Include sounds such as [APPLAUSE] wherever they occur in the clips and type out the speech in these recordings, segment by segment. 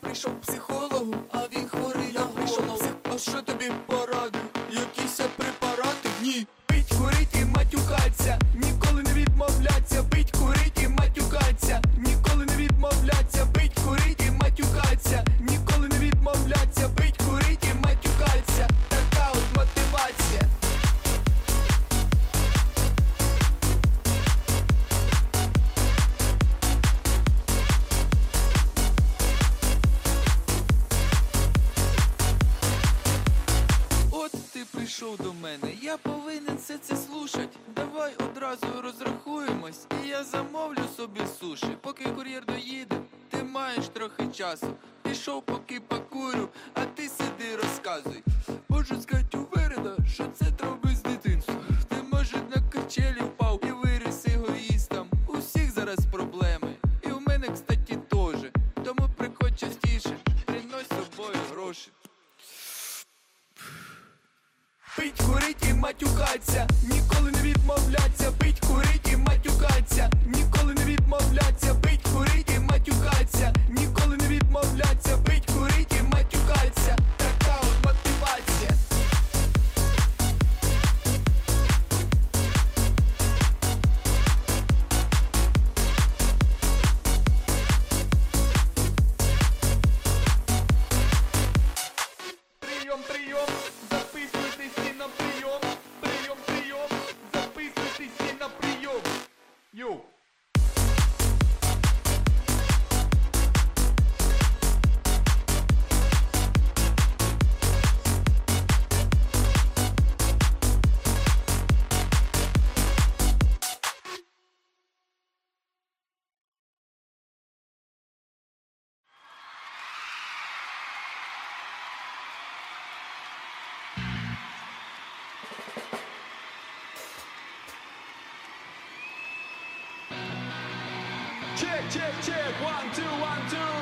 прийшов психологу, а він хворий на голову. А що тобі порадив? Якісь препарати? Ні. Пить, курить і матюкаться, ніколи Check, check, one, two, one, two.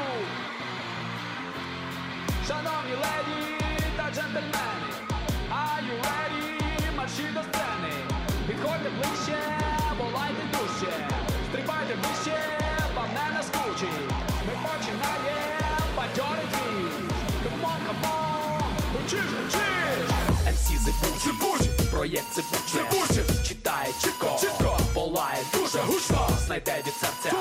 Шановні леді та джентльмени, are you ready? Марші до сцени. Підходьте ближче, волайте дужче. Стрибайте вище, вам не наскучить. Ми починаємо бадьорий. Come on, come on, учиш, учиш. MC Зибучий, проєкт Зибучий, читає чітко, чітко, волає дуже гучно, знайде від серця,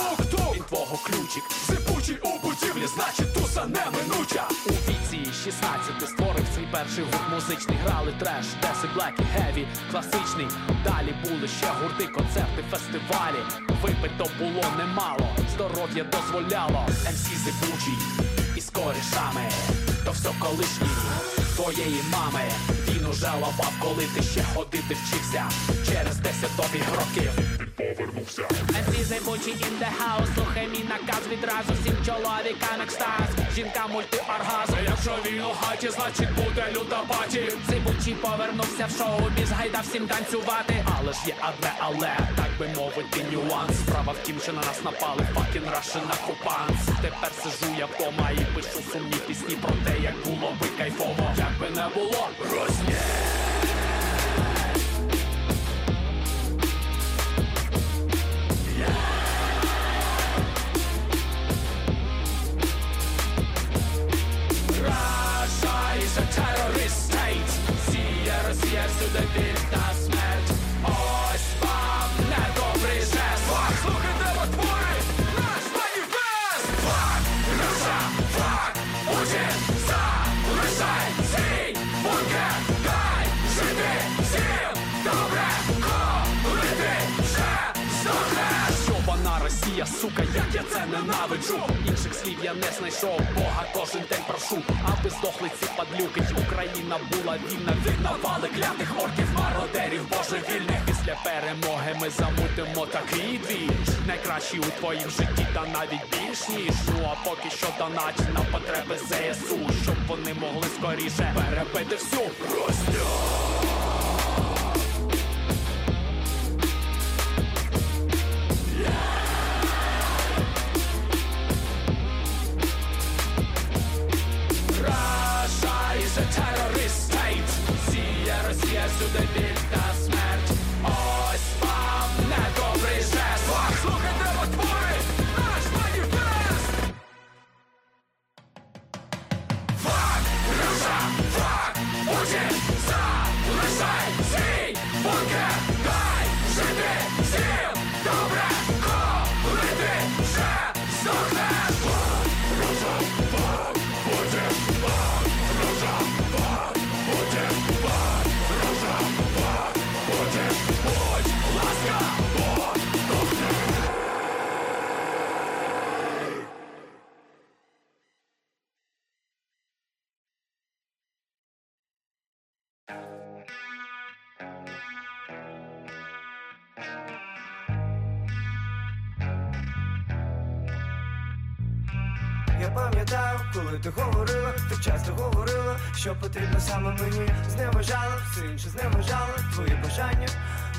16 створив свій перший гурт музичний, грали треш, деси, і геві, класичний. Далі були ще гурти, концерти, фестивалі. Випито було немало, здоров'я дозволяло. MC Зибучий із корішами, то все колишній твоєї мами. Він уже лапав, коли ти ще ходити вчився. Через 10 років повернувся. MC зайбучий in the house Слухай мій наказ відразу всім чоловікам екстаз Жінка мультиоргазм Якщо він у хаті, значить буде люта паті. Зайбучий повернувся в шоу Біз гайда всім танцювати Але ж є одне але, так би мовити, нюанс. Справа в тім, що на нас напали fucking Russian окупанс. Тепер сижу я вдома і пишу сумні пісні про те, як було би кайфово. Як би не було, розні. Russia is a terrorist state. Sia, Russia, Sudan, Vintas. Сука, як я це ненавиджу. Інших слів я не знайшов, Бога кожен день прошу Аби здохли ці падлюки, Україна була вільна Віднавали клятих орків, мародерів божевільних. Після перемоги ми замутимо такий двіж. Найкращий у твоїм житті, та навіть більш ніж. Ну а поки що донач на потреби ЗСУ Щоб вони могли скоріше перебити всю Росню till the day. Ти говорила, так часто говорила, що потрібно саме мені. Зневажала, все інше зневажала, твої бажання.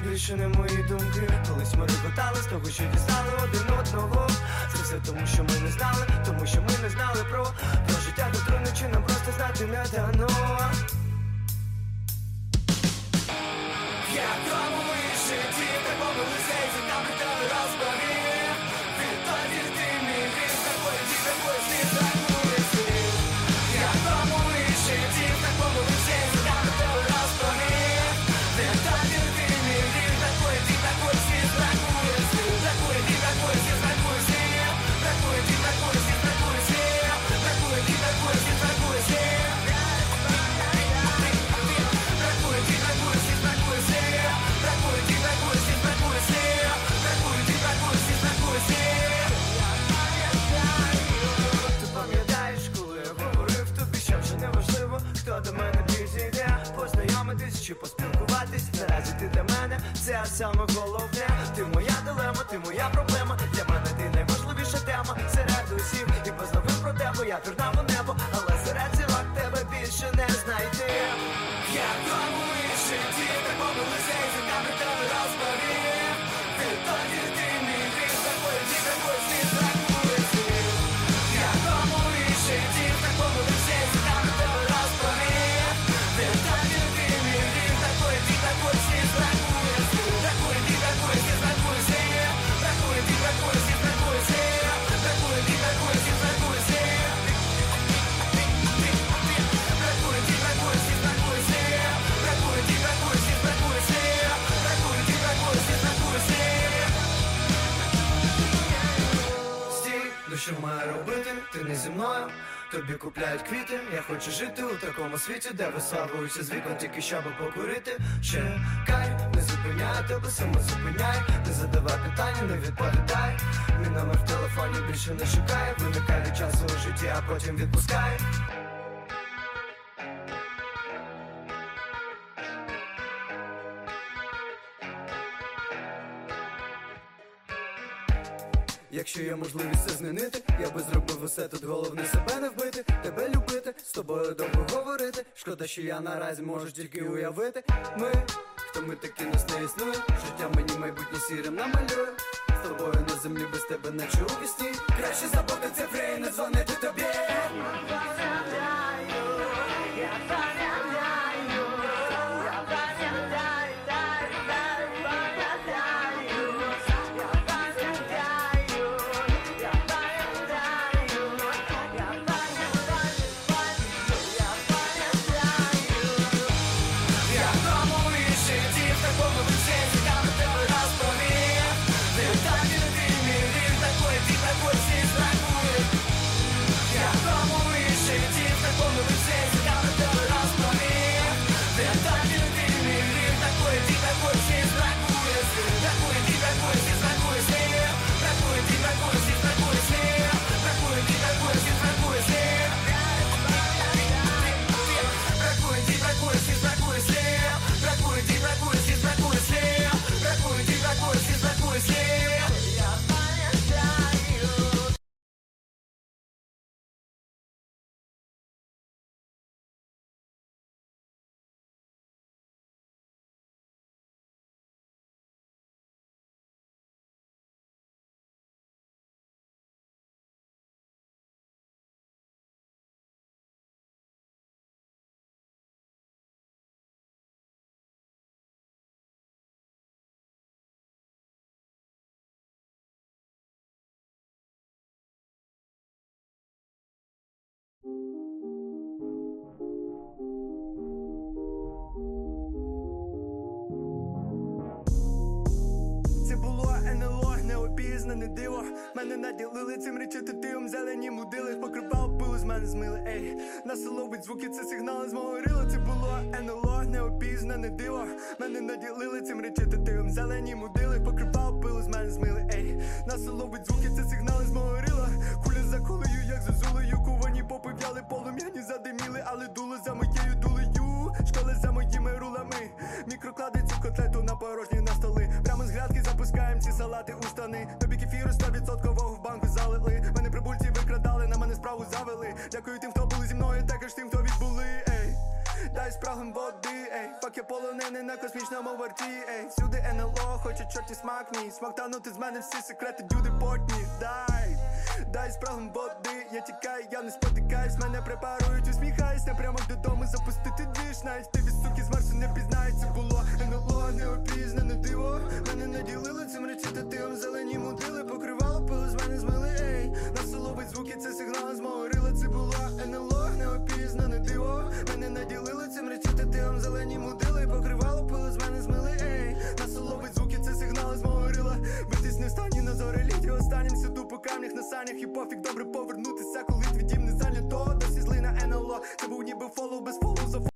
Більше не мої думки, колись ми реготали з того, що дістали один одного. Це все тому, що ми не знали, тому що ми не знали про, про життя до трону, чи нам просто знати не дано. Це саме головне. Ти моя дилема, ти моя проблема. Для мене ти найважливіша тема. Серед усіх І позновив про тебе, я пірнав у Тобі купляють квіти, я хочу жити у такому світі, де висовуються з вікон тільки щоб покурити. Чекай, не зупиняй тебе, саме зупиняй, не задавай питання, не відповідай. Мій номер в телефоні більше не шукай, виникає від часу у житті, а потім відпускай. Якщо є можливість це змінити, я би зробив усе тут головне себе не вбити, тебе любити, з тобою довго говорити. Шкода, що я наразі можу тільки уявити. Ми, хто ми такі нас не існує, життя мені майбутнє сірим намалює. З тобою на землі без тебе наче у вісні. Краще забути це фрей, не дзвонити тобі. Неопізнане диво. Мене наділили цим речитативом зелені мудили, покривав пилу з мене змили. Ей, насолобить звуки, це сигнали з мого рила. Це було НЛО, неопізнане диво. Мене наділили цим речитативом зелені мудили, покривав пилу з мене змили. Ей, насолобить звуки, це сигнали з мого рила. Куля за кулею, як зозулею, ковані попи в'яли, полум'яні задиміли, але дуло за моєю дулею. Школи за моїми рулами. Мікроклади цю котлету на порожні на столи. Прямо з грядки запускаємо ці салати у штани завели, мене прибульці викрадали, на мене справу завели. Дякую тим, хто були зі мною, також тим, хто відбули, ей. Дай спрагом води, ей, пак я полонений на космічному варті, ей Сюди НЛО, хоче чорті смак мій Смоктанути з мене всі секрети, дюди потні, дай дай спрагнем води, я тікаю, я не спотикаюсь, мене препарують, усміхаюсь, не прямо додому запустити двіж, навіть ти від суки з Марсу не пізнають, це було НЛО, неопізнане диво, мене наділили цим речитативом, зелені мудили, покривало пили з мене змили, ей, насоловить звуки, це сигнал з мого рила, це було НЛО, неопізнане диво, мене наділили цим речитативом, зелені мудили, покривало літі, сиду по камнях на санях і пофіг, добре повернутися, коли твій дім не зайнято, досі злий на НЛО, це був ніби фоллоу без фолу за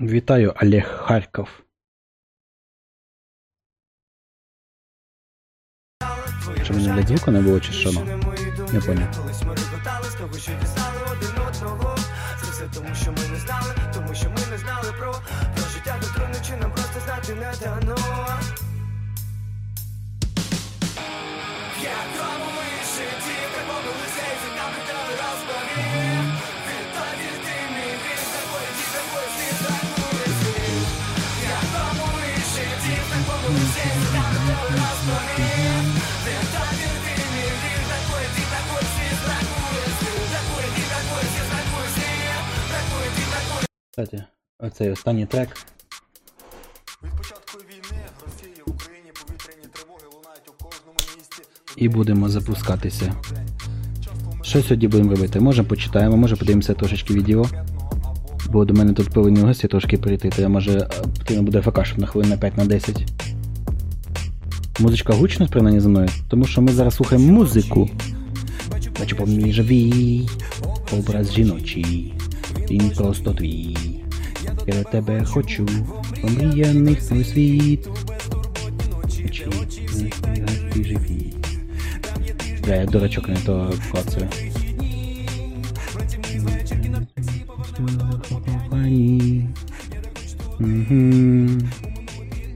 Вітаю, Олег Харьков. Чи мене для звуку не було чи що? ну? Не. Це все тому, що ми не знали, тому що ми не знали про життя до трудно, чи нам просто знати не дано. Кстати, оцей останній трек. Від початку війни в Росії в Україні повітряні тривоги лунають у кожному місті. І будемо запускатися. Що сьогодні будемо робити? Може почитаємо, може подивимося трошечки відео. Бо до мене тут повинні гості трошки прийти, то я може потрібно буде ФК, щоб на хвилин на 5 на 10. Музичка гучно принаймні за мною, тому що ми зараз слухаємо музику. Бачу по мені живий образ жіночий, він просто твій. Я тебе хочу, помріяний твій світ. Живі. Бля, я дурачок не то.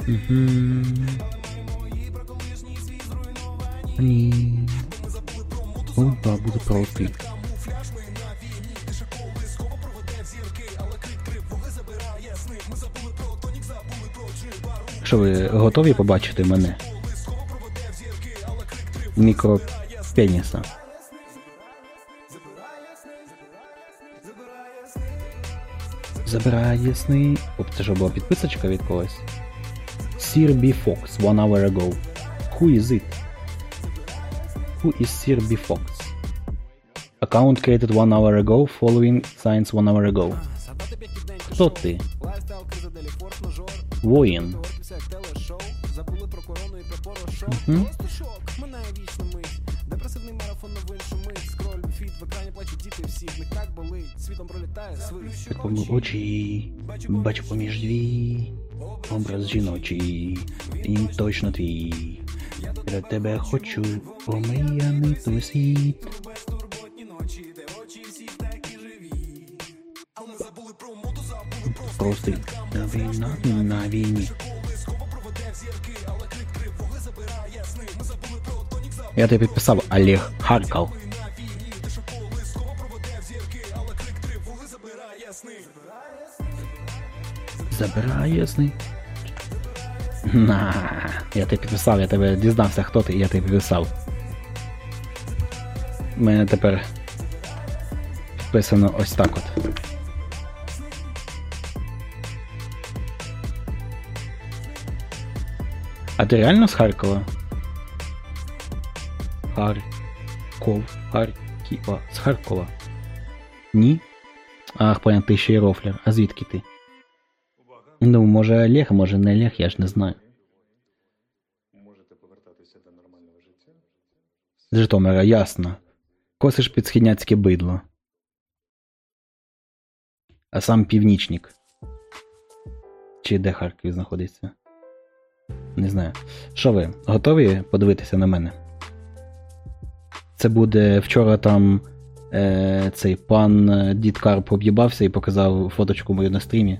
Мгм. Ні. Опа, буде проти. Що ви готові побачити мене? Мікропеніса. Забирає сни. Оп, це що була підписочка від когось? Sir B. Fox, one hour ago. Who is it? Who is Sir B. Fox? Account created one hour ago, following signs one hour ago. Хто ти? Воїн. Забули про корону і про порошок. Мгм. Просто шок, минає вічно мить. Депресивний марафон новин шумить. Скроль фіт, в екрані плачуть діти всі. В них так болить, світом пролітає свист. Так очі, бачу поміж дві, образ жіночий, він точно твій. Я тебе хочу, помріяний твій світ. Простий. На війна, на війні. Я тебе підписав Олег Харков. Забирає сни. На, я тебе підписав, я тебе дізнався, хто ти, я тебе підписав. У мене тепер підписано ось так от. А ти реально з Харкова? Харков. Харкова. З Харкова. Ні? Ах, понял, ти ще й рофлер. А звідки ти? Ну, може Олег, може не Олег, я ж не знаю. Можете повертатися до нормального З Житомира, ясно. Косиш під східняцьке бидло. А сам північник. Чи де Харків знаходиться? Не знаю. Що ви, готові подивитися на мене? Це буде вчора там е, цей пан е, Дід Карп об'їбався і показав фоточку мою на стрімі.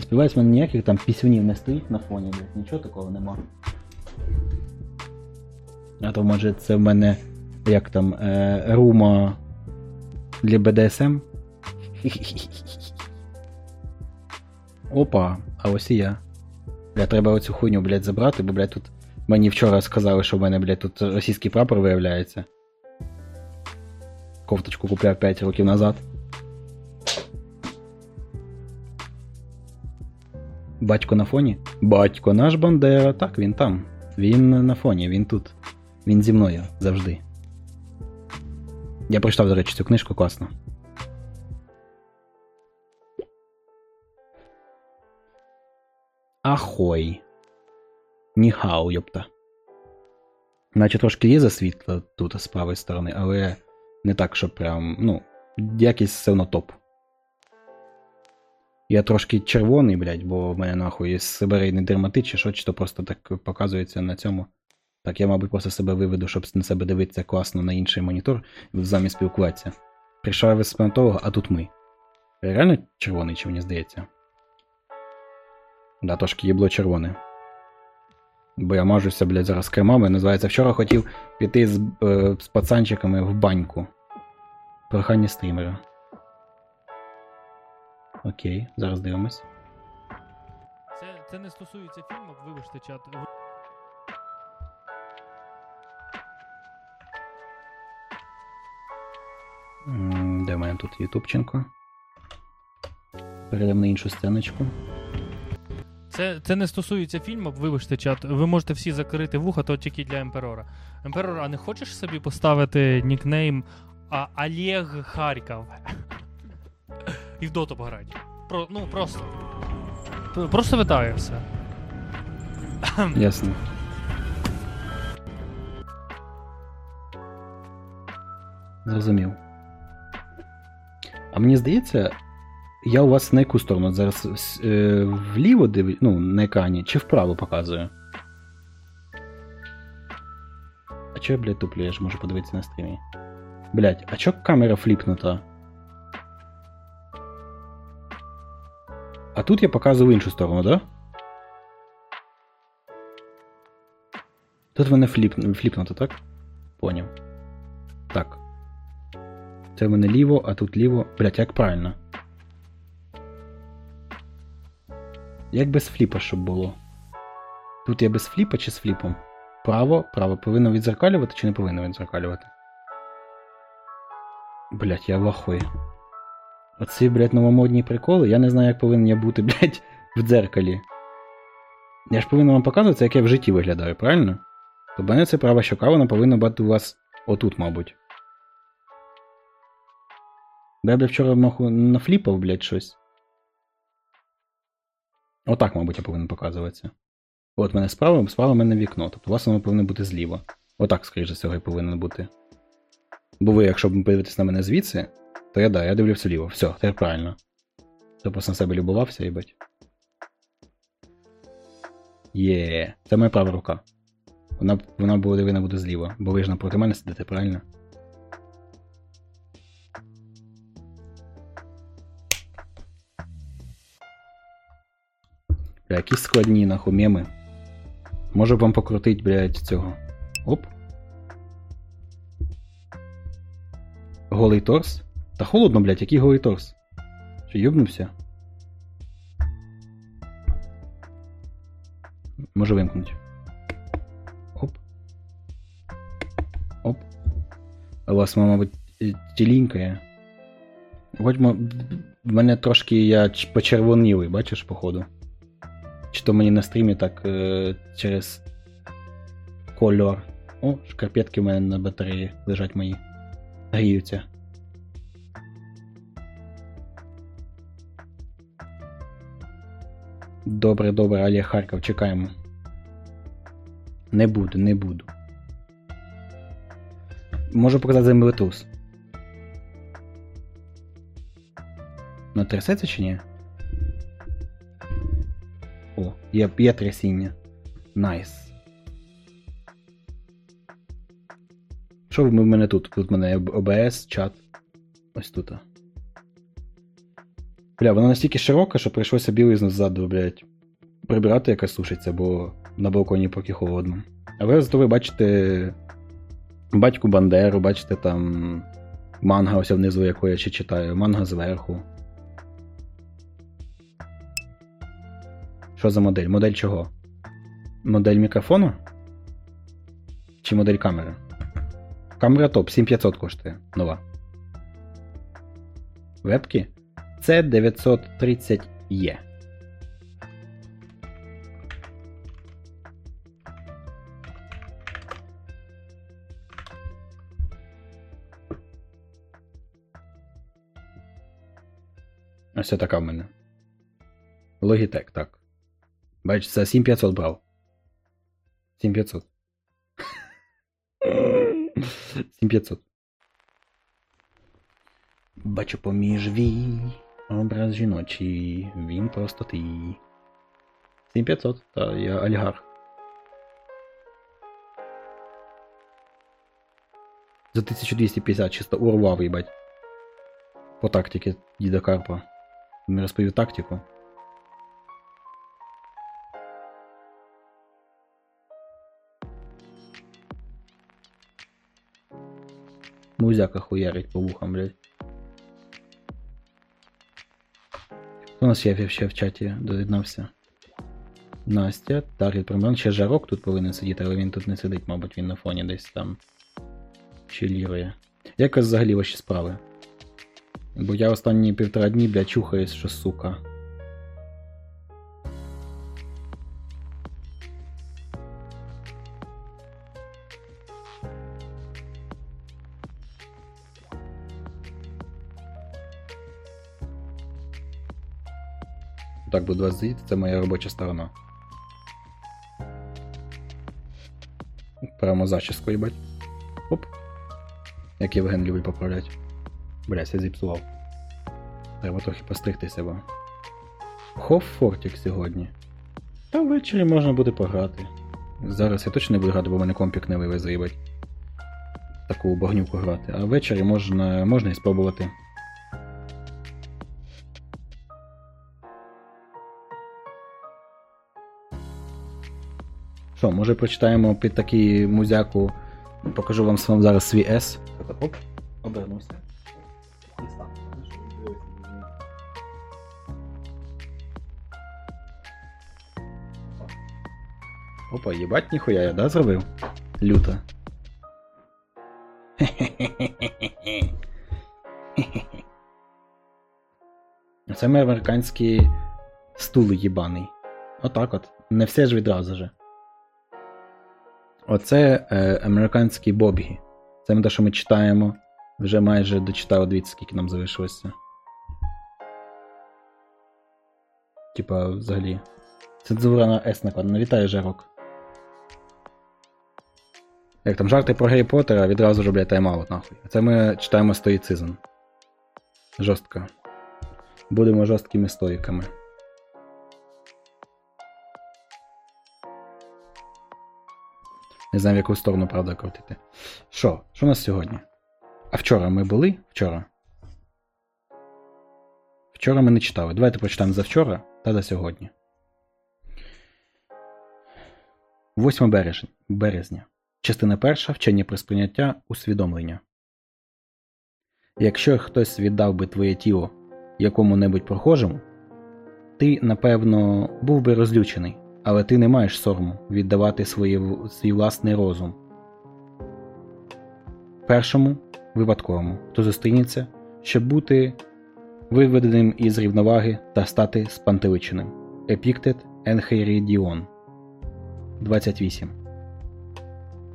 Сподіваюсь, в мене ніяких там пісюнів не стоїть на фоні, блядь, нічого такого нема. А то може це в мене як там е, рума для BDSM? Опа, а ось і я. Бля, треба оцю хуйню, блядь, забрати, бо, блядь, тут мені вчора сказали, що в мене, блядь, тут російський прапор виявляється. Кофточку купляв 5 років назад. Батько на фоні? Батько наш Бандера, так, він там. Він на фоні, він тут. Він зі мною завжди. Я прочитав, до речі, цю книжку класно. Ахой. Ніхау, йопта. Наче трошки є засвітло тут з правої сторони, але не так, що прям, ну, якість все одно топ. Я трошки червоний, блядь, бо в мене нахуй сибирейний дерматит чи що, чи то просто так показується на цьому. Так, я, мабуть, просто себе виведу, щоб на себе дивитися класно на інший монітор, замість спілкуватися. Прийшов від стоматолога, а тут ми. Реально червоний, чи мені здається? Да, трошки їбло червоне. Бо я мажуся, блядь, зараз кремами. Називається, вчора хотів піти з, е, з пацанчиками в баньку. Прохання стрімера. Окей, зараз дивимось. Це, це не стосується фільму, вибачте, чат. Де в мене тут ютубченко? Перейдемо на іншу сценочку. Це, це не стосується фільму, вибачте, чат. Ви можете всі закрити вуха, то тільки для Емперора. Емперор, а не хочеш собі поставити нікнейм а, Олег Харків? І в доту пограти. Про, ну, просто. Просто витаю все. Ясно. Зрозумів. А мені здається, я у вас на яку сторону зараз е, вліво дивлю, ну, на екрані, чи вправо показую? А чо я, блядь, туплю, я можу подивитися на стрімі. Блядь, а чо камера фліпнута? А тут я показую в іншу сторону, да? Тут в мене фліп, фліпнуто, так? Поняв. Так. Це в мене ліво, а тут ліво. Блять, як правильно? Як без фліпа, щоб було? Тут я без фліпа чи з фліпом? Право, право. Повинно відзеркалювати чи не повинно відзеркалювати? Блять, я в ахуї. Оці, блять, новомодні приколи, я не знаю, як повинен я бути, [LAUGHS] блять, в дзеркалі. Я ж повинен вам показувати, як я в житті виглядаю, правильно? То мене це права щока, вона повинна бути у вас отут, мабуть. Бо я, блядь, вчора нахуй нафліпав, блядь, щось. Отак, мабуть, я повинен показуватися. От мене справа, справа в мене вікно. Тобто у вас воно повинно бути зліва. Отак, скоріше всього, і повинно бути. Бо ви, якщо подивитесь на мене звідси, то я да, я дивлюся вліво. Все, тепер правильно. То просто на себе любувався, їбать. Є, це моя права рука. Вона, вона вона буде зліва, бо ви ж напроти мене сидите, правильно? Бля, якісь складні нахуй меми. Можу вам покрутить, блядь, цього. Оп. Голий торс? Та холодно, блядь, який голий торс? Що йобнувся? Може вимкнуть. Оп. Оп. У вас, мабуть, е, тілінькає. Хоч в мене трошки я почервонілий, бачиш, походу. Чи то мені на стрімі так е, через кольор. О, шкарпетки в мене на батареї лежать мої. Гріються. Добре, добре, Олег Харків, чекаємо. Не буду, не буду. Можу показати землетрус. Ну трясеться чи ні? О, є, є трясіння. Nice. Що в мене тут? Тут в мене OBS, чат. Ось тут. Бля, вона настільки широка, що прийшлося білизну ззаду, блядь, прибирати, яка сушиться, бо на балконі поки холодно. А ви зато ви бачите батьку Бандеру, бачите там манга ось внизу, яку я ще читаю, манга зверху. Що за модель? Модель чого? Модель мікрофону? Чи модель камери? Камера топ 7500 коштує. Нова. Вебки? Це 930 є. Ось така в мене. Logitech, так. Бачиш, це 7500 брав. 7500. 7500. Бачу поміж вій, образ жіночий, він просто ти. 7500, та я олігарх. За 1250 чисто урвав, їбать. По тактиці діда Карпа. Він розповів тактику. Музяка хуярить по вухам, блядь. У нас є ще в чаті доєднався? Настя, Таргет Промран, ще жарок тут повинен сидіти, але він тут не сидить, мабуть, він на фоні десь там чилірує. Як у взагалі ваші справи? Бо я останні півтора дні, бля, чухаюсь, що сука. Так буду вас звідти, це моя робоча сторона. Прямо зачіску, їбать. Оп. Як Євген любить поправляти. Блять, я зіпсував. Треба трохи постригтися, бо. Хоф Фортік сьогодні. Та ввечері можна буде пограти. Зараз я точно не буду грати, бо мене компік не вивезе, їбать. Таку багнюку грати. А ввечері можна, можна і спробувати. Що, може прочитаємо під такі музяку. Покажу вам сам зараз свій S. Оп, обернувся. Опа, їбать ніхуя я, да, зробив? Люто. Це мій американський стул їбаний. Отак от. Не все ж відразу же. Оце е, американські бобгі. Це те, що ми читаємо. Вже майже дочитав, дивіться, скільки нам залишилося. Типа, взагалі. Цензура на S накладена. Вітаю, Жарок. Як там жарти про Гаррі Поттера, відразу ж, блядь, тайм-аут, нахуй. Це ми читаємо стоїцизм. Жорстко. Будемо жорсткими стоїками. Не знаю, в яку сторону, правда, крутити. Що? Що у нас сьогодні? А вчора ми були? Вчора. Вчора ми не читали. Давайте прочитаємо за вчора та за сьогодні. 8 березня. березня. Частина перша. Вчення про сприйняття усвідомлення. Якщо хтось віддав би твоє тіло якому-небудь прохожому, ти, напевно, був би розлючений, але ти не маєш сорому віддавати своє, свій власний розум. Першому випадковому, хто зустрінеться, щоб бути виведеним із рівноваги та стати спантеличеним. Епіктет Енхейрідіон 28.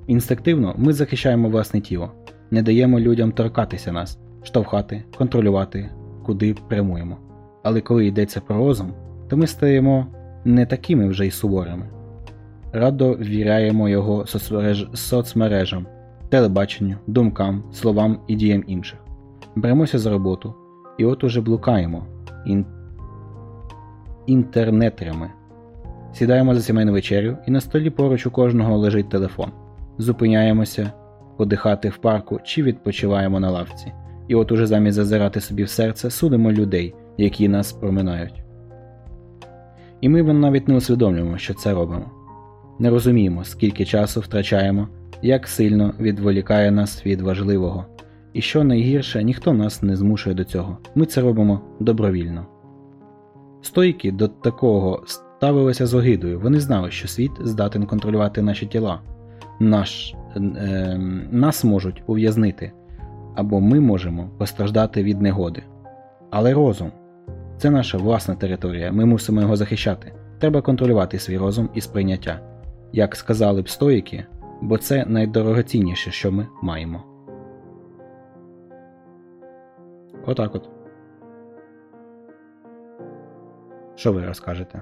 Інстинктивно ми захищаємо власне тіло, не даємо людям торкатися нас, штовхати, контролювати, куди прямуємо. Але коли йдеться про розум, то ми стаємо не такими вже й суворими. Радо ввіряємо його соцмереж... соцмережам, телебаченню, думкам, словам і діям інших. Беремося за роботу, і от уже блукаємо ін... інтернетрями. Сідаємо за сімейну вечерю, і на столі поруч у кожного лежить телефон. Зупиняємося подихати в парку чи відпочиваємо на лавці. І от уже замість зазирати собі в серце, судимо людей, які нас проминають. І ми навіть не усвідомлюємо, що це робимо. Не розуміємо, скільки часу втрачаємо, як сильно відволікає нас від важливого. І що найгірше, ніхто нас не змушує до цього. Ми це робимо добровільно. Стойки до такого ставилися з огидою. Вони знали, що світ здатен контролювати наші тіла. Наш, е, е, нас можуть ув'язнити, або ми можемо постраждати від негоди. Але розум це наша власна територія, ми мусимо його захищати. Треба контролювати свій розум і сприйняття, як сказали б стоїки, бо це найдорогоцінніше, що ми маємо. Отак от. Що ви розкажете?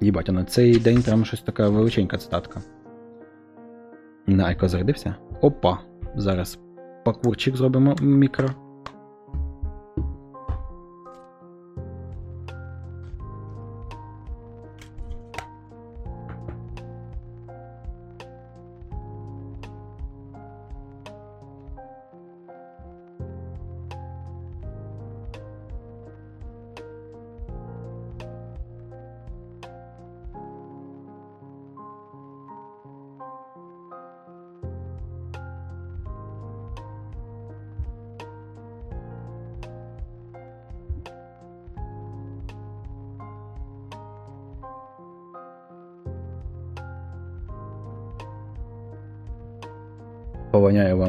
Їбать, на цей день прям щось така величенька цитатка. Найко зарядився? Опа! Зараз пакурчик зробимо мікро.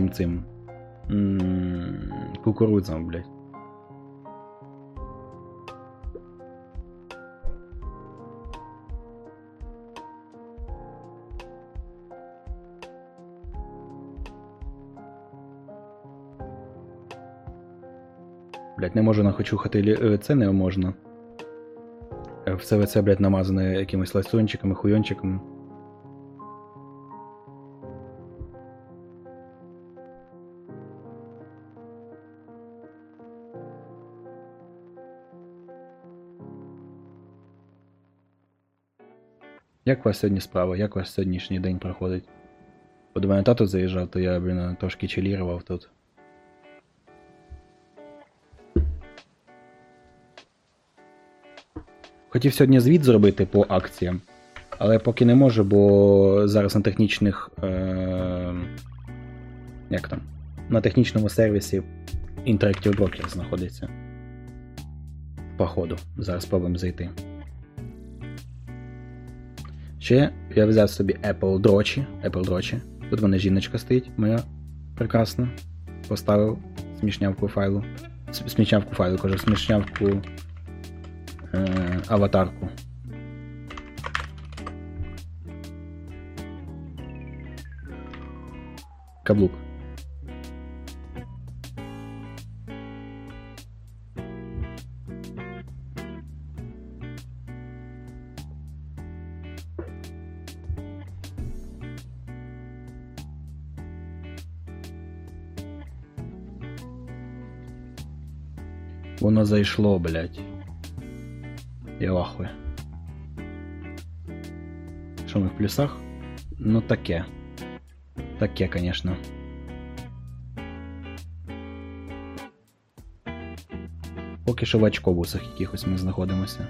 Цим. м, Кукурудзом, блядь. Блять, не можу нахочухати е, це не можна. Все це, блядь, намазане якимись лайсончиками, хуйончиками. Як у вас сьогодні справа? Як у вас сьогоднішній день проходить? Бо до мене тато заїжджав, то я, блін, трошки чилірував тут. Хотів сьогодні звіт зробити по акціям, але поки не можу, бо зараз на технічних. Е- як там? На технічному сервісі Interactive Broker знаходиться. Походу. Зараз спробуємо зайти. Ще я взяв собі Apple Дрочі. Apple Дрочі. Тут в мене жіночка стоїть, моя прекрасна. Поставив смішнявку файлу. Смішнявку файлу, кажу, смішнявку е, аватарку. Каблук. Воно зайшло, блядь. Я в ахуї. Що ми в плюсах? Ну таке. Таке, звісно. Поки що в очкобусах якихось ми знаходимося.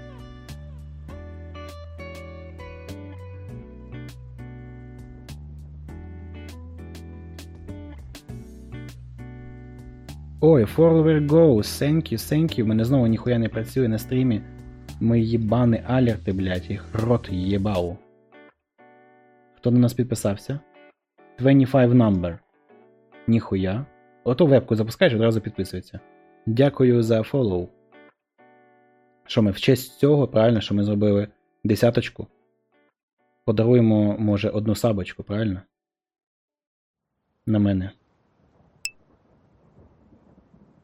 Ой, forward goes, thank you, thank you. Мене знову ніхуя не працює на стрімі. Ми їбани алерти, блядь, їх рот їбав. Хто на нас підписався? 25 number. Ніхуя. Ото вебку запускаєш, одразу підписується. Дякую за фоллоу. Що ми в честь цього, правильно, що ми зробили десяточку. Подаруємо, може, одну сабочку, правильно? На мене.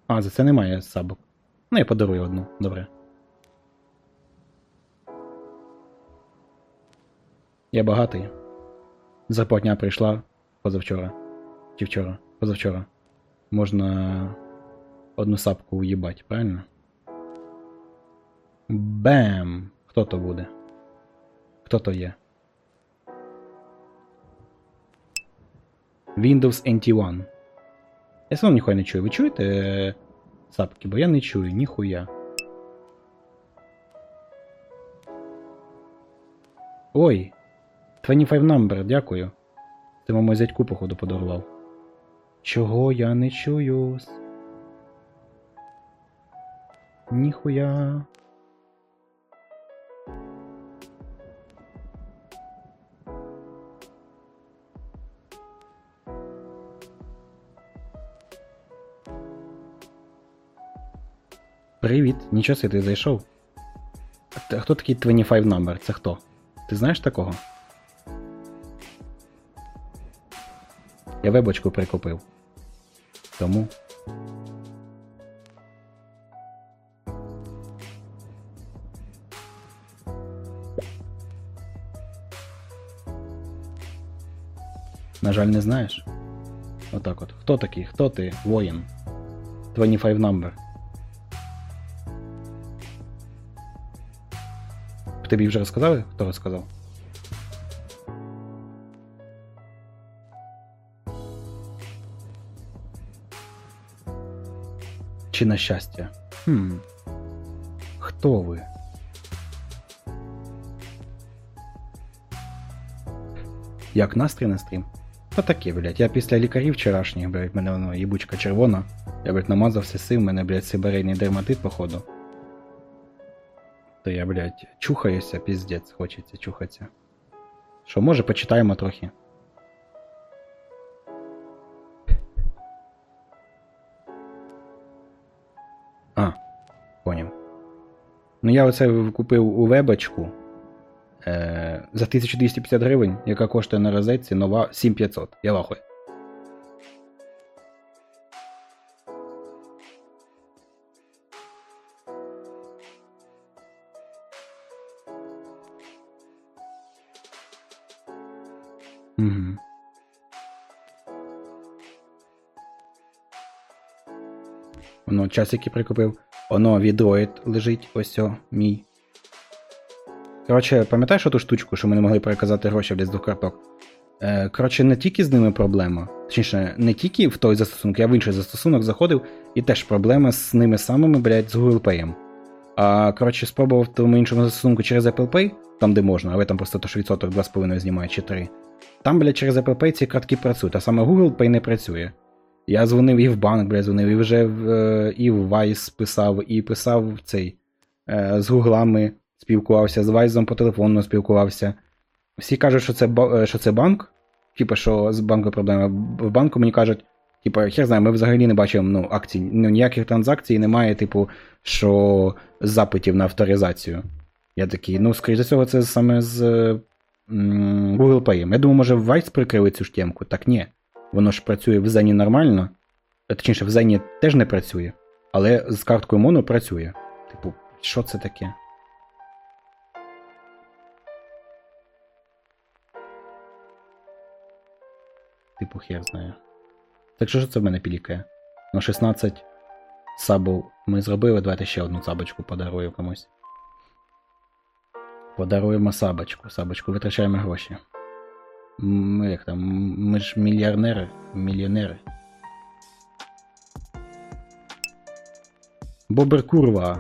А, за це немає сабок. Ну, я подарую одну, добре. Я багатий. Зарплатня прийшла позавчора. Чи вчора? Позавчора. Можна одну сапку уїбать, правильно? Бем! Хто то буде? Хто то є? Windows NT1. Я сам ніхуя не чую. Ви чуєте е, сапки? Бо я не чую, ніхуя. Ой! 25 number, дякую. Ти маму зятьку, походу, подарував. Чого я не чую? Ніхуя. Привіт, нічого собі ти зайшов. Хто такий 25 number? Це хто? Ти знаєш такого? Я вебочку прикупив. Тому. На жаль, не знаєш? Отак от. Хто такий? Хто ти? Воїн. 25 number. Тобі вже розказали? Хто розказав? Чи на щастя? Хм. Хто ви? Як настрій на стрім? Та таке, блядь. Я після лікарів вчорашніх, блядь, мене воно їбучка червона. Я, блядь, намазався сив, мене, блядь, сибирейний дерматит, походу. То я, блядь, чухаюся, піздець, хочеться чухатися. Що, може, почитаємо трохи. А, поняв. Ну я оце купив у вебочку е, за 1250 гривень, яка коштує на розетці нова 7500. Я лахую. Часики прикупив. Воно відроїд лежить, ось о, мій. Коротше, пам'ятаєш ту штучку, що ми не могли переказати гроші з двох карток? Е, коротше, не тільки з ними проблема. Точніше, не тільки в той застосунок, я в інший застосунок заходив, і теж проблема з ними самими, блядь, з Google Pay. А коротше, спробував в тому іншому застосунку через Apple Pay, там де можна, але там просто то, що відсоток 2,5 знімає чи 3. Там, блядь, через Apple Pay ці картки працюють, а саме Google Pay не працює. Я дзвонив і в банк, блядь, дзвонив, і вже в, е, і в Vice писав, і писав цей е, з гуглами спілкувався, з Вайзом по телефону спілкувався. Всі кажуть, що це, е, що це банк. Типа, що з банком проблема. В банку мені кажуть, типа, хер знає, ми взагалі не бачимо ну, акцій, ну, ніяких транзакцій немає, типу, що запитів на авторизацію. Я такий, ну, скоріше цього, це саме з Google Pay. Я думаю, може Vice прикрили цю ж темку. Так ні. Воно ж працює в Зені нормально. Е, Точніше, в Зені теж не працює, але з карткою Моно працює. Типу, що це таке? Типу, хер знає. Так що ж це в мене пілікає? Ну, 16 сабів ми зробили, давайте ще одну сабочку подарую комусь. Подаруємо сабочку. Сабочку, витрачаємо гроші. Ми як там, ми ж мільярдери, мільйонери. Бобер курва.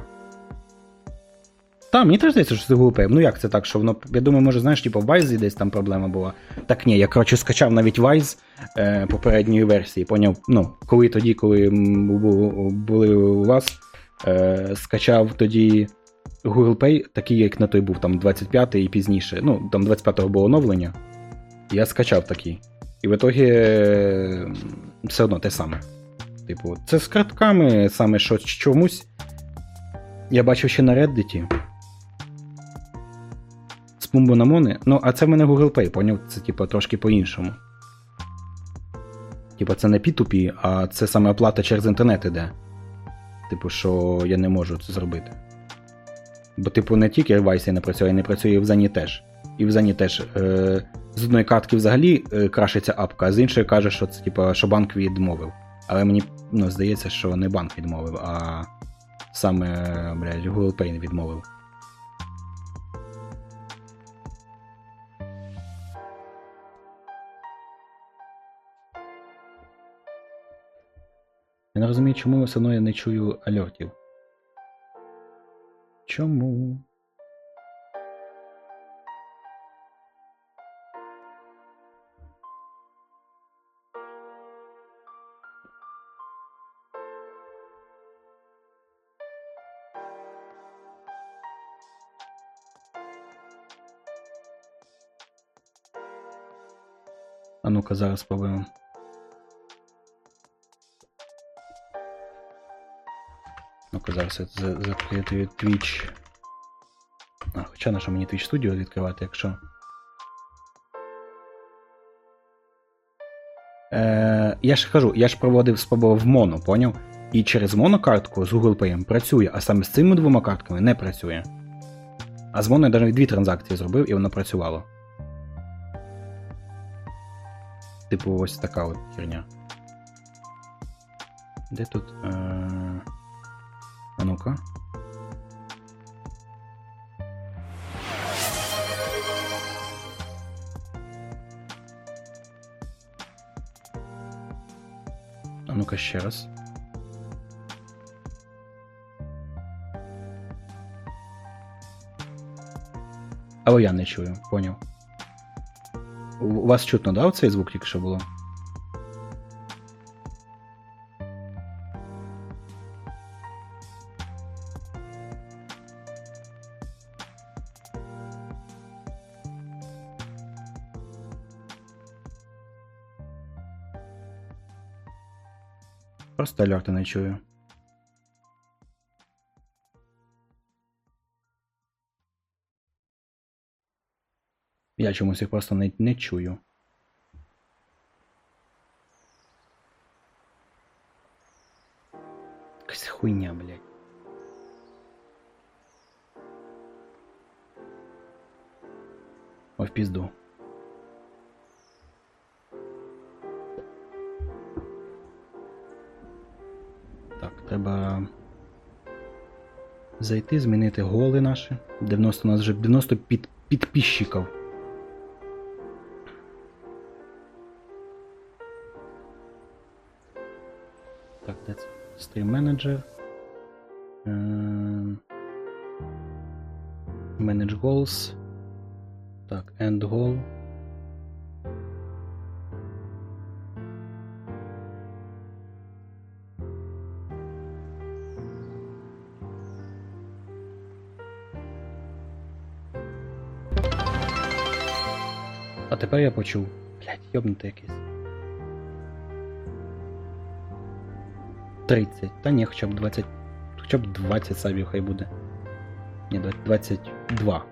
Та, мені теж здається, що це глупе. Ну як це так, що воно. Я думаю, може, знаєш, типу, в Вайзі десь там проблема була. Так ні, я коротше скачав навіть Вайз е, попередньої версії. Поняв, ну, коли тоді, коли були у вас, е, скачав тоді Google Pay, такий, як на той був, там 25-й і пізніше. Ну, там 25-го було оновлення. Я скачав такий. І в итогі е, все одно те саме. Типу, це з картками саме що чомусь. Я бачив ще на Reddit. З Пумбонамони. Ну, а це в мене Google Pay, поняв? Це типу трошки по-іншому. Типу, це не P2P, а це саме оплата через інтернет іде. Типу, що я не можу це зробити. Бо, типу, не тільки Vice не працює, й не працює в Зені теж. І в Зені теж. Е, з одної картки взагалі е, крашиться апка, а з іншої каже, що це типу, що банк відмовив. Але мені ну, здається, що не банк відмовив, а саме блядь, Google Pay відмовив. Я не розумію, чому все одно я не чую альортів. Чому? Ну-ка зараз спробуємо. Ну-ка зараз я за- закрити Twitch. А, хоча на що мені Twitch Studio відкривати, якщо. Е, я ж кажу, я ж проводив спробував в моно, поняв? І через монокартку з Google Pay працює, а саме з цими двома картками не працює. А з моно я навіть дві транзакції зробив і воно працювало. Типу, ось така от херня. Де тут. Е... А ну-ка. А ну-ка ще раз. Але я не чую, поняв. У вас чутно, да, цей звук тільки що було? Просто альорти не чую. Я чомусь їх просто не, не чую. Якась хуйня, блядь. Ой, в пізду. Так, треба зайти, змінити голи наші. 90 у нас вже 90 під, підписчиків. Stream Manager. Ем, Manage Goals. Так, End Goal. А тепер я почув. Блять, йобнути якийсь. 30. Та ні, хоча б 20. Хоча б 20 сабів хай буде. Ні, 22.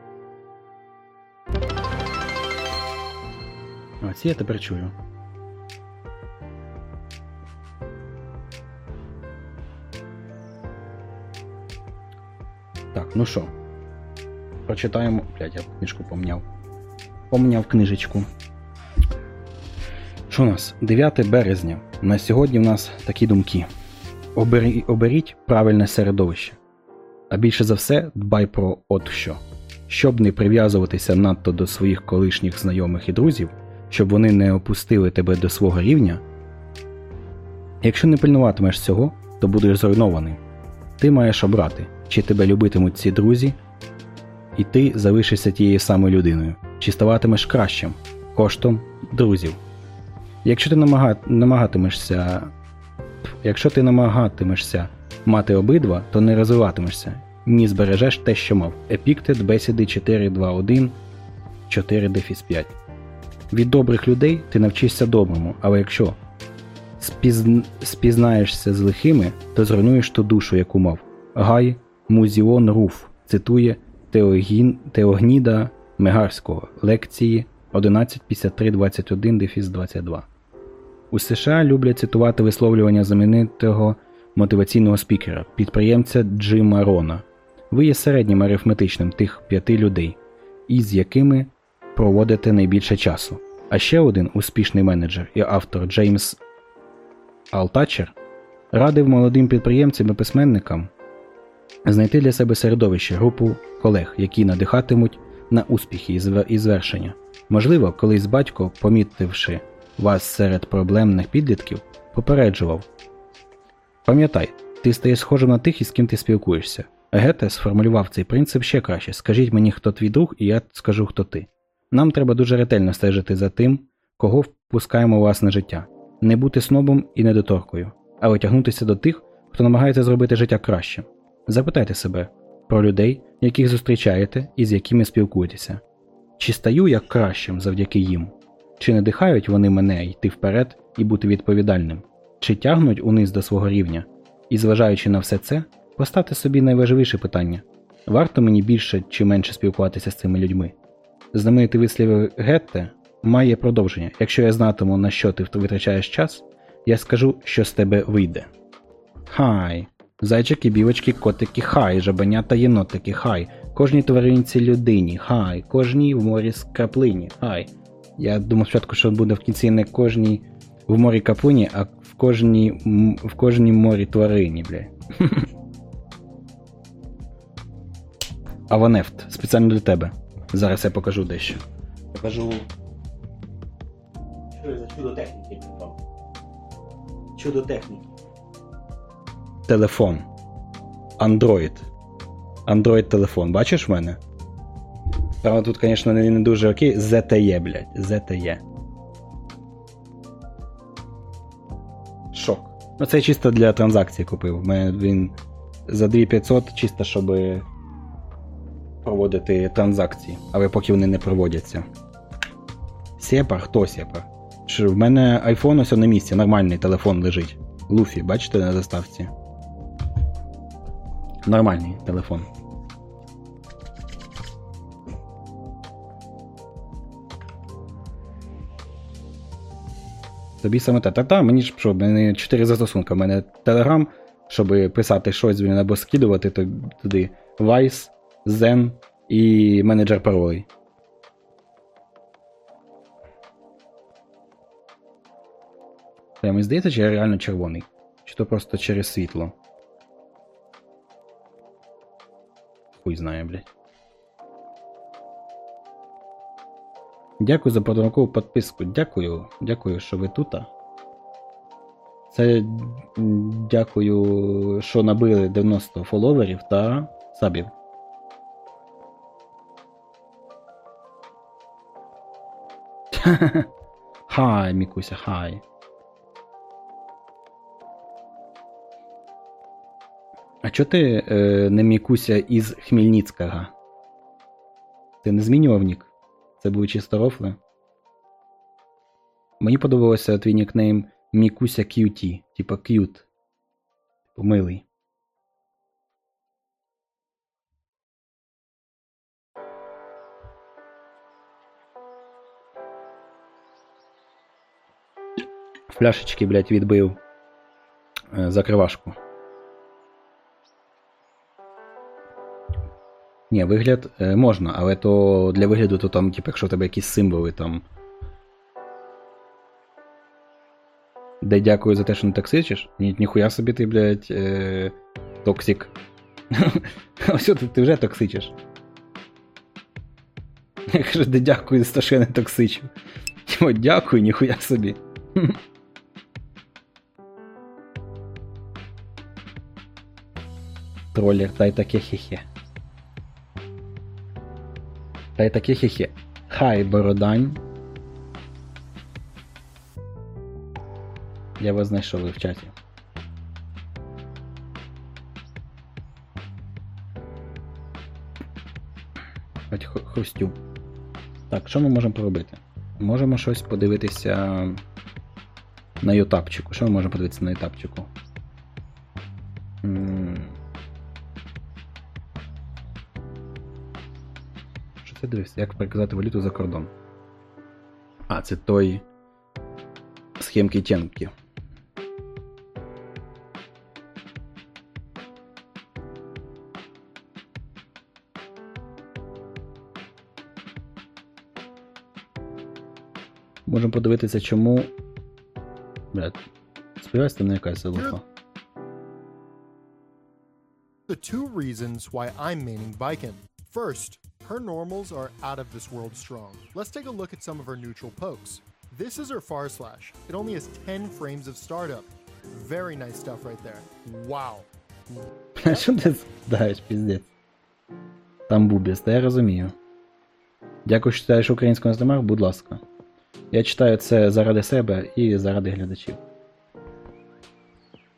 А ці я тепер чую. Так, ну що. Прочитаємо. Блять, я книжку поміняв. Поміняв книжечку. Що у нас? 9 березня. На сьогодні в нас такі думки. Обері, оберіть правильне середовище. А більше за все, дбай про от що. щоб не прив'язуватися надто до своїх колишніх знайомих і друзів, щоб вони не опустили тебе до свого рівня. Якщо не пильнуватимеш цього, то будеш зруйнований. Ти маєш обрати, чи тебе любитимуть ці друзі, і ти залишишся тією самою людиною, чи ставатимеш кращим коштом друзів. Якщо ти намагатимешся. Якщо ти намагатимешся мати обидва, то не розвиватимешся, ні збережеш те, що мав. Epictet бесіди 4.2.1 4 дефіс 5. Від добрих людей ти навчишся доброму, але якщо спізн... спізнаєшся з лихими, то зруйнуєш ту душу, яку мав. Гай Музіон Руф цитує Теогін... Теогніда Мегарського лекції 115321 дефіс 22. У США люблять цитувати висловлювання знаменитого мотиваційного спікера, підприємця Джима Рона. Ви є середнім арифметичним тих п'яти людей, із якими проводите найбільше часу. А ще один успішний менеджер і автор Джеймс Алтачер радив молодим підприємцям і письменникам знайти для себе середовище, групу колег, які надихатимуть на успіхи і звершення. Можливо, колись батько, помітивши вас серед проблемних підлітків, попереджував Пам'ятай, ти стаєш схожим на тих, із ким ти спілкуєшся. Гете сформулював цей принцип ще краще. Скажіть мені, хто твій друг, і я скажу, хто ти. Нам треба дуже ретельно стежити за тим, кого впускаємо у власне життя, не бути снобом і недоторкою, але тягнутися до тих, хто намагається зробити життя кращим. Запитайте себе про людей, яких зустрічаєте і з якими спілкуєтеся. Чи стаю я кращим завдяки їм? Чи надихають вони мене йти вперед і бути відповідальним? Чи тягнуть униз до свого рівня? І зважаючи на все це, поставте собі найважливіше питання: варто мені більше чи менше спілкуватися з цими людьми? Знаменитий вислів Гетте має продовження. Якщо я знатиму, на що ти витрачаєш час, я скажу, що з тебе вийде. Хай. Зайчики, білочки, котики, хай, жабенята, єнотики, хай. Кожній тваринці людині, хай, кожній в морі скраплині, хай. Я думав спочатку, що буде в кінці не кожній в морі каплині, а в кожній в кожній морі тварині, бля. [LAUGHS] Аванефт, спеціально для тебе. Зараз я покажу дещо. Покажу. Що за чудо техніки? Чудо техніки. Телефон. Android. Android телефон. Бачиш в мене? Правда, тут, звісно, не, не дуже окей. ZTE, блядь. ZTE. Шок. Ну це чисто для транзакції купив. Він за 2500 чисто, щоб проводити транзакції, але поки вони не проводяться. Сепар? Хто Сепар? Що в мене iPhone ось на місці, нормальний телефон лежить. Луфі, бачите на заставці? Нормальний телефон. Тобі саме те. Та-та, мені ж що, мене 4 застосунки. У мене Telegram, щоб писати щось блін, або скидувати туди. Vice, Zen і менеджер паролей. Та Мені здається, чи я реально червоний. Чи то просто через світло. Хуй знає, блядь. Дякую за подарункову підписку. Дякую. Дякую, що ви тут. Це дякую, що набили 90 фоловерів та сабів. [LAUGHS] Хай, Мікуся, хай. А чого ти е, не Мікуся із Хмельницького? Ти не змінював нік? Це були чисто рофли? Мені подобався твій нікнейм Мікуся QT, типа cute. Типу милий. Блядь, відбив е, закривашку. Ні, вигляд е, можна, але то для вигляду, то там, типу, якщо в тебе якісь символи там. Де дякую за те, що не токсичиш? Ні, ніхуя собі ти, блядь, е, токсик. [LAUGHS] Ось ти, ти вже токсичиш. Каже, де дякую за те, що я не токсичу. Тімо, дякую, ніхуя собі. [LAUGHS] Троллер, та таке хе-хе. Та й таке хе-хе. Хай, Бородань. Я вас знайшов в чаті. Хоч хрустю. Так, що ми можемо поробити? Можемо щось подивитися на ютапчику. Що ми можемо подивитися на ютапчику? Дивишся? Як переказати валюту за кордон? А, це той схемки тємки. Можемо подивитися, чому. Блядь, сподіваюся, це не якась залупа. The two reasons why I'm maining Biken. First, her normals are out of this world strong. Let's take a look at some of her neutral pokes. This is her far slash. It only has 10 frames of startup. Very nice stuff right there. Wow. [LAUGHS] Що ти даєш, піздець? Там бубіс, та я розумію. Дякую, що читаєш українську на стримах, будь ласка. Я читаю це заради себе і заради глядачів.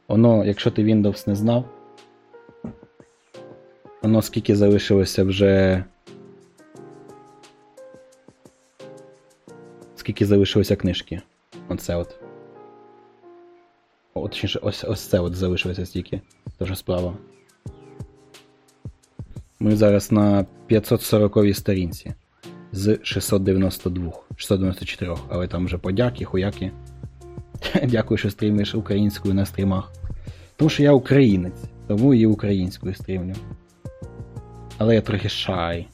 Воно, якщо ти Windows не знав, воно скільки залишилося вже. Скільки залишилося книжки. Оце от. О, точніше, ось, ось це от залишилося стільки. Тож справа. Ми зараз на 540 сторінці з 692, 694, але там вже подяки, хуяки. [LAUGHS] Дякую, що стрімиш українською на стрімах. Тому що я українець, тому і українською стрімлю. Але я трохи шай.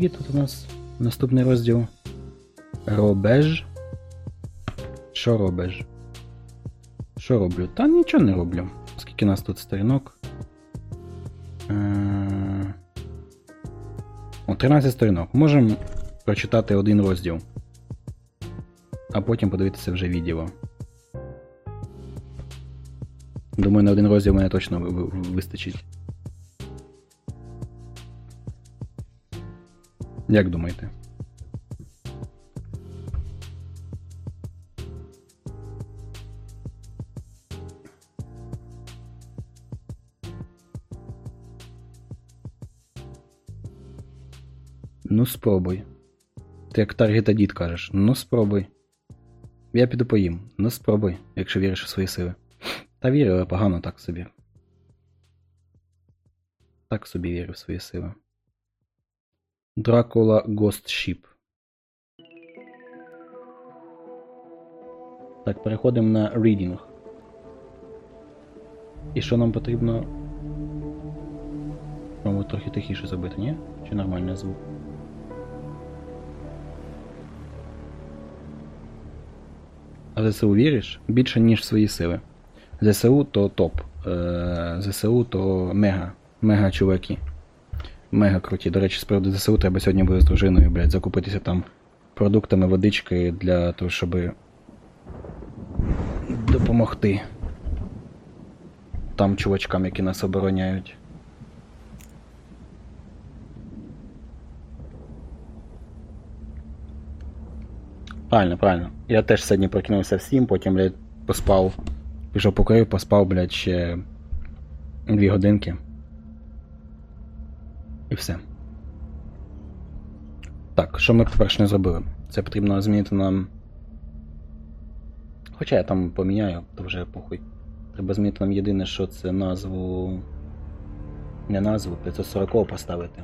Скільки тут у нас наступний розділ? Робеж. Що робиш? Що роблю? Та нічого не роблю. Скільки нас тут сторінок? Е, О, 13 сторінок. Можемо прочитати один розділ. А потім подивитися вже відео. Думаю, на один розділ мене точно ви- ви- вистачить. Як думаєте? Ну, спробуй. Ти як таргета дід кажеш, ну спробуй. Я піду поїм. Ну спробуй, якщо віриш у свої сили. Та вірю, але погано так собі. Так собі вірю в свої сили. Дракула Ghost Ship. Так, переходимо на reading. І що нам потрібно? Мабуть, трохи тихіше зробити, ні? Чи нормальний звук? А ЗСУ віриш? Більше, ніж в свої сили. ЗСУ то топ. Е, ЗСУ то мега. Мега чуваки. Мега круті. До речі, з приводу ЗСУ треба сьогодні буде з дружиною, блядь, закупитися там продуктами, водичкою для того, щоб допомогти там чувачкам, які нас обороняють. Правильно, правильно. Я теж сьогодні прокинувся в 7, потім, блядь, поспав. Пішов покурив, поспав, блядь, ще дві годинки. І все. Так, що ми, по-перше, не зробили? Це потрібно змінити нам. Хоча я там поміняю, то вже похуй. Треба змінити нам єдине, що це назву. Не назву, 540 поставити.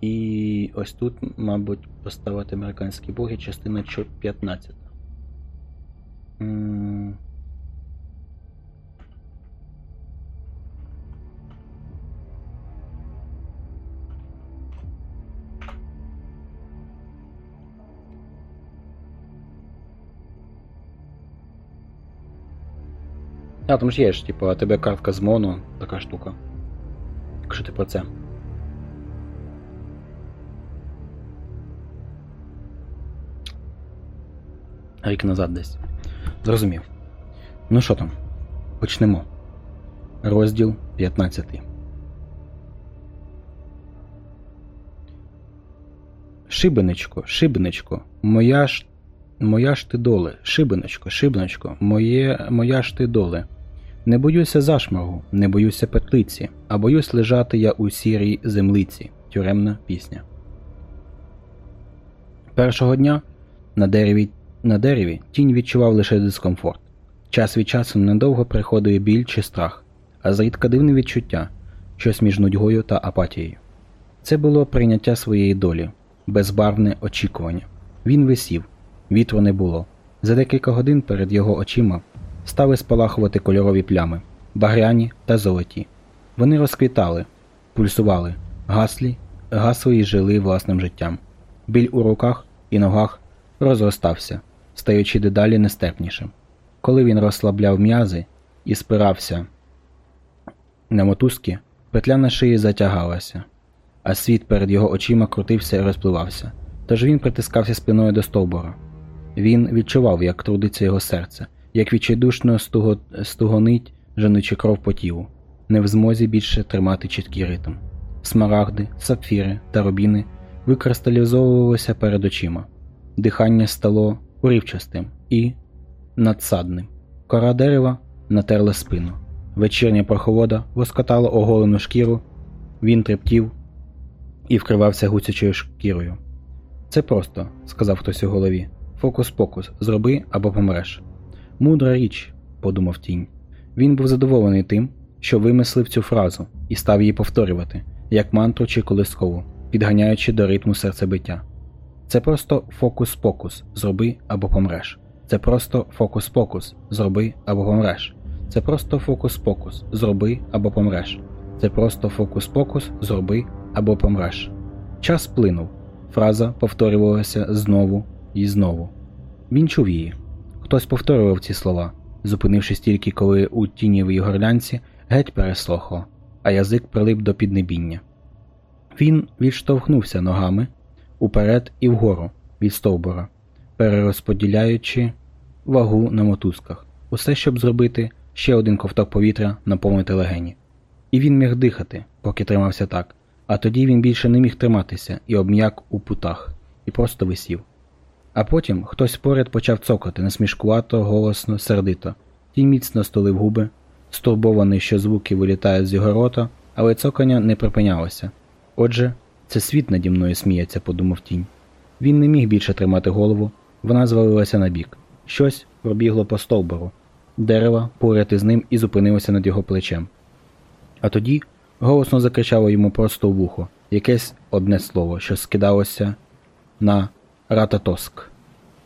І ось тут, мабуть, поставити американські боги, частина чо- 15. М. А, там ж є ж, типу, тебе картка з моно, така штука. Якщо ти про це. Рік назад десь. Зрозумів. Ну що там? Почнемо. Розділ 15. Шибенечко, шибенечко, моя ж моя ж ти доле, шибенечко, шибенечко, моє, моя ж ти доле. Не боюся зашморгу, не боюся петлиці, а боюсь лежати я у сірій землиці. Тюремна пісня. Першого дня на дереві, на дереві тінь відчував лише дискомфорт. Час від часу недовго приходив біль чи страх, а зрідка дивне відчуття, щось між нудьгою та апатією. Це було прийняття своєї долі, безбарвне очікування. Він висів, вітру не було. За декілька годин перед його очима стали спалахувати кольорові плями, багряні та золоті. Вони розквітали, пульсували, гаслі, гасли і жили власним життям. Біль у руках і ногах розростався, стаючи дедалі нестерпнішим. Коли він розслабляв м'язи і спирався на мотузки, петля на шиї затягалася, а світ перед його очима крутився і розпливався. Тож він притискався спиною до стовбура. Він відчував, як трудиться його серце, як відчайдушно стуго... стугонить, женучи кров по тілу, не в змозі більше тримати чіткий ритм. Смарагди, сапфіри та рубіни викристалізовувалися перед очима. Дихання стало уривчастим і надсадним. Кора дерева натерла спину. Вечірня прохолода воскотала оголену шкіру, він трептів і вкривався гуцячою шкірою. Це просто, сказав хтось у голові. Фокус-покус, зроби або помреш. Мудра річ, подумав тінь. Він був задоволений тим, що вимислив цю фразу і став її повторювати, як мантру чи колискову, підганяючи до ритму серцебиття. Це просто фокус-покус, зроби або помреш. Це просто фокус-покус, зроби або помреш. Це просто фокус-покус, зроби або помреш. Це просто фокус-покус, зроби або помреш. Час плинув. Фраза повторювалася знову і знову. Він чув її. Хтось повторював ці слова, зупинившись тільки коли у тіньовій горлянці геть переслохло, а язик прилип до піднебіння. Він відштовхнувся ногами уперед і вгору від стовбура, перерозподіляючи вагу на мотузках, усе, щоб зробити ще один ковток повітря, наповнити легені. І він міг дихати, поки тримався так, а тоді він більше не міг триматися і обм'як у путах, і просто висів. А потім хтось поряд почав цокати насмішкувато, голосно, сердито. Тінь міцно столив губи, стурбований, що звуки вилітають з його рота, але цокання не припинялося. Отже, це світ наді мною сміється, подумав тінь. Він не міг більше тримати голову, вона звалилася на бік. Щось пробігло по стовбуру. Дерево поряд із ним і зупинилося над його плечем. А тоді голосно закричало йому просто в вухо якесь одне слово, що скидалося на Рататоск.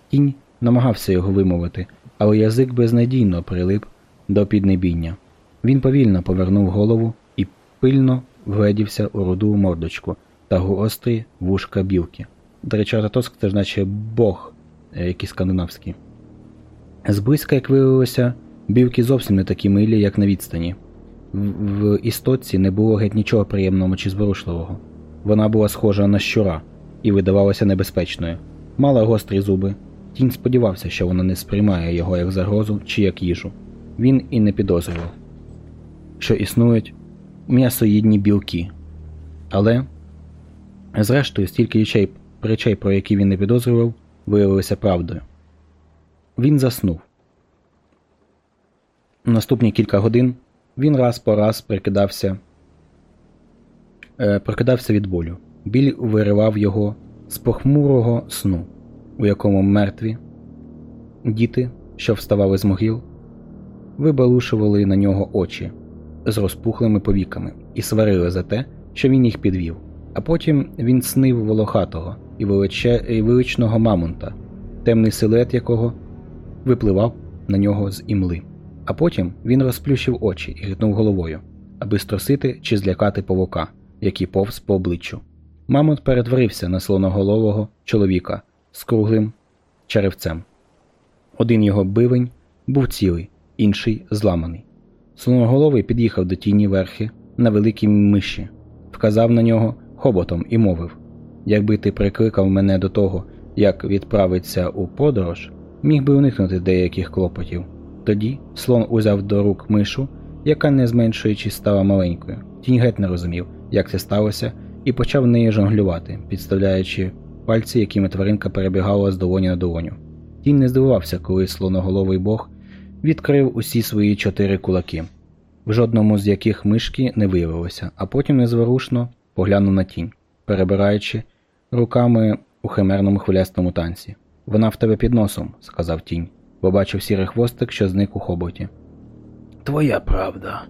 Тінь намагався його вимовити, але язик безнадійно прилип до піднебіння. Він повільно повернув голову і пильно вгледівся у руду мордочку та гострі вушка білки. До речі, Рататоск це наче бог, е, який скандинавський. Зблизька, як виявилося, білки зовсім не такі милі, як на відстані. В істотці не було геть нічого приємного чи зворушливого. Вона була схожа на щура і видавалася небезпечною. Мала гострі зуби. Тінь сподівався, що вона не сприймає його як загрозу чи як їжу. Він і не підозрював, що існують м'ясоїдні білки. Але, зрештою, стільки речей, речей, про які він не підозрював, виявилися правдою. Він заснув. Наступні кілька годин він раз по раз прикидався, е, прокидався від болю. Біль виривав його з похмурого сну, у якому мертві діти, що вставали з могил, вибалушували на нього очі з розпухлими повіками і сварили за те, що він їх підвів. А потім він снив волохатого і, величного мамонта, темний силует якого випливав на нього з імли. А потім він розплющив очі і гитнув головою, аби струсити чи злякати павука, який повз по обличчю. Мамонт перетворився на слоноголового чоловіка з круглим черевцем. Один його бивень був цілий, інший зламаний. Слоноголовий під'їхав до тіні верхи на великій миші, вказав на нього хоботом і мовив Якби ти прикликав мене до того, як відправиться у подорож, міг би уникнути деяких клопотів. Тоді слон узяв до рук мишу, яка, не зменшуючись, стала маленькою. Тінь геть не розумів, як це сталося, і почав нею жонглювати, підставляючи пальці, якими тваринка перебігала з долоні на долоню. Тінь не здивувався, коли слоноголовий бог відкрив усі свої чотири кулаки, в жодному з яких мишки не виявилося, а потім незворушно поглянув на тінь, перебираючи руками у химерному хвилястому танці. Вона в тебе під носом, сказав тінь, побачив сірий хвостик, що зник у хоботі. Твоя правда.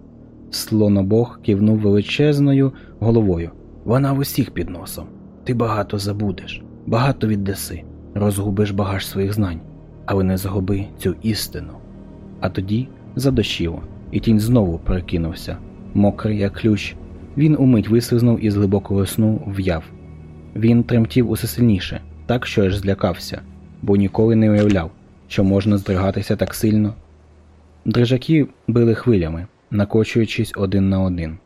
Слонобог кивнув величезною головою. Вона в усіх під носом. Ти багато забудеш, багато віддаси, розгубиш багаж своїх знань, але не загуби цю істину. А тоді задощило, і тінь знову перекинувся. Мокрий, як ключ, він умить вислизнув із глибокого сну в'яв. Він тремтів усе сильніше, так що аж злякався, бо ніколи не уявляв, що можна здригатися так сильно. Дрижаки били хвилями, накочуючись один на один.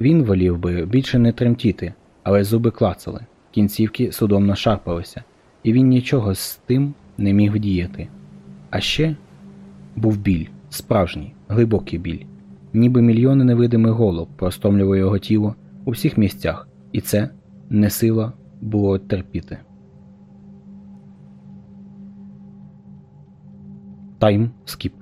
Він волів би більше не тремтіти, але зуби клацали, кінцівки судомно шарпалися, і він нічого з тим не міг вдіяти. А ще був біль, справжній, глибокий біль, ніби мільйони невидимих голуб простомлювали його тіло у всіх місцях, і це не сила було терпіти. Тайм скіп.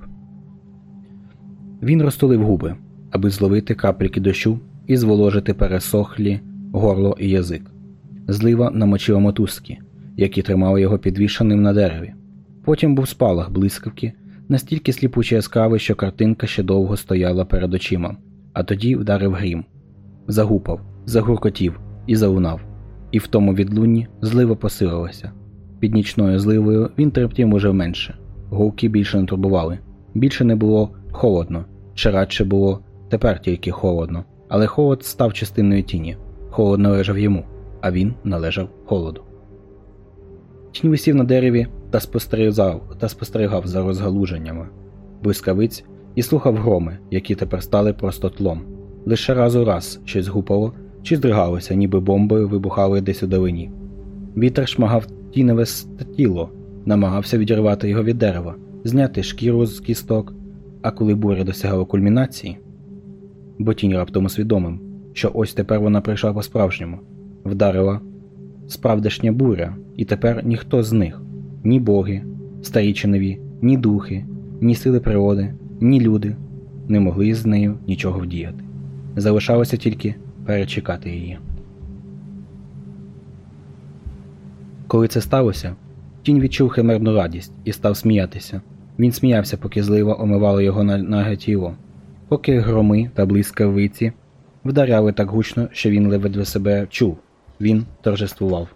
Він розтулив губи, аби зловити капельки дощу і зволожити пересохлі горло і язик. Злива намочила мотузки, які тримали його підвішеним на дереві. Потім був спалах блискавки, настільки сліпуче яскравий, що картинка ще довго стояла перед очима, а тоді вдарив грім. Загупав, загуркотів і залунав, і в тому відлунні злива посилилася. Під нічною зливою він терптів уже менше. Гулки більше не турбували. Більше не було холодно, чи радше було тепер тільки холодно, але холод став частиною тіні. Холод належав йому, а він належав холоду. Тінь висів на дереві та спостерігав, та спостерігав за розгалуженнями блискавиць і слухав громи, які тепер стали просто тлом. Лише раз у раз щось гупало чи здригалося, ніби бомби вибухали десь у долині. Вітер шмагав тіневе тіло, намагався відірвати його від дерева, зняти шкіру з кісток, а коли буря досягала кульмінації, бо тінь раптом усвідомив, що ось тепер вона прийшла по-справжньому, вдарила справдешня буря, і тепер ніхто з них ні боги, старі чи ні духи, ні сили природи, ні люди не могли з нею нічого вдіяти. Залишалося тільки перечекати її. Коли це сталося, тінь відчув химерну радість і став сміятися. Він сміявся, поки злива омивала його на тіло, поки громи та блискавиці вдаряли так гучно, що він ледве себе чув. Він торжествував.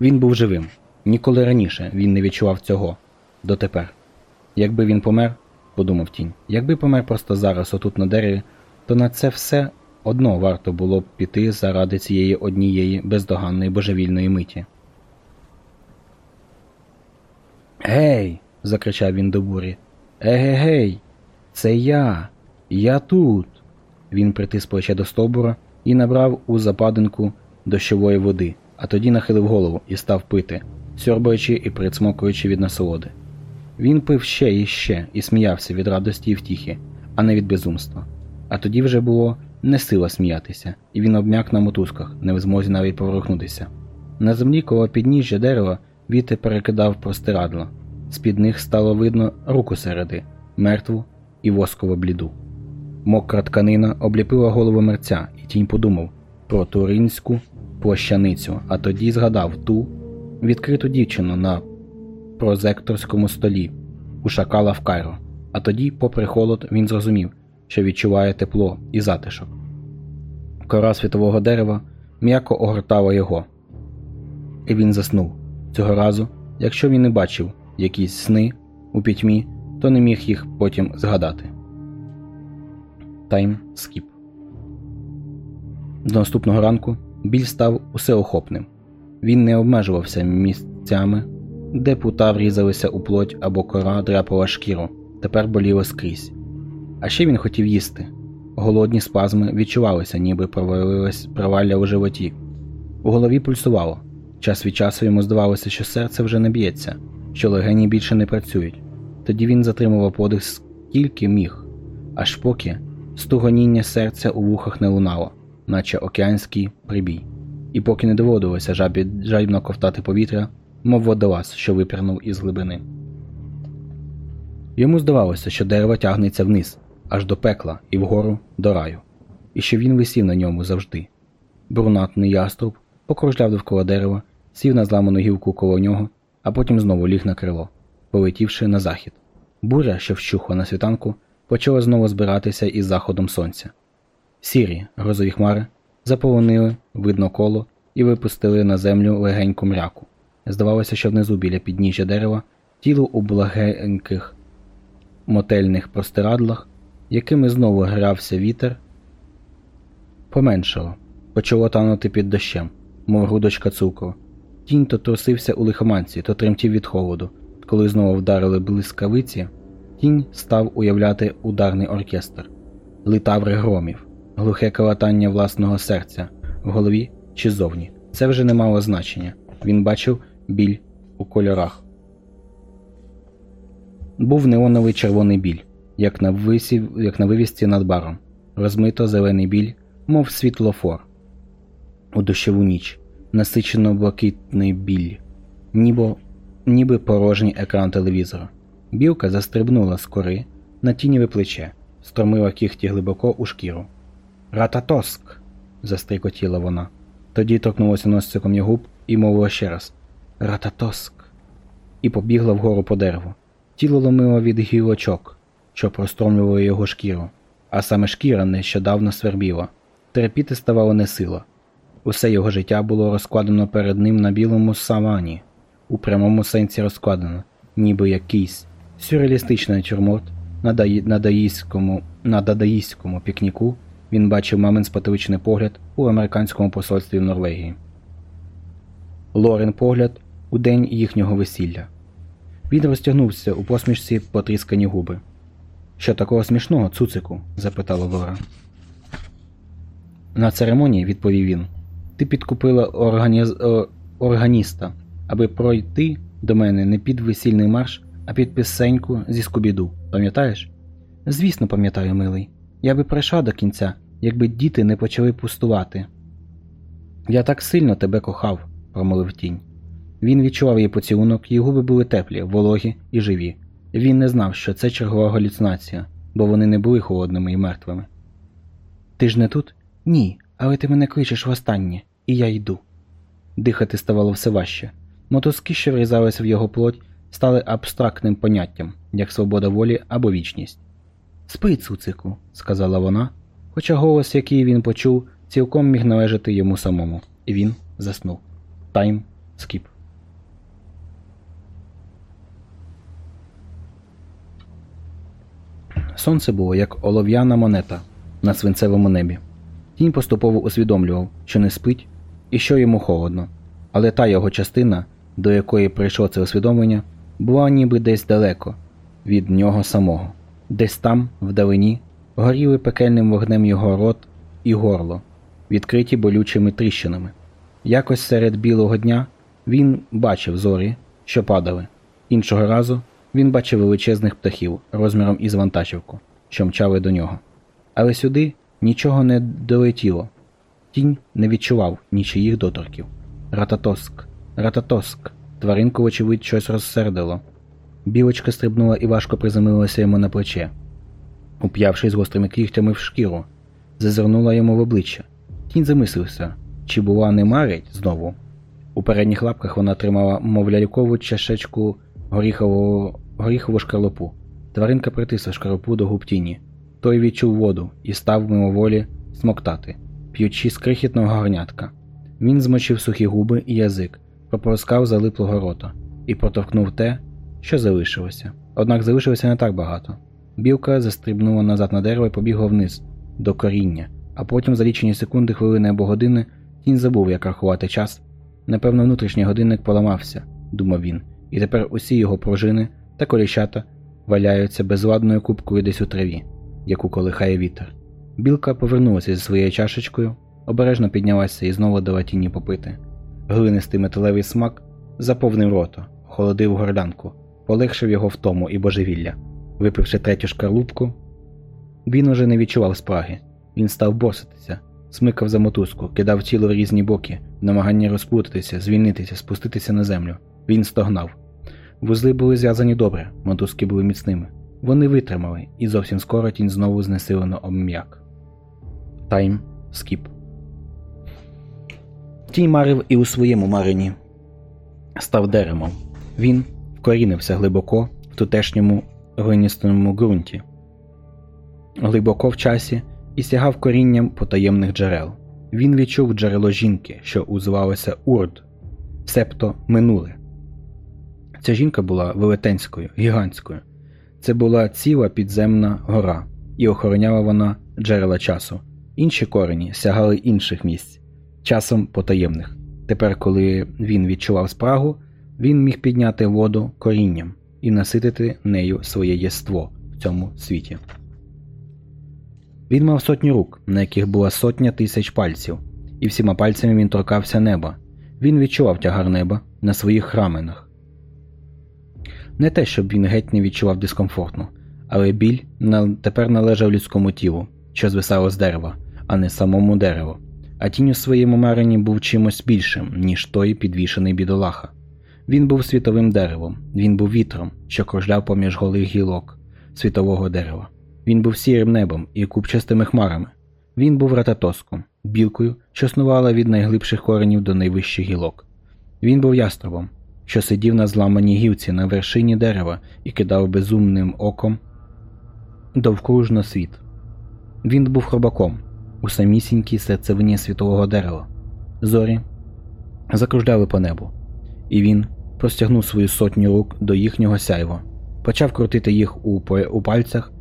Він був живим. Ніколи раніше він не відчував цього дотепер. Якби він помер, подумав тінь, якби помер просто зараз, отут на дереві, то на це все одно варто було б піти заради цієї однієї бездоганної божевільної миті. Гей. закричав він до бурі. Еге гей, це я. Я тут. Він притис плече до стовбура і набрав у западинку дощової води, а тоді нахилив голову і став пити, сьорбаючи і прицмокуючи від насолоди. Він пив ще і ще і сміявся від радості і втіхи, а не від безумства. А тоді вже було не сила сміятися, і він обм'як на мотузках, не в змозі навіть поворухнутися. На землі коло підніжжя дерева вітер перекидав простирадло. З-під них стало видно руку середи, мертву і восково бліду. Мокра тканина обліпила голову мерця, і тінь подумав про туринську площаницю, а тоді згадав ту відкриту дівчину на прозекторському столі у шакала в Кайро. А тоді, попри холод, він зрозумів, що відчуває тепло і затишок. Кора світового дерева м'яко огортала його. І він заснув. Цього разу, якщо він не бачив якісь сни у пітьмі, то не міг їх потім згадати. Тайм скіп. До наступного ранку біль став усеохопним. Він не обмежувався місцями, де пута врізалися у плоть або кора дряпала шкіру, тепер боліло скрізь. А ще він хотів їсти. Голодні спазми відчувалися, ніби провалилось провалля у животі. У голові пульсувало. Час від часу йому здавалося, що серце вже не б'ється, що легені більше не працюють. Тоді він затримував подих скільки міг, аж поки стугоніння серця у вухах не лунало, наче океанський прибій, і поки не доводилося жабі жадібно ковтати повітря, мов водолаз, що випірнув із глибини. Йому здавалося, що дерево тягнеться вниз, аж до пекла і вгору до раю, і що він висів на ньому завжди. Брунатний яструб покружляв довкола дерева, сів на зламану гілку коло нього, а потім знову ліг на крило, полетівши на захід. Буря, що вщухла на світанку, почала знову збиратися із заходом сонця. Сірі грозові хмари заполонили видно коло і випустили на землю легеньку мряку. Здавалося, що внизу біля підніжжя дерева тіло у благеньких мотельних простирадлах, якими знову грався вітер, поменшало, почало танути під дощем, мов грудочка цукру. Тінь то трусився у лихоманці, то тремтів від холоду. Коли знову вдарили блискавиці, тінь став уявляти ударний оркестр, литаври громів, глухе калатання власного серця в голові чи зовні. Це вже не мало значення. Він бачив біль у кольорах. Був неоновий червоний біль, як на, висів, як на вивісці над баром, розмито зелений біль, мов світлофор. У дощову ніч, насичено блакитний біль, ніби, ніби порожній екран телевізора. Білка застрибнула з кори на тіньове плече, стромила кіхті глибоко у шкіру. Рататоск. застрикотіла вона. Тоді торкнулася носиком його губ і мовила ще раз Рататоск. І побігла вгору по дереву. Тіло ломило від гілочок, що простромлювали його шкіру, а саме шкіра нещодавно свербіла. Терпіти ставало не сила. Усе його життя було розкладено перед ним на білому савані, у прямому сенсі розкладено, ніби якийсь сюрреалістичний натюрморт на, даї... дадаїському пікніку він бачив мамин спотовичний погляд у американському посольстві в Норвегії. Лорен погляд у день їхнього весілля. Він розтягнувся у посмішці потріскані губи. Що такого смішного, цуцику? запитала Лора. На церемонії, відповів він, ти підкупила органі... о... органіста, аби пройти до мене не під весільний марш, а під пісеньку зі скубіду. Пам'ятаєш? Звісно, пам'ятаю, милий. Я би прийшла до кінця, якби діти не почали пустувати. Я так сильно тебе кохав, промовив тінь. Він відчував її поцілунок, її губи були теплі, вологі і живі. Він не знав, що це чергова галюцинація, бо вони не були холодними і мертвими. Ти ж не тут? Ні, але ти мене кличеш востаннє, і я йду. Дихати ставало все важче. Мотузки, що врізалися в його плоть, стали абстрактним поняттям, як свобода волі або вічність. Спи, цуцику, сказала вона, хоча голос, який він почув, цілком міг належати йому самому, і він заснув. Тайм скіп. Сонце було як олов'яна монета на свинцевому небі. Тінь поступово усвідомлював, що не спить і що йому холодно, але та його частина, до якої прийшло це усвідомлення, була ніби десь далеко від нього самого. Десь там, вдалині, горіли пекельним вогнем його рот і горло, відкриті болючими тріщинами. Якось серед білого дня він бачив зорі, що падали. Іншого разу він бачив величезних птахів розміром із вантажівку, що мчали до нього. Але сюди нічого не долетіло. Тінь не відчував нічиїх доторків. Рататоск, рататоск. Тваринку, вочевидь, щось розсердило. Білочка стрибнула і важко приземлилася йому на плече, уп'явшись гострими кігтями в шкіру, зазирнула йому в обличчя. Тінь замислився, чи була не марить знову. У передніх лапках вона тримала мовлякову чашечку горіхову, горіхову шкарлопу. Тваринка притисла шкарлопу до губ тіні. Той відчув воду і став мимоволі смоктати. п'ючи з крихітного горнятка. Він змочив сухі губи і язик, прополоскав залиплого рота і протовкнув те, що залишилося. Однак залишилося не так багато. Білка застрибнула назад на дерево і побігла вниз, до коріння, а потім за лічені секунди, хвилини або години тінь забув, як рахувати час. Напевно, внутрішній годинник поламався, думав він, і тепер усі його пружини та коліщата валяються безладною кубкою десь у траві, яку колихає вітер. Білка повернулася зі своєю чашечкою, обережно піднялася і знову дала тіні попити. Глинистий металевий смак заповнив рота, холодив горлянку, полегшив його втому і божевілля. Випивши третю шкарлупку, він уже не відчував спраги. Він став боситися, смикав за мотузку, кидав тіло в різні боки, в намаганні розплутатися, звільнитися, спуститися на землю. Він стогнав. Вузли були зв'язані добре, мотузки були міцними. Вони витримали, і зовсім скоро тінь знову знесилено обм'як. Тайм скіп. Тінь марив і у своєму марині став деревом. Він вкорінився глибоко в тутешньому глиністому ґрунті, глибоко в часі і сягав корінням потаємних джерел. Він відчув джерело жінки, що узвалося Урд, себто минуле. Ця жінка була велетенською, гігантською. Це була ціла підземна гора, і охороняла вона джерела часу. Інші корені сягали інших місць, часом потаємних. Тепер, коли він відчував спрагу, він міг підняти воду корінням і наситити нею своє єство в цьому світі. Він мав сотню рук, на яких була сотня тисяч пальців, і всіма пальцями він торкався неба. Він відчував тягар неба на своїх раменах. Не те, щоб він геть не відчував дискомфортно, але біль тепер належав людському тілу, що звисало з дерева, а не самому дереву. А тінь у своєму марені був чимось більшим, ніж той підвішений бідолаха. Він був світовим деревом, він був вітром, що кружляв поміж голих гілок світового дерева. Він був сірим небом і купчастими хмарами. Він був рататоском, білкою, що снувала від найглибших коренів до найвищих гілок. Він був яструбом, що сидів на зламаній гілці на вершині дерева і кидав безумним оком довкружно світ. Він був хробаком у самісінькій серцевині світового дерева. Зорі закружляли по небу, і він простягнув свою сотню рук до їхнього сяйва, почав крутити їх у, у пальцях,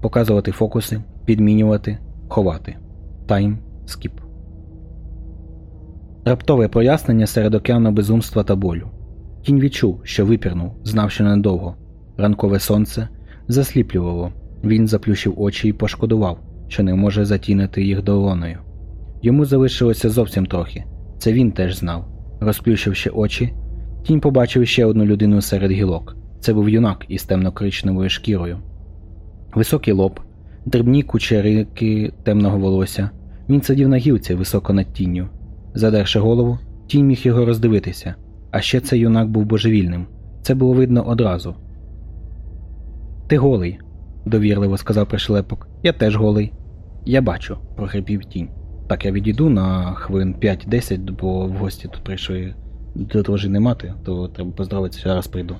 показувати фокуси, підмінювати, ховати. Тайм скіп. Раптове прояснення серед океану безумства та болю. Кінь відчув, що випірнув, знав, що недовго. Ранкове сонце засліплювало. Він заплющив очі і пошкодував, що не може затінити їх долоною. Йому залишилося зовсім трохи. Це він теж знав. Розплющивши очі, тінь побачив ще одну людину серед гілок. Це був юнак із темно-коричневою шкірою. Високий лоб, дрібні кучерики темного волосся. Він сидів на гілці високо над тінню. Задерши голову, тінь міг його роздивитися. А ще цей юнак був божевільним. Це було видно одразу. Ти голий, довірливо сказав пришлепок. Я теж голий. Я бачу, прохрипів тінь. Так я відійду на хвилин 5-10, бо в гості тут прийшли до дружини мати, то треба поздравитися, зараз прийду.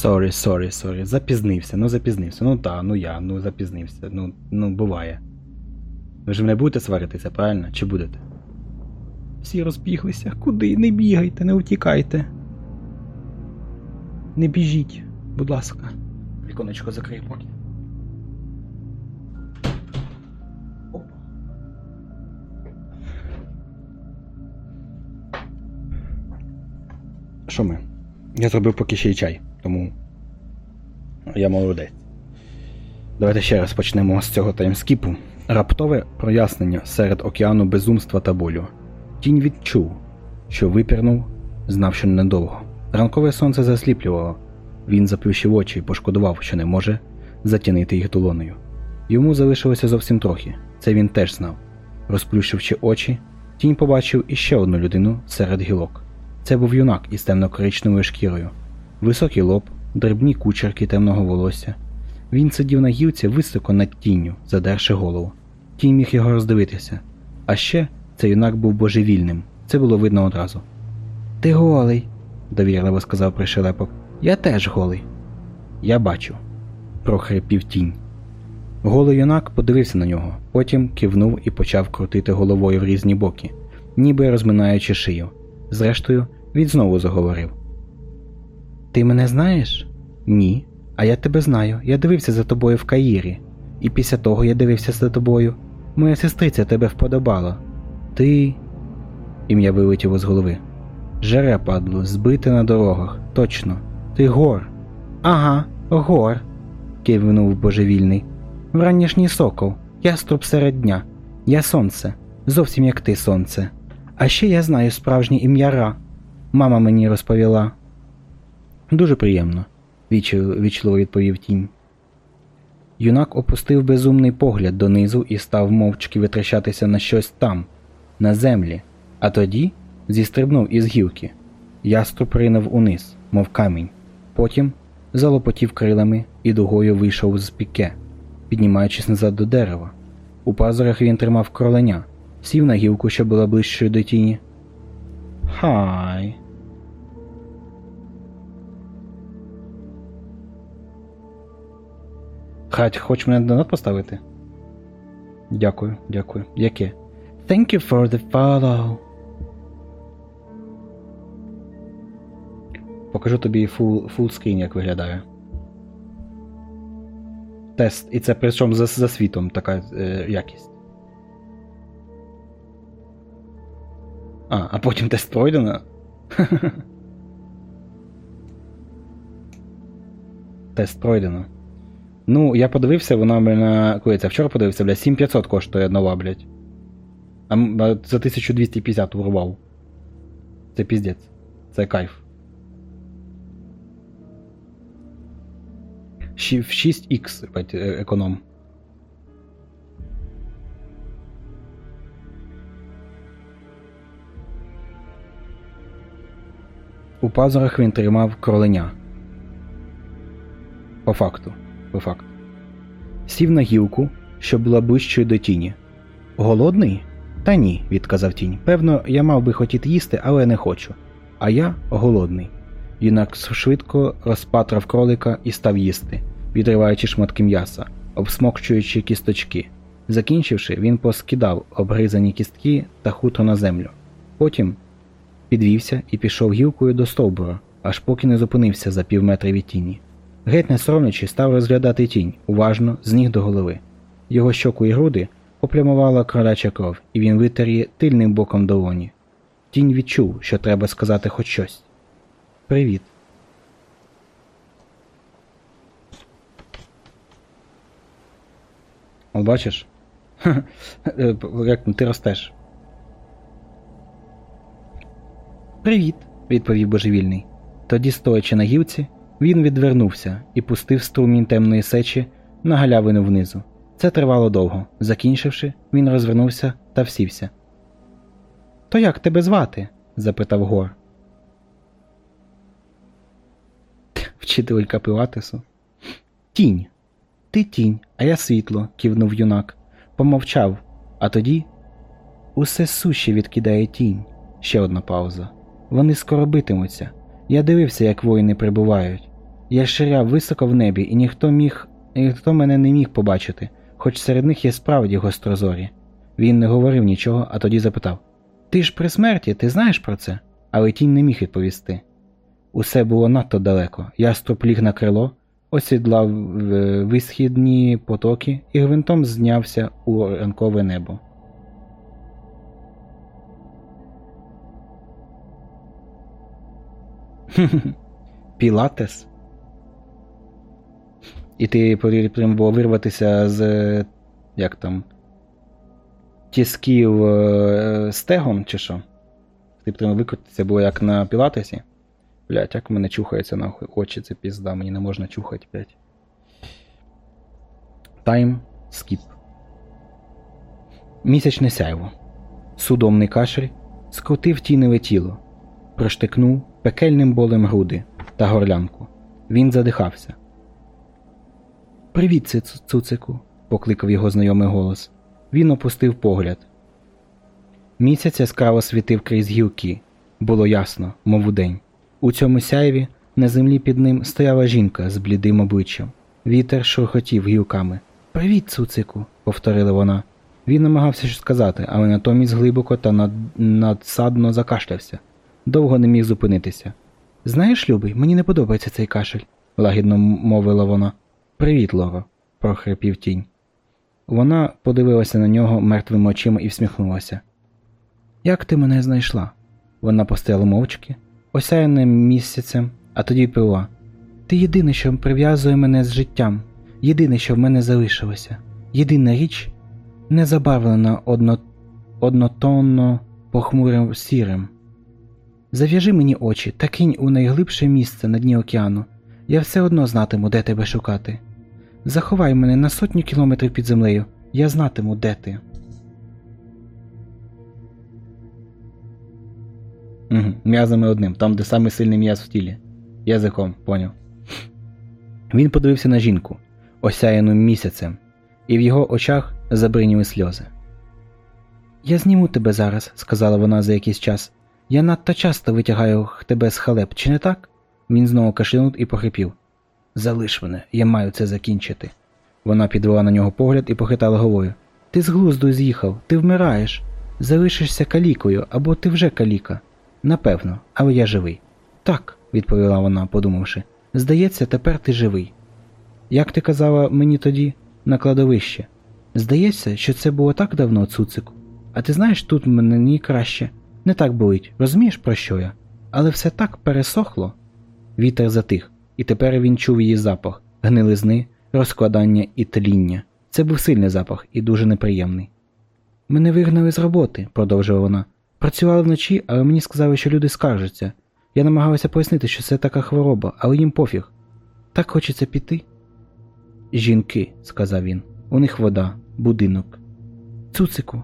Sorry, sorry, sorry. Запізнився, ну запізнився. Ну та, ну я, ну запізнився. Ну, ну буває. Ви ж не будете сваритися, правильно? Чи будете? Всі розбіглися. Куди? Не бігайте, не утікайте. Не біжіть, будь ласка. Віконечко закрий поки. Що ми? Я зробив поки ще й чай, тому я молодець. Давайте ще раз почнемо з цього таймскіпу. Раптове прояснення серед океану безумства та болю. Тінь відчув, що випірнув, знав, що недовго. Ранкове сонце засліплювало. Він заплющив очі і пошкодував, що не може затінити їх долонею. Йому залишилося зовсім трохи, це він теж знав. Розплющивши очі, тінь побачив іще одну людину серед гілок. Це був юнак із темно-коричневою шкірою, високий лоб, дрібні кучерки темного волосся. Він сидів на гілці високо над тінню, задерши голову. Тінь міг його роздивитися. А ще цей юнак був божевільним, це було видно одразу. Ти голий, довірливо сказав пришелепок. Я теж голий. Я бачу, прохрипів тінь. Голий юнак подивився на нього, потім кивнув і почав крутити головою в різні боки, ніби розминаючи шию. Зрештою, він знову заговорив. Ти мене знаєш? Ні. А я тебе знаю. Я дивився за тобою в Каїрі. І після того я дивився за тобою. Моя сестриця тебе вподобала. Ти. Ім'я вилетіло з голови. Жере падло, збите на дорогах. Точно. Ти гор. Ага, гор. кивнув божевільний. Вранішній сокол. Яструб серед дня. Я сонце. Зовсім як ти, сонце. А ще я знаю справжнє ім'я Ра. Мама мені розповіла. Дуже приємно, вічливо відповів тінь. Юнак опустив безумний погляд донизу і став мовчки витрачатися на щось там, на землі, а тоді зістрибнув із гілки. Яструб ринув униз, мов камінь. Потім залопотів крилами і дугою вийшов з піке, піднімаючись назад до дерева. У пазурах він тримав кроленя, сів на гілку, що була ближчою до тіні. Хай. Хать, хочеш мене донат поставити? Дякую, дякую. Яке? Thank you for the follow. Покажу тобі full, fullscreen, як виглядає. Тест. І це причому за, за світом така е, якість. А, а потім тест пройдено. [LAUGHS] Тест пройдено. Ну, я подивився, вона мене. Коли вчора подивився, блядь, 7500 коштує нова, блядь. А за 1250 урвав. Це піздець. Це кайф. В 6х, блядь, е- економ. У пазурах він тримав кроленя. По факту. Факту. Сів на гілку, що була ближчою до тіні. Голодний? Та ні, відказав тінь. Певно, я мав би хотіти їсти, але не хочу. А я голодний. Юнак швидко розпатрав кролика і став їсти, відриваючи шматки м'яса, обсмокчуючи кісточки. Закінчивши, він поскидав обгризані кістки та хутро на землю. Потім підвівся і пішов гілкою до стовбура, аж поки не зупинився за півметра від тіні. Геть не соромлячи, став розглядати тінь, уважно, з ніг до голови. Його щоку і груди оплямувала кроляча кров, і він витер її тильним боком долоні. Тінь відчув, що треба сказати хоч щось. Привіт. От бачиш? Як ти ростеш. Привіт, відповів божевільний. Тоді, стоячи на гілці, він відвернувся і пустив струмінь темної сечі на галявину внизу. Це тривало довго. Закінчивши, він розвернувся та всівся. То як тебе звати? запитав Гор. Вчителька Пилатесу. Тінь. Ти тінь, а я світло, кивнув юнак. Помовчав, а тоді усе суще відкидає тінь. Ще одна пауза. Вони скоро битимуться. Я дивився, як воїни прибувають. Я ширяв високо в небі, і ніхто міг. ніхто мене не міг побачити, хоч серед них є справді гострозорі. Він не говорив нічого, а тоді запитав Ти ж при смерті, ти знаєш про це? Але тінь не міг відповісти. Усе було надто далеко. Яструб ліг на крило, осідлав е, висхідні потоки і гвинтом знявся у ранкове небо. Пілатес? І ти потрібно було вирватися з. як там. Тісків е, стегом, чи що? Ти потрібно викрутитися було як на пілатесі. Блять, як мене чухається нахуй очі, це пізда, мені не можна чухати, блять. Тайм скіп. Місячне сяйво. Судомний кашель скрутив тіневе тіло, проштикнув пекельним болем груди та горлянку. Він задихався. Привіт, цуцику, покликав його знайомий голос. Він опустив погляд. Місяць яскраво світив крізь гілки. Було ясно, мов удень. У цьому сяєві на землі під ним стояла жінка з блідим обличчям. Вітер шурхотів гілками. Привіт, цуцику, повторила вона. Він намагався щось сказати, але натомість глибоко та над... надсадно закашлявся. Довго не міг зупинитися. Знаєш, любий, мені не подобається цей кашель, лагідно мовила вона. Привіт, Лоро, прохрипів тінь. Вона подивилася на нього мертвими очима і всміхнулася. Як ти мене знайшла? Вона постояла мовчки, осяяна місяцем, а тоді пила. Ти єдине, що прив'язує мене з життям, єдине, що в мене залишилося, єдина річ, не забарвлена одно... однотонно похмурим сірим. Зав'яжи мені очі та кинь у найглибше місце на дні океану. Я все одно знатиму, де тебе шукати. Заховай мене на сотню кілометрів під землею, я знатиму, де ти. Угу. М'язами одним, там, де самий сильний м'яз в тілі. Язиком, поняв. Він подивився на жінку, осяяну місяцем, і в його очах забриніли сльози. Я зніму тебе зараз, сказала вона за якийсь час. Я надто часто витягаю тебе з халеп, чи не так? Він знову кашлянув і похрипів. Залиш мене, я маю це закінчити. Вона підвела на нього погляд і похитала головою. Ти з глузду з'їхав, ти вмираєш. Залишишся калікою, або ти вже каліка. Напевно, але я живий. Так, відповіла вона, подумавши. Здається, тепер ти живий. Як ти казала мені тоді на кладовище? Здається, що це було так давно, цуцику. А ти знаєш, тут мені краще. Не так болить, розумієш, про що я? Але все так пересохло. Вітер затих, і тепер він чув її запах, гнилизни, розкладання і тління. Це був сильний запах і дуже неприємний. Мене вигнали з роботи, продовжила вона. Працювала вночі, але мені сказали, що люди скаржаться. Я намагалася пояснити, що це така хвороба, але їм пофіг. Так хочеться піти. Жінки, сказав він. У них вода, будинок. Цуцику.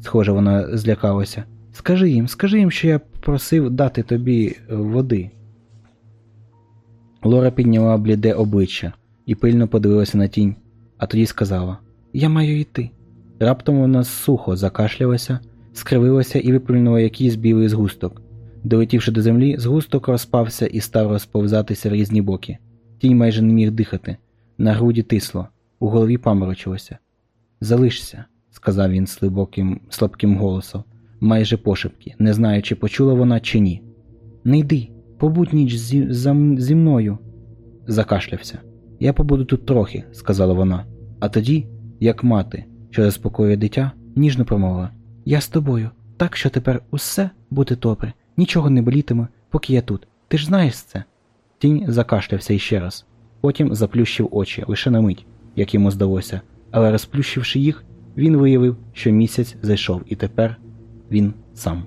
Схоже, вона злякалася. Скажи їм, скажи їм, що я просив дати тобі е, води. Лора підняла бліде обличчя і пильно подивилася на тінь, а тоді сказала: Я маю йти. Раптом вона сухо закашлялася, скривилася і виплюнула якийсь білий згусток. Долетівши до землі, згусток розпався і став розповзатися в різні боки. Тінь майже не міг дихати, на груді тисло, у голові паморочилося. Залишся, сказав він слабким, слабким голосом, майже пошепки, не знаю, чи почула вона, чи ні. Не йди, побудь ніч зі, за- зі мною. Закашлявся. Я побуду тут трохи, сказала вона. А тоді, як мати, що заспокоює дитя, ніжно промовила Я з тобою, так що тепер усе буде добре, нічого не болітиме, поки я тут. Ти ж знаєш це. Тінь закашлявся іще раз. Потім заплющив очі лише на мить, як йому здалося, але розплющивши їх, він виявив, що місяць зайшов, і тепер він сам.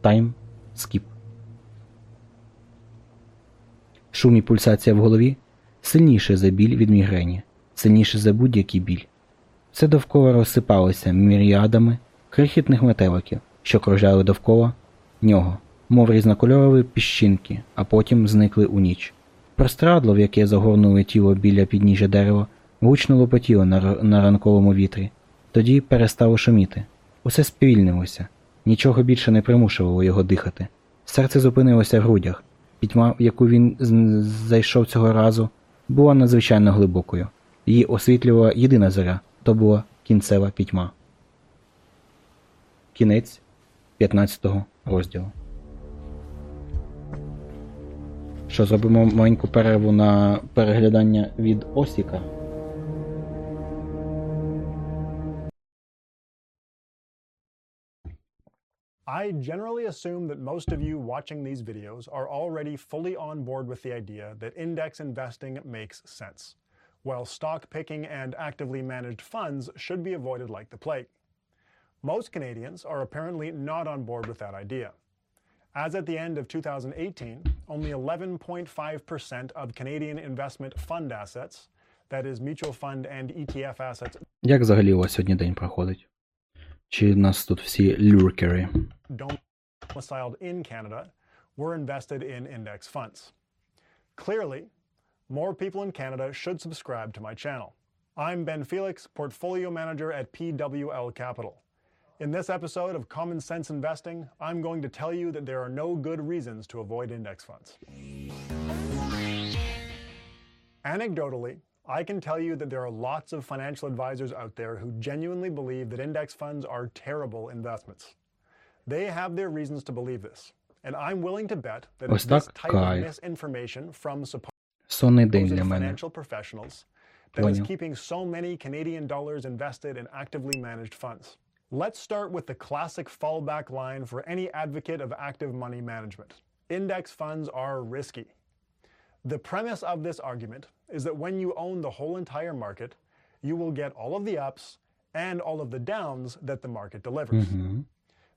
Тайм скіп. Шум і пульсація в голові сильніше за біль від мігрені, сильніше за будь-який біль. Все довкола розсипалося міріадами крихітних метеликів, що кружляли довкола нього, мов різнокольорові піщинки, а потім зникли у ніч. Прострадло, в яке загорнули тіло біля підніжжя дерева, гучно лопотіло на, на ранковому вітрі. Тоді перестало шуміти. Усе сповільнилося. Нічого більше не примушувало його дихати. Серце зупинилося в грудях. Пітьма, в яку він зайшов цього разу, була надзвичайно глибокою. Її освітлювала єдина зоря то була кінцева пітьма. Кінець 15 розділу. Що, зробимо маленьку перерву на переглядання від Осіка? I generally assume that most of you watching these videos are already fully on board with the idea that index investing makes sense, while stock picking and actively managed funds should be avoided like the plague. Most Canadians are apparently not on board with that idea. As at the end of 2018, only 11.5% of Canadian investment fund assets, that is, mutual fund and ETF assets, Як взагалі у вас сьогодні день проходить? Чи нас тут всі люркери? domiciled in Canada were invested in index funds. Clearly, more people in Canada should subscribe to my channel. I'm Ben Felix, Portfolio Manager at PWL Capital. In this episode of Common Sense Investing, I'm going to tell you that there are no good reasons to avoid index funds. Anecdotally, I can tell you that there are lots of financial advisors out there who genuinely believe that index funds are terrible investments. They have their reasons to believe this, and I'm willing to bet that Ось it's this так, type of кайф. misinformation from Сонний день supposed для мене. financial professionals that is Понял. keeping so many Canadian dollars invested in actively managed funds. Let's start with the classic fallback line for any advocate of active money management. Index funds are risky. The premise of this argument is that when you own the whole entire market, you will get all of the ups and all of the downs that the market delivers. Mm-hmm.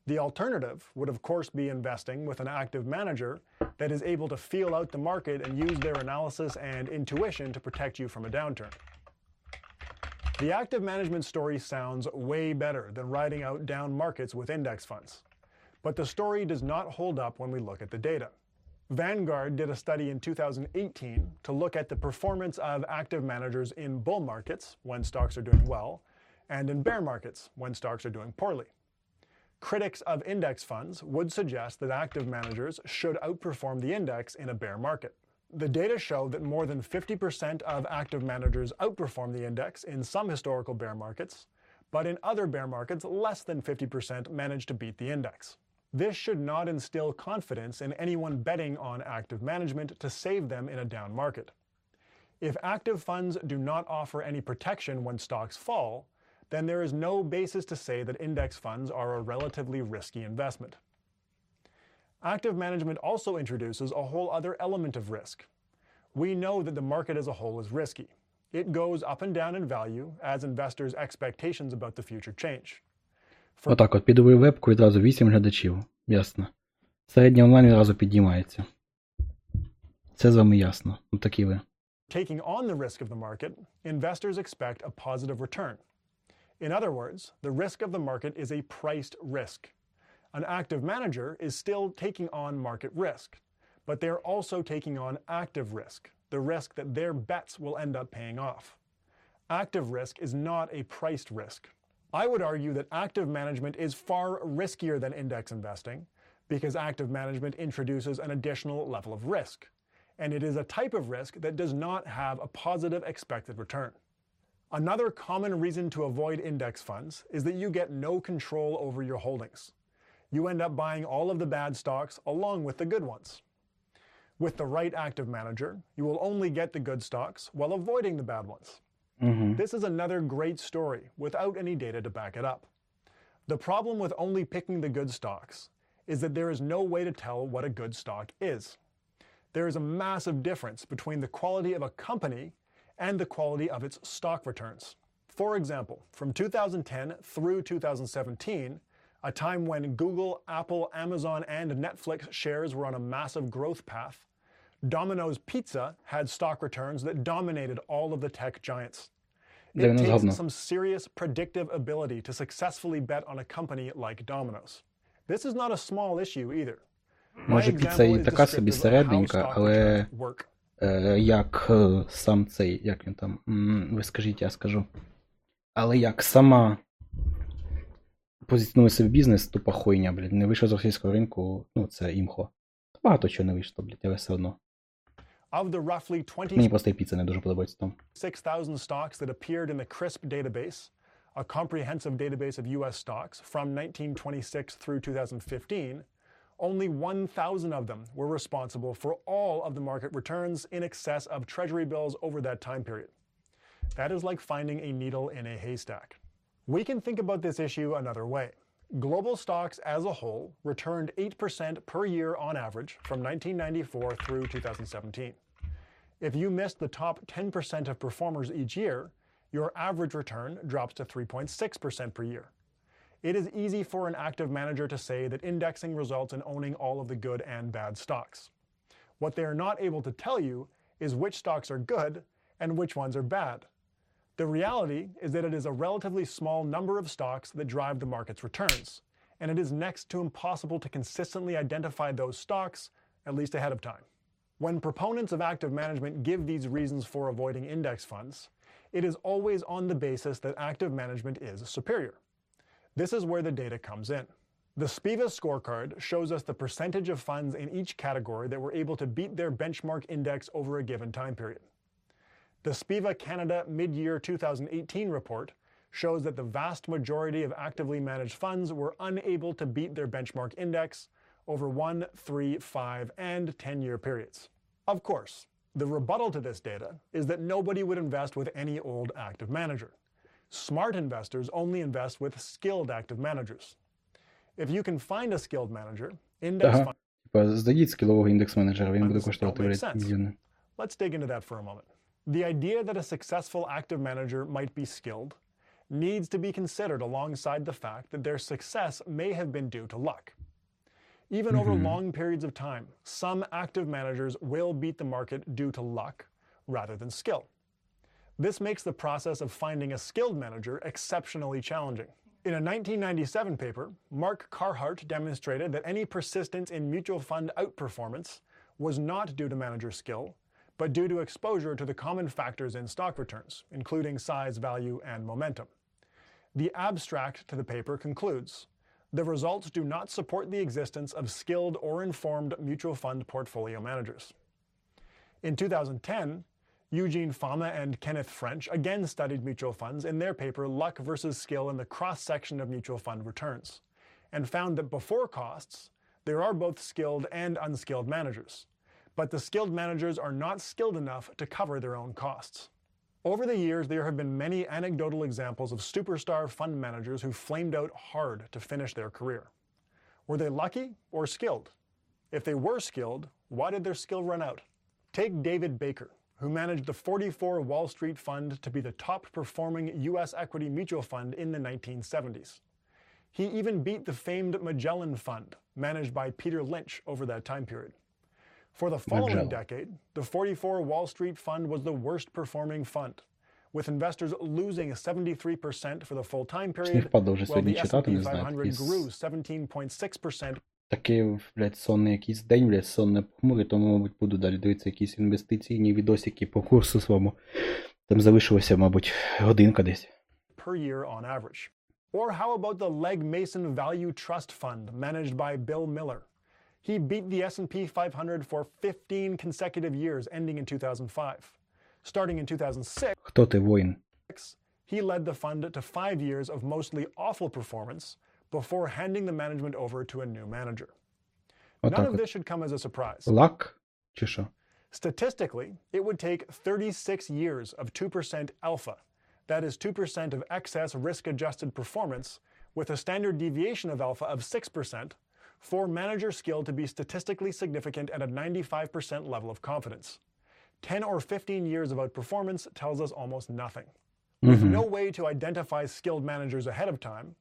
The alternative would, of course, be investing with an active manager that is able to feel out the market and use their analysis and intuition to protect you from a downturn. The active management story sounds way better than riding out down markets with index funds. But the story does not hold up when we look at the data. Vanguard did a study in 2018 to look at the performance of active managers in bull markets when stocks are doing well and in bear markets when stocks are doing poorly. Critics of index funds would suggest that active managers should outperform the index in a bear market. The data show that more than 50% of active managers outperform the index in some historical bear markets, but in other bear markets, less than 50% manage to beat the index. This should not instill confidence in anyone betting on active management to save them in a down market. If active funds do not offer any protection when stocks fall, then there is no basis to say that index funds are a relatively risky investment. Active management also introduces a whole other element of risk. We know that the market as a whole is risky. It goes up and down in value as investors' expectations about the future change. Отак от піду вебку відразу 8 глядачів. Ясно. Середній онлайн відразу піднімається. Це з вами ясно. Ну такі ви. Taking on the risk of the market, investors expect a positive return. In other words, the risk of the market is a priced risk. An active manager is still taking on market risk, but they're also taking on active risk, the risk that their bets will end up paying off. Active risk is not a priced risk. I would argue that active management is far riskier than index investing because active management introduces an additional level of risk, and it is a type of risk that does not have a positive expected return. Another common reason to avoid index funds is that you get no control over your holdings. You end up buying all of the bad stocks along with the good ones. With the right active manager, you will only get the good stocks while avoiding the bad ones. Mm-hmm. This is another great story without any data to back it up. The problem with only picking the good stocks is that there is no way to tell what a good stock is. There is a massive difference between the quality of a company and the quality of its stock returns. For example, from 2010 through 2017, a time when Google, Apple, Amazon, and Netflix shares were on a massive growth path, Domino's Pizza had stock returns that dominated all of the tech giants. It takes some serious predictive ability to successfully bet on a company like Domino's. This is not a small issue either. Може піца і така собі середненька, але е, як е, сам цей, як він там, ви скажіть, я скажу. Але як сама позиціонує себе бізнес, тупа хуйня, блін. Не вийшов з російського ринку, ну це імхо. багато чого не вийшло, блядь, але все одно. Of the roughly Мені просто і піца не дуже подобається там. 26,000 stocks that appeared in the CRISP database, a comprehensive database of US stocks from 1926 through 2015, only 1,000 of them were responsible for all of the market returns in excess of treasury bills over that time period. That is like finding a needle in a haystack. We can think about this issue another way. Global stocks as a whole returned 8% per year on average from 1994 through 2017. If you missed the top 10% of performers each year, your average return drops to 3.6% per year. It is easy for an active manager to say that indexing results in owning all of the good and bad stocks. What they are not able to tell you is which stocks are good and which ones are bad. The reality is that it is a relatively small number of stocks that drive the market's returns, and it is next to impossible to consistently identify those stocks, at least ahead of time. When proponents of active management give these reasons for avoiding index funds, it is always on the basis that active management is superior. This is where the data comes in. The SPIVA scorecard shows us the percentage of funds in each category that were able to beat their benchmark index over a given time period. The SPIVA Canada mid-year 2018 report shows that the vast majority of actively managed funds were unable to beat their benchmark index over 1, 3, 5, and 10-year periods. Of course, the rebuttal to this data is that nobody would invest with any old active manager. Smart investors only invest with skilled active managers. If you can find a skilled manager, index Ага. funds Типа, здадіть скілового індекс менеджера, він буде Funds коштувати don't make блядь, sense. мільйони. Let's dig into that for a moment. The idea that a successful active manager might be skilled needs to be considered alongside the fact that their success may have been due to luck. Even over Mhm. long periods of time, some active managers will beat the market due to luck rather than skill. This makes the process of finding a skilled manager exceptionally challenging. In a 1997 paper, Mark Carhart demonstrated that any persistence in mutual fund outperformance was not due to manager skill, but due to exposure to the common factors in stock returns, including size, value, and momentum. The abstract to the paper concludes the results do not support the existence of skilled or informed mutual fund portfolio managers. In 2010, Eugene Fama and Kenneth French again studied mutual funds in their paper Luck versus Skill in the Cross Section of Mutual Fund Returns, and found that before costs, there are both skilled and unskilled managers. But the skilled managers are not skilled enough to cover their own costs. Over the years, there have been many anecdotal examples of superstar fund managers who flamed out hard to finish their career. Were they lucky or skilled? If they were skilled, why did their skill run out? Take David Baker, who managed the 44 Wall Street Fund to be the top performing U.S. equity mutual fund in the 1970s. He even beat the famed Magellan Fund, managed by Peter Lynch over that time period. For the following Magellan. decade, the 44 Wall Street Fund was the worst performing fund, with investors losing 73% for the full time Чи не period, впадло вже while сьогодні the читати, S&P не знаю, 500 такий, grew с- 17.6% такий, блядь, сонний якийсь день, блядь, сонне похмурий, тому, мабуть, буду далі дивитися якісь інвестиційні відосики по курсу своєму. Там залишилося, мабуть, годинка десь. per year on average. Or how about the Legg Mason Value Trust Fund managed by Bill Miller? He beat the S&P 500 for 15 consecutive years ending in 2005. Starting in 2006, Хто ти воїн? he led the fund to 5 years of mostly awful performance before handing the management over to a new manager. None Отак of от. this should come as a surprise. Лак? Чи що? Statistically, it would take 36 years of 2% alpha, that is 2% of excess risk adjusted performance, with a standard deviation of alpha of 6%, for manager skill to be statistically significant at a 95% level of confidence. 10 or 15 years of outperformance tells us almost nothing. With Mhm. no way to identify skilled managers ahead of time,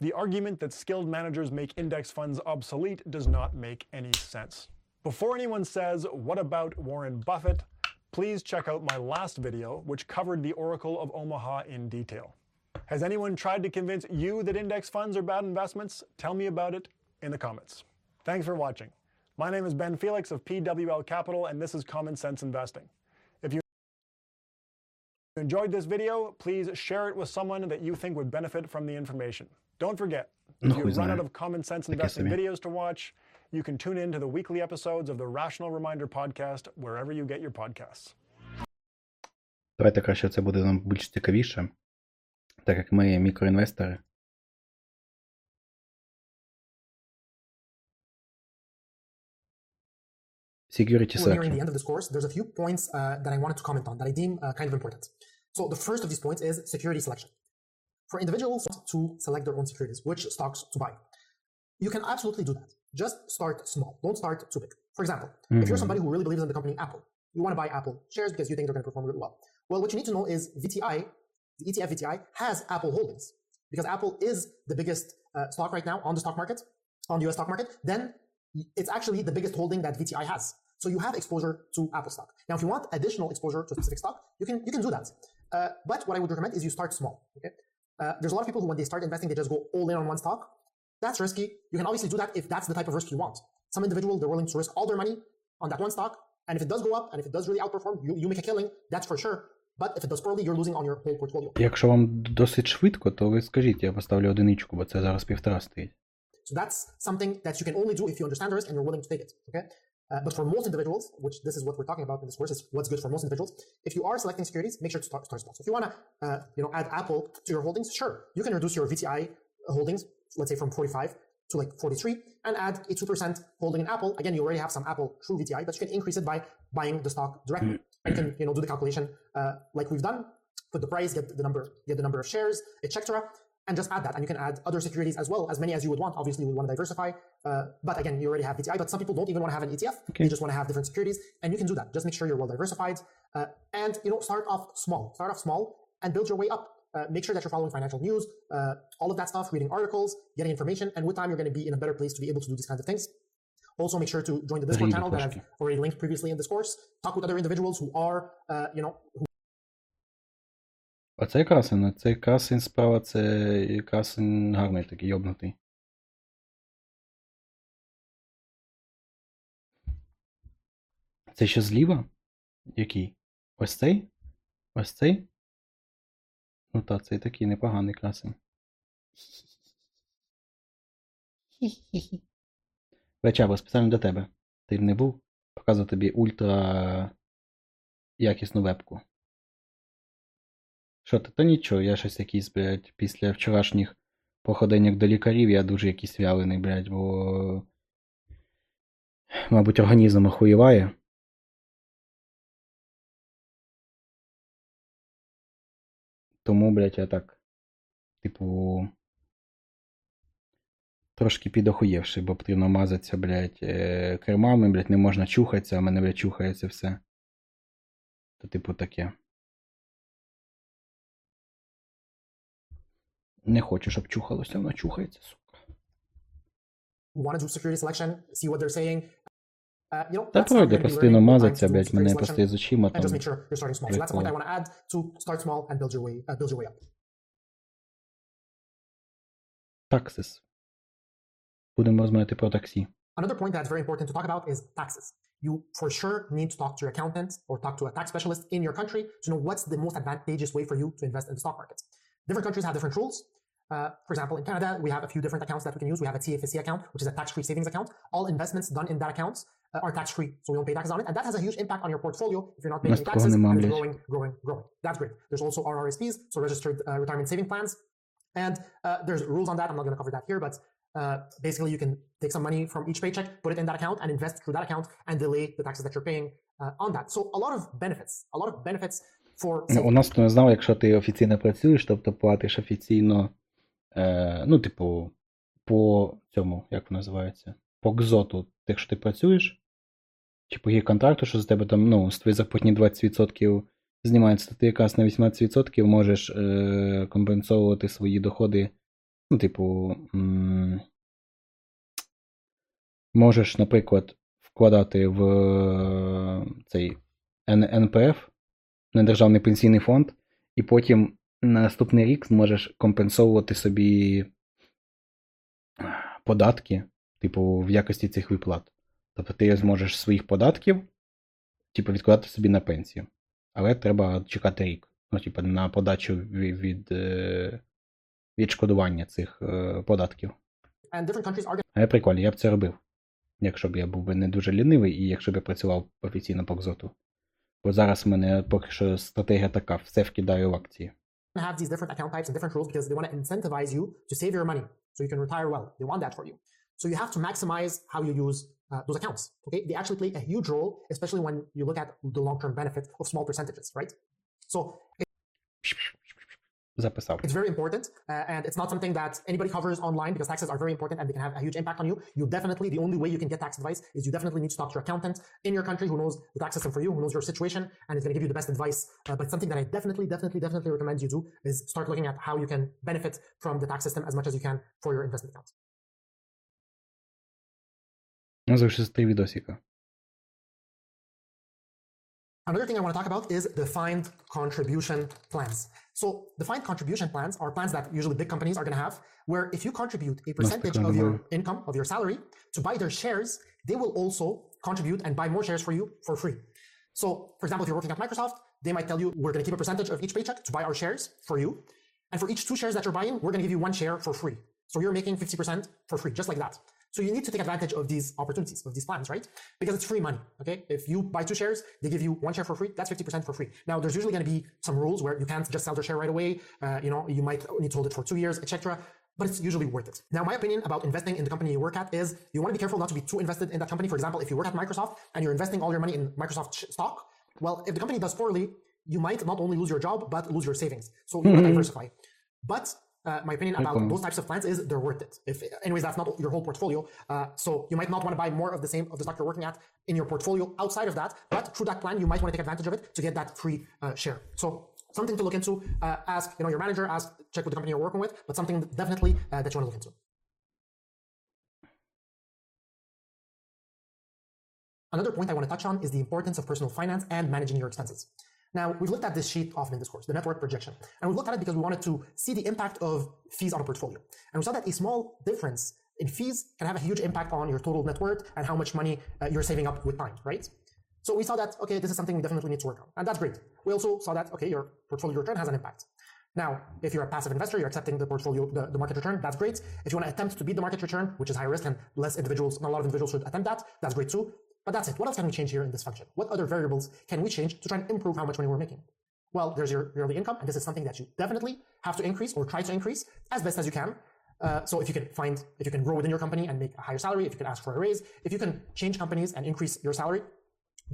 the argument that skilled managers make index funds obsolete does not make any sense. Before anyone says, What about Warren Buffett? please check out my last video, which covered the Oracle of Omaha in detail. Has anyone tried to convince you that index funds are bad investments? Tell me about it in the comments. Thanks for watching. My name is Ben Felix of PWL Capital, and this is Common Sense Investing. If you enjoyed this video, please share it with someone that you think would benefit from the information. Don't forget, Ну, If you хуй run знає. out of common sense Таке investing собі. videos to watch, you can tune in to the weekly episodes of the Rational Reminder podcast wherever you get your podcasts. Давайте краще це буде нам більш цікавіше, так як ми мікроінвестори. Security We're nearing the end of this course. There's a few points uh, that I wanted to comment on that I deem uh, kind of important. So the first of these points is security selection. For individuals to select their own securities, which stocks to buy, you can absolutely do that. Just start small. Don't start too big. For example, if you're Mhm. somebody who really believes in the company Apple, you want to buy Apple shares because you think they're going to perform really well. Well, what you need to know is VTI, the ETF VTI, has Apple holdings because Apple is the biggest uh, stock right now on the stock market, on the US stock market. Then it's actually the biggest holding that VTI has. So you have exposure to Apple stock. Now, if you want additional exposure to a specific stock, you can you can do that. Uh, but what I would recommend is you start small. Okay. Uh, there's a lot of people who, when they start investing, they just go all in on one stock. That's risky. You can obviously do that if that's the type of risk you want. Some individual they're willing to risk all their money on that one stock, and if it does go up and if it does really outperform, you, you make a killing. That's for sure. But if it does poorly, you're losing on your whole portfolio. Якщо вам досить швидко, то ви скажіть, я поставлю одиничку, бо це зараз півтора стоїть. So that's something that you can only do if you understand the risk and you're willing to take it. Okay. Uh, but for most individuals, which this is what we're talking about in this course, is what's good for most individuals. If you are selecting securities, make sure to start, start small. So if you want to, uh, you know, add Apple to your holdings, sure, you can reduce your VTI holdings, let's say from 45 to like 43, and add a 2% holding in Apple. Again, you already have some Apple True VTI, but you can increase it by buying the stock directly. You can, you know, do the calculation uh, like we've done, put the price, get the number, get the number of shares, etc and just add that. And you can add other securities as well, as many as you would want. Obviously, you would want to diversify. Uh, but again, you already have VTI, but some people don't even want to have an ETF. They just want to have different securities. And you can do that. Just make sure you're well diversified. Uh, and, you know, start off small. Start off small and build your way up. Uh, make sure that you're following financial news, uh, all of that stuff, reading articles, getting information. And with time, you're going to be in a better place to be able to do these kinds of things. Also, make sure to join the Discord channel that I've already linked previously in this course. Talk with other individuals who are, uh, you know, who Оцей красень, цей красень справа, це красень гарний такий, йобнутий. Це ще зліва? Який? Ось цей? Ось цей? Ну так, цей такий непоганий красень. Вечаба, спеціально для тебе. Ти не був? Показую тобі ультра якісну вебку. Що ти? Та нічого, я щось якийсь, блядь, після вчорашніх походеньок до лікарів, я дуже якийсь вялений, блядь, бо. Мабуть, організм охуєває. Тому, блядь, я так. Типу. Трошки підохуєвши, бо потрібно мазатися, блядь, е, кермами, блядь, не можна чухатися, а мене, блядь, чухається все. То, типу, таке. Не хочу, щоб чухалося, воно чухається, сука. want to do security selection, see what they're saying. Uh, you know, Та that's how you're пройде, gonna be постійно learning with time мазаться, to do блядь, мене security просто selection. з очима And там. just make sure you're starting small. So that's the point I прикол. want to add to start small and build your way, uh, build your way up. Таксис. Будемо розмовляти про таксі. Another point that's very important to talk about is taxes. You for sure need to talk to your accountant or talk to a tax specialist in your country to know what's the most advantageous way for you to invest in the stock market. Different countries have different rules. Uh, for example, in Canada, we have a few different accounts that we can use. We have a TFSC account, which is a tax-free savings account. All investments done in that account uh, are tax-free, so we don't pay taxes on it, and that has a huge impact on your portfolio if you're not paying Нас any такого taxes нема, and it's блядь. growing, growing, growing. That's great. There's also RRSPs, so registered uh, retirement saving plans, and uh, there's rules on that. I'm not going to cover that here, but uh, basically you can take some money from each paycheck, put it in that account, and invest through that account and delay the taxes that you're paying uh, on that. So a lot of benefits, a lot of benefits for Ну, У нас то не знав, якщо ти офіційно працюєш, тобто платиш офіційно, е, ну, типу, по цьому, як воно називається, по КЗОТу, якщо ти працюєш, чи по контракту, що з тебе там, ну, з твоєї зарплатні 20% знімається, то ти якраз на 18% можеш е, компенсовувати свої доходи. Ну, типу, м, можеш, наприклад, вкладати в цей НПФ, недержавний пенсійний фонд, і потім на наступний рік зможеш компенсовувати собі податки, типу, в якості цих виплат. Тобто ти зможеш своїх податків, типу, відкладати собі на пенсію. Але треба чекати рік. Ну, типу, на подачу від, від е, відшкодування цих е, податків. Але прикольно, я б це робив. Якщо б я був би не дуже лінивий і якщо б я працював офіційно по кзоту. Бо зараз в мене поки що стратегія така, все вкидаю в акції. Have these different account types and different rules because they want to incentivize you to save your money so you can retire well. They want that for you. So you have to maximize how you use uh, those accounts. Okay, they actually play a huge role, especially when you look at the long-term benefit of small percentages, right? So Записав. it's very important, uh, and it's not something that anybody covers online because taxes are very important and they can have a huge impact on you. You definitely, the only way you can get tax advice is you definitely need to talk to your accountant in your country who knows the tax system for you, who knows your situation, and is going to give you the best advice. Uh, but something that I definitely, definitely, definitely recommend you do is start looking at how you can benefit from the tax system as much as you can for your investment account. Ну, залишилось три відосика. Another thing I want to talk about is defined contribution plans. So defined contribution plans are plans that usually big companies are going to have, where if you contribute a percentage of your income, of your salary, to buy their shares, they will also contribute and buy more shares for you for free. So, for example, if you're working at Microsoft, they might tell you, we're going to keep a percentage of each paycheck to buy our shares for you. And for each two shares that you're buying, we're going to give you one share for free. So you're making 50% for free, just like that. So you need to take advantage of these opportunities, of these plans, right? Because it's free money, okay? If you buy two shares, they give you one share for free, that's 50% for free. Now, there's usually going to be some rules where you can't just sell the share right away. Uh, you know, you might need to hold it for two years, etc. But it's usually worth it. Now, my opinion about investing in the company you work at is you want to be careful not to be too invested in that company. For example, if you work at Microsoft and you're investing all your money in Microsoft sh- stock, well, if the company does poorly, you might not only lose your job, but lose your savings. So you want to diversify. But uh, my opinion about those types of plans is they're worth it. If, anyways, that's not your whole portfolio. Uh, so you might not want to buy more of the same of the stock you're working at in your portfolio outside of that. But through that plan, you might want to take advantage of it to get that free uh, share. So something to look into. Uh, ask you know your manager. Ask check with the company you're working with. But something definitely uh, that you want to look into. Another point I want to touch on is the importance of personal finance and managing your expenses. Now, we've looked at this sheet often in this course, the network projection. And we looked at it because we wanted to see the impact of fees on a portfolio. And we saw that a small difference in fees can have a huge impact on your total net worth and how much money uh, you're saving up with time, right? So we saw that, okay, this is something we definitely need to work on. And that's great. We also saw that, okay, your portfolio return has an impact. Now, if you're a passive investor, you're accepting the portfolio, the, the market return, that's great. If you want to attempt to beat the market return, which is high risk and less individuals, not a lot of individuals should attempt that, that's great too. But that's it. What else can we change here in this function? What other variables can we change to try and improve how much money we're making? Well, there's your yearly income, and this is something that you definitely have to increase or try to increase as best as you can. Uh, so if you can find, if you can grow within your company and make a higher salary, if you can ask for a raise, if you can change companies and increase your salary,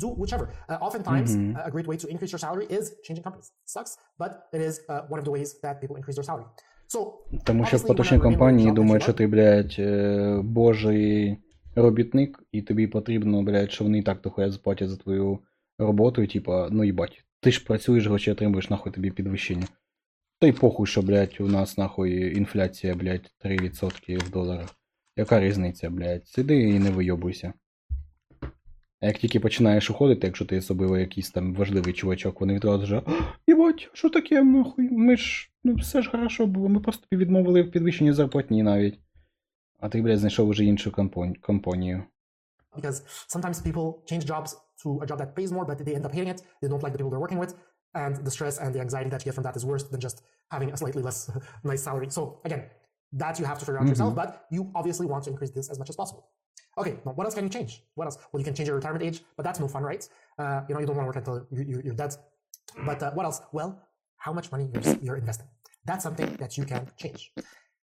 do whichever. Uh, oftentimes, Mhm. a great way to increase your salary is changing companies. Sucks, but it is uh, one of the ways that people increase their salary. So Тому що obviously, you wanna поточні remain компанії with the job that думають, you що love. ти, блядь, е, божий робітник, і тобі потрібно, блядь, що вони і так дохуя заплатять за твою роботу, і типа, ну їбать, ти ж працюєш, гроші отримуєш, нахуй тобі підвищення. Та й похуй, що, блядь, у нас нахуй інфляція, блядь, 3% в доларах. Яка різниця, блядь? Сиди і не вийобуйся. А як тільки починаєш уходити, якщо ти особливо якийсь там важливий чувачок, вони відразу вже Єбать, що таке, нахуй? Ми ж, ну все ж хорошо було, ми просто тобі відмовили в підвищенні зарплатні навіть. А ти, блядь, знайшов вже іншу компон- компанію. because sometimes people change jobs to a job that pays more, but they end up hating it. They don't like the people they're working with, and the stress and the anxiety that you get from that is worse than just having a slightly less [LAUGHS] nice salary. So again, that you have to figure out yourself, Mhm. but you obviously want to increase this as much as possible. Okay, now what else can you change? What else? Well, you can change your retirement age, but that's no fun, right? Uh, you know, you don't want to work until you, you, you're dead. But uh, what else? Well, how much money you're, you're investing. That's something that you can change.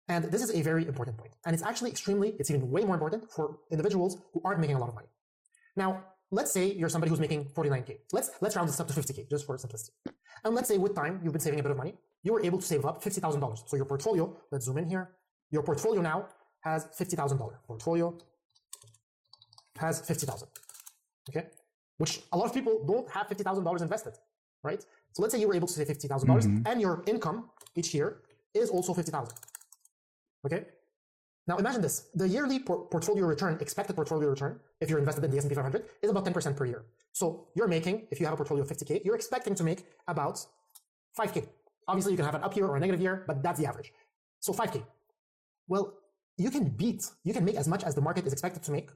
And this is a very important point. And it's actually extremely, it's even way more important for individuals who aren't making a lot of money. Now, let's say you're somebody who's making 49K. Let's, let's round this up to 50K, just for simplicity. And let's say with time, you've been saving a bit of money. You were able to save up $50,000. So your portfolio, let's zoom in here. Your portfolio now has $50,000. Portfolio has 50,000. Okay? Which a lot of people don't have $50,000 invested, right? So let's say you were able to save $50,000 Mhm. and your income each year is also 50,000. Okay? Now imagine this. The yearly por- portfolio return, expected portfolio return, if you're invested in the S&P 500, is about 10% per year. So you're making, if you have a portfolio of 50K, you're expecting to make about 5K. Obviously you can have an up year or a negative year, but that's the average. So 5K. Well, you can beat, you can make as much as the market is expected to make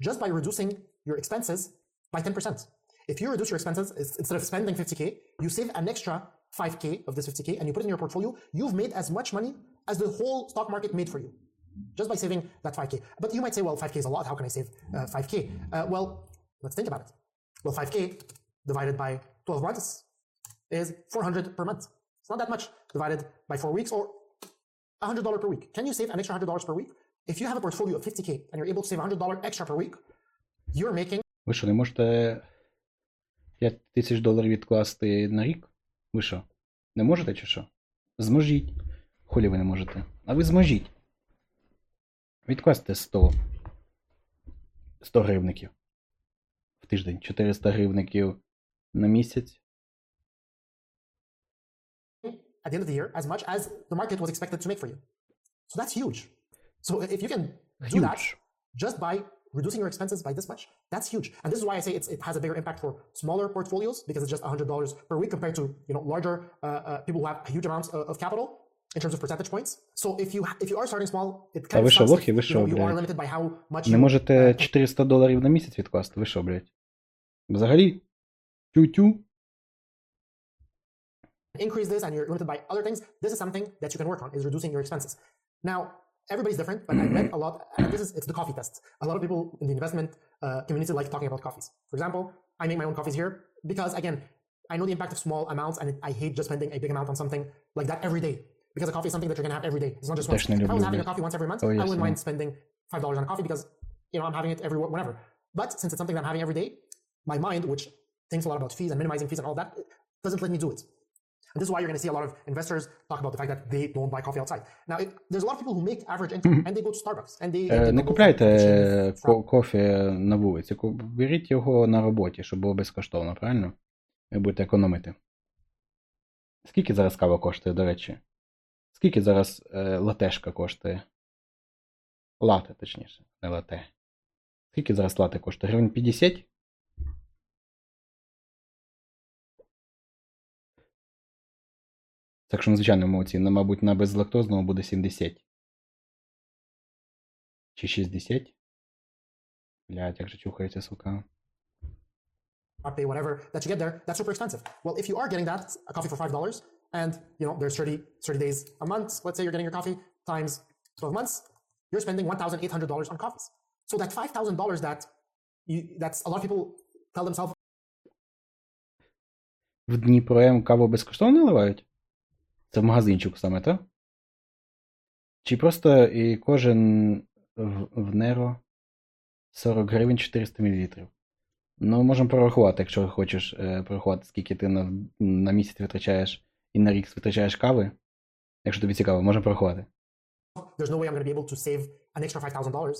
just by reducing your expenses by 10%. If you reduce your expenses, instead of spending 50K, you save an extra 5K of this 50K and you put it in your portfolio, you've made as much money as the whole stock market made for you. just by saving that 5k. But you might say, well, 5k is a lot. How can I save uh, 5k? Uh, well, let's think about it. Well, 5k divided by 12 months is 400 per month. It's not that much divided by four weeks or $100 per week. Can you save an extra $100 per week? If you have a portfolio of 50k and you're able to save $100 extra per week, you're making Ви що, не можете 5 тисяч доларів відкласти на рік? Ви що? Не можете чи що? Зможіть. Холі ви не можете. А ви зможіть. Відкласти 100. 100 гривників. В тиждень. 400 гривників на місяць. at the end of the year as much as the market was expected to make for you. So that's huge. So if you can do that just by reducing your expenses by this much, that's huge. And this is why I say it's, it has a bigger impact for smaller portfolios because it's just $100 per week compared to you know larger uh, uh, people who have huge amounts of, of capital in terms of percentage points. So if you if you are starting small, it Та kind ви of що, sucks лохи, if, ви you, що, know, you are блядь? limited by how much Не you можете 400 доларів на місяць відкласти? Ви що, блядь? Взагалі? Тю-тю? increase this and you're limited by other things, this is something that you can work on is reducing your expenses. Now, everybody's different, but I read a lot, and this is it's the coffee test. A lot of people in the investment uh, community like talking about coffees. For example, I make my own coffees here because again, I know the impact of small amounts, and it, I hate just spending a big amount on something like that every day Because a coffee is something that you're gonna have every day. It's not just once. If I was having a coffee once every month, Oh, I wouldn't yeah. mind spending five dollars on a coffee because you know I'm having it every whenever. But since it's something that I'm having every day, my mind, which thinks a lot about fees and minimizing fees and all that, doesn't let me do it. And this is why you're going to see a lot of investors talk about the fact that they don't buy coffee outside. Now, it, there's a lot of people who make average income and they go to Starbucks and they, Е, they Не купляйте ко- кофе на вулиці. Беріть його на роботі, щоб було безкоштовно, правильно? Ви будете економити. Скільки зараз кава коштує, до речі? Скільки зараз е, латешка коштує? Лате, точніше, не лате. Скільки зараз лате коштує? Гривень 50? Так що на звичайному молоці, мабуть, на безлактозному буде 70. Чи 60? Блядь, як же чухається, сука. whatever that you get there, that's super expensive. Well, if you are getting that, a coffee for five dollars, and you know there's 30, 30 days a month, let's say you're getting your coffee times 12 months, you're spending one thousand eight hundred dollars on coffees. So that five thousand dollars that you that's a lot of people tell themselves В Дніпро М каву безкоштовно наливають? Це в магазинчику саме, так? Чи просто і кожен в, в Неро 40 гривень 400 мл? Ну, можемо порахувати, якщо хочеш е, порахувати, скільки ти на, на місяць витрачаєш і на рік витрачаєш кави. Якщо тобі цікаво, можемо порахувати. there's no way I'm going to be able to save an extra five thousand dollars.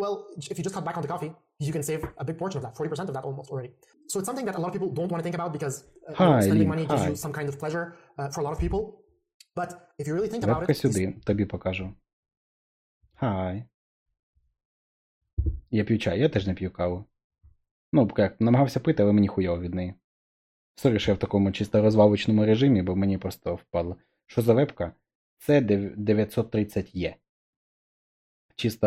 Well, if you just cut back on the coffee, you can save a big portion of that, forty percent of that almost already. So it's something that a lot of people don't want to think about because uh, Hi, spending money gives you some kind of pleasure uh, for a lot of people. But if you really think about it, сюди, тобі покажу. Хай. Я п'ю чай, я теж не п'ю каву. Ну, як, намагався пити, але мені хуйово від неї. Sorry, що я в такому чисто розвалочному режимі, бо мені просто впадло. Що за вебка? Це 930 є. Чисто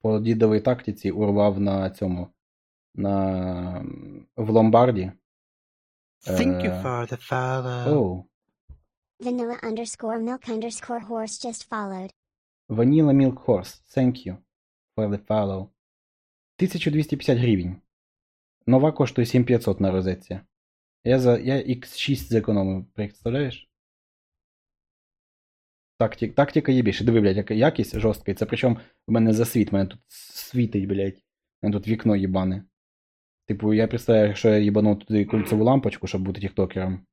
по дідовій тактиці урвав на цьому. На... В ломбарді. Thank you Е, for the follow. Оу. Vanilla underscore milk underscore horse just followed. Vanilla Milk Horse. Thank you for the follow. 1250 гривень. Нова коштує 7500 на розетці. Я за я X6 зекономив, представляєш? Тактик, тактика є більше. Диви, блядь, якість жорстка. Це причому в мене засвіт, мене тут світить, блядь. У мене тут вікно їбане. Типу, я представляю, якщо я їбану туди кольцеву лампочку, щоб бути тіктокером.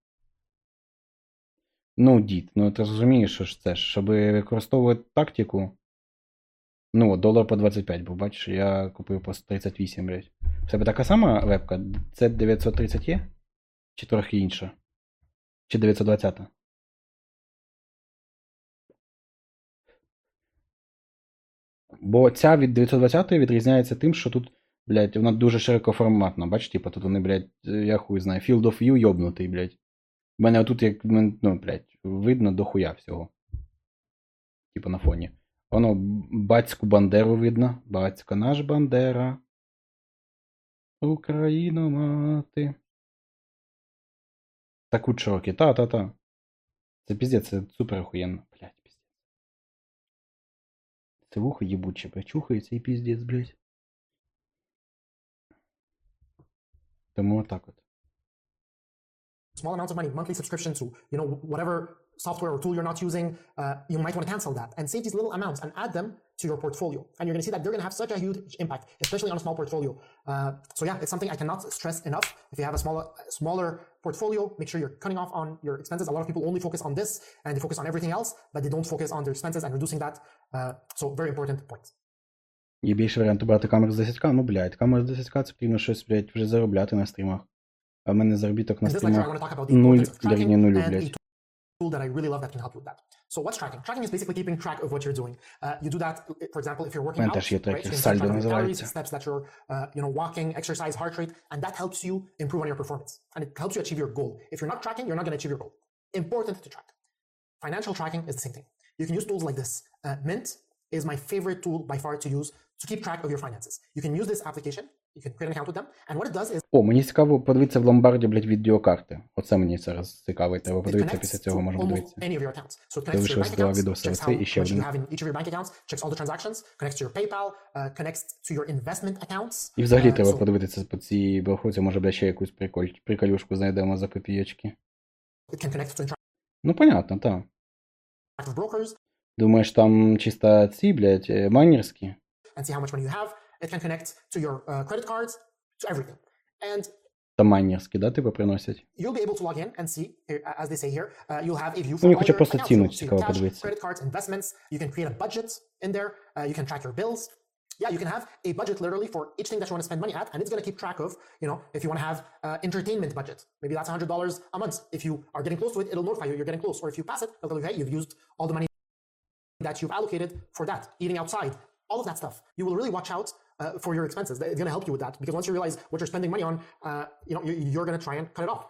Ну, дід, ну ти розумієш, що ж це ж, щоб використовувати тактику. Ну, долар по 25 був, бачиш, я купив по 38, блядь. В тебе така сама вебка? Це 930 є? Чи трохи інша? Чи 920? Бо ця від 920 відрізняється тим, що тут, блядь, вона дуже широкоформатна. Бачиш, типу, тут вони, блядь, я хуй знаю, Field of View йобнутий, блядь. У мене отут, як, ну, блядь, видно дохуя всього. Типу на фоні. Воно батьку Бандеру видно. Батько наш Бандера. Україно мати. Таку широкі. Та-та-та. Це піздець, це супер охуєнно. Блядь, піздець. Це вухо їбуче, причухається і піздець, блядь. Тому отак от. small amounts of money, monthly subscription to, you know, whatever software or tool you're not using, uh, you might want to cancel that and save these little amounts and add them to your portfolio. And you're going to see that they're going to have such a huge impact, especially on a small portfolio. Uh, so yeah, it's something I cannot stress enough. If you have a smaller, smaller portfolio, make sure you're cutting off on your expenses. A lot of people only focus on this and they focus on everything else, but they don't focus on their expenses and reducing that. Uh, so very important point. Є більше варіанту брати камеру з 10к, ну блядь, камера з 10к це потрібно щось, блядь, вже заробляти на стрімах. А в мене заробіток на стрімах want to talk 0 importance of 0, блядь. tool that I really love that can help you with that. So what's tracking? Tracking is basically keeping track of what you're doing. Uh, you do that, for example, if you're working out, right? You saldo calories, steps that you're, uh, you know, walking, exercise, heart rate, and that helps you improve on your performance and it helps you achieve your goal. If you're not tracking, you're not going to achieve your goal. Important to track. Financial tracking is the same thing. You can use tools like this. Uh, Mint is my favorite tool by far to use to keep track of your finances. You can use this application О, мені цікаво подивитися в ломбарді, блядь, відеокарти. Оце мені зараз цікаво, і треба подивитися після цього almost подивитися. Ти лишилось два відоси, how і ще один. uh. І взагалі Uh, треба подивитися по цій брахуці, може, блядь, ще якусь приколь, приколюшку знайдемо за to Ну, понятно, так. Думаєш, там чисто ці, блядь, е, майнерські? and see how much money you have. It can connect to your uh, credit cards, to everything. And Та майнерські, да, типу, приносять? you'll be able to log in and see, here, as they say here, uh, you'll have a view Ну, for мені all хоча your просто accounts. ціну You'll see цікаво cash, подивитися. credit cards, investments. You can create a budget in there. Uh, you can track your bills. Yeah, you can have a budget literally for each thing that you want to spend money at, and it's going to keep track of, you know, if you want to have uh, entertainment budget, maybe that's $100 a month. If you are getting close to it, it'll notify you you're getting close. Or if you pass it, it'll tell you, hey, you've used all the money that you've allocated for that, eating outside, all of that stuff. You will really watch out uh, for your expenses. It's going to help you with that because once you realize what you're spending money on, uh, you know, you- you're going to try and cut it off.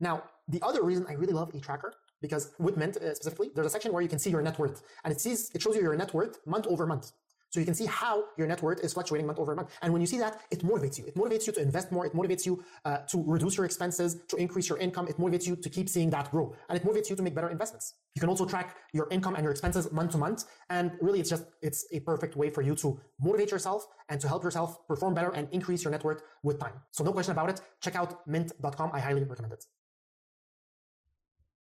Now, the other reason I really love a tracker because with Mint uh, specifically, there's a section where you can see your net worth, and it sees it shows you your net worth month over month. So you can see how your net worth is fluctuating month over month. And when you see that, it motivates you. It motivates you to invest more. It motivates you uh, to reduce your expenses, to increase your income. It motivates you to keep seeing that grow. And it motivates you to make better investments. You can also track your income and your expenses month to month. And really, it's just, it's a perfect way for you to motivate yourself and to help yourself perform better and increase your net worth with time. So no question about it. Check out mint.com. I highly recommend it.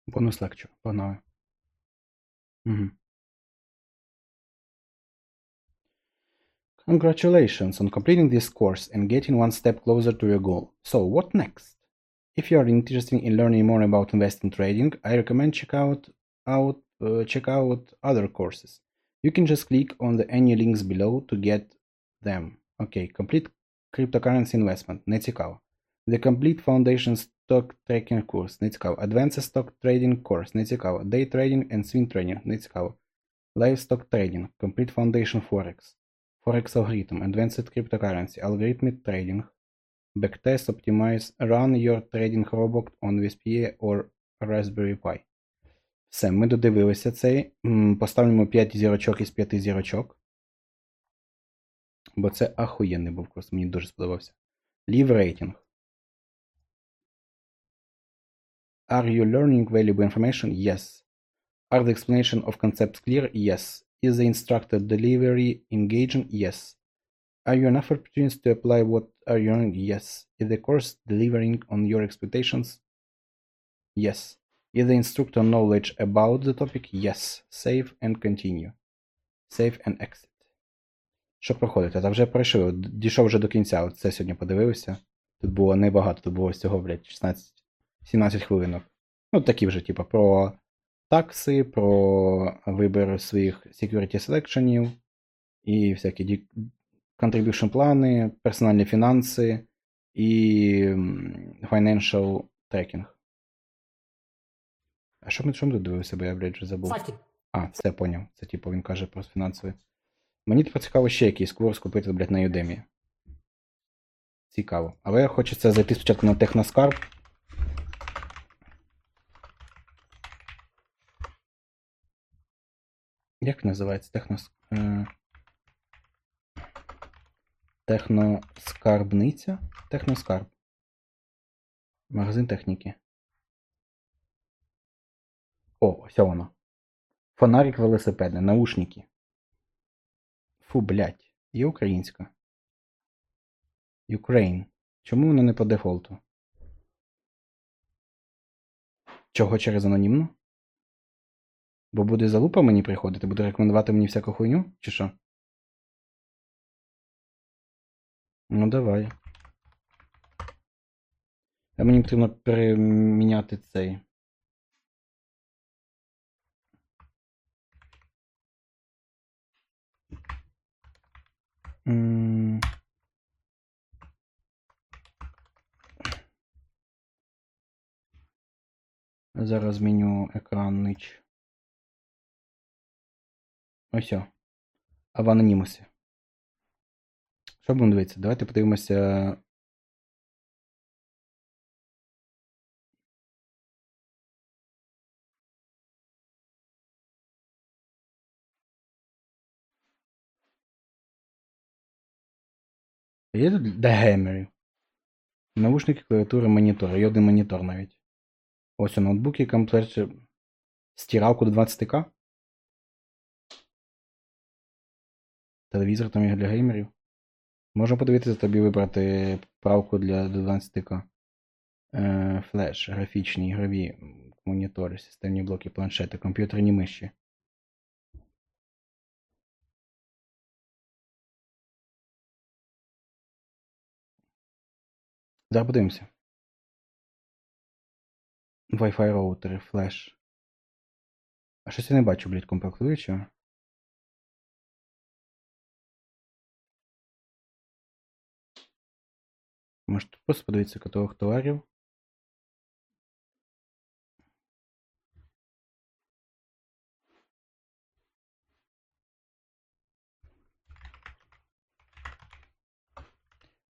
Bonus lecture, but now. Mm-hmm. Congratulations on completing this course and getting one step closer to your goal. So what next? If you are interested in learning more about investing trading, I recommend check out, out uh, check out other courses. You can just click on the any links below to get them. Okay, complete cryptocurrency investment, Netsukawa. The complete foundation stock trading course, Netsukawa. Advanced stock trading course, Netsukawa. Day trading and swing trading, Netsukawa. Livestock trading, complete foundation forex. Forex Algorithm. Advanced Cryptocurrency. Algorithmic Trading. Backtest Optimize. Run your trading robot on VSPA or Raspberry Pi. Все, ми додивилися цей. Поставимо 5 зірочок із 5 зірочок. Бо це ахуєнний був курс, мені дуже сподобався. Leave rating. Are you learning valuable information? Yes. Are the explanation of concepts clear? Yes. Is the instructor delivery engaging? Yes. Are you enough opportunities to apply what are you learning? Yes. Is the course delivering on your expectations? Yes. Is the instructor knowledge about the topic? Yes. Save and continue. Save and exit. Що проходити? Та вже пройшов, д- дійшов вже до кінця. От це сьогодні подивився. Тут було небагато, тут було всього, блядь, 16, 17 хвилинок. Ну, такі вже, типу, про такси, про вибір своїх security selectionів і всякі contribution плани, персональні фінанси і financial tracking. А що ми, що ми тут дивилися, бо я, блядь, вже забув. 5K. А, все поняв. Це типу він каже про фінансові. Мені тепер цікаво ще якийсь курс купити, блядь, на Udemy. Цікаво. Але хочеться зайти спочатку на Техноскарб. Як називається Технос... е, Техноскарбниця? Техноскарб. Магазин техніки. О, ось воно. Фонарик велосипедний, наушники. Фу, блядь. Є українська. Ukraine. Чому вона не по дефолту? Чого через анонімну? Бо буде залупа мені приходити, буде рекомендувати мені всяку хуйню? Чи що? Ну давай. А мені потрібно переміняти цей. М. Зараз зміню екраннич. Ось. А в анонімусі. Що будемо дивитися? Давайте подивимося. Є тут дегеймерів. Наушники, клавіатура, монітор. Є один монітор навіть. Ось у ноутбуки, комплект. Стиралку до 20к. Телевізор там є для геймерів. Можна подивитися тобі вибрати правку для 12к. Е, флеш, графічні, ігрові монітори, системні блоки, планшети, комп'ютерні миші. Зараз подивимося. Wi-Fi роутери, флеш. А щось я не бачу, блядь, комплектуючого. Можете просто подивитися каталог товарів.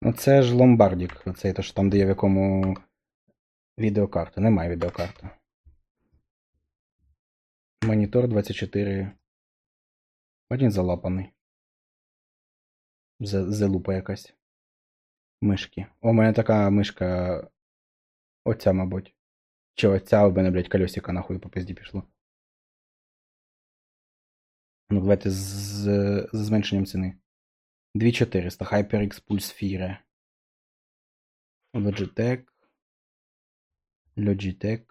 Ну це ж ломбардік, оцей то ж там, де є в якому відеокарта. Немає відеокарти. Монітор 24. Один залапаний. Зе- Зелупа якась. Мишки. О, у мене така мишка. Оця, мабуть. Чи оця у мене, блядь, колесико нахуй по пизді пішло. Ну, давайте з, з, з зменшенням ціни. 2400 HyperX Pulse 4. Logitech. Logitech.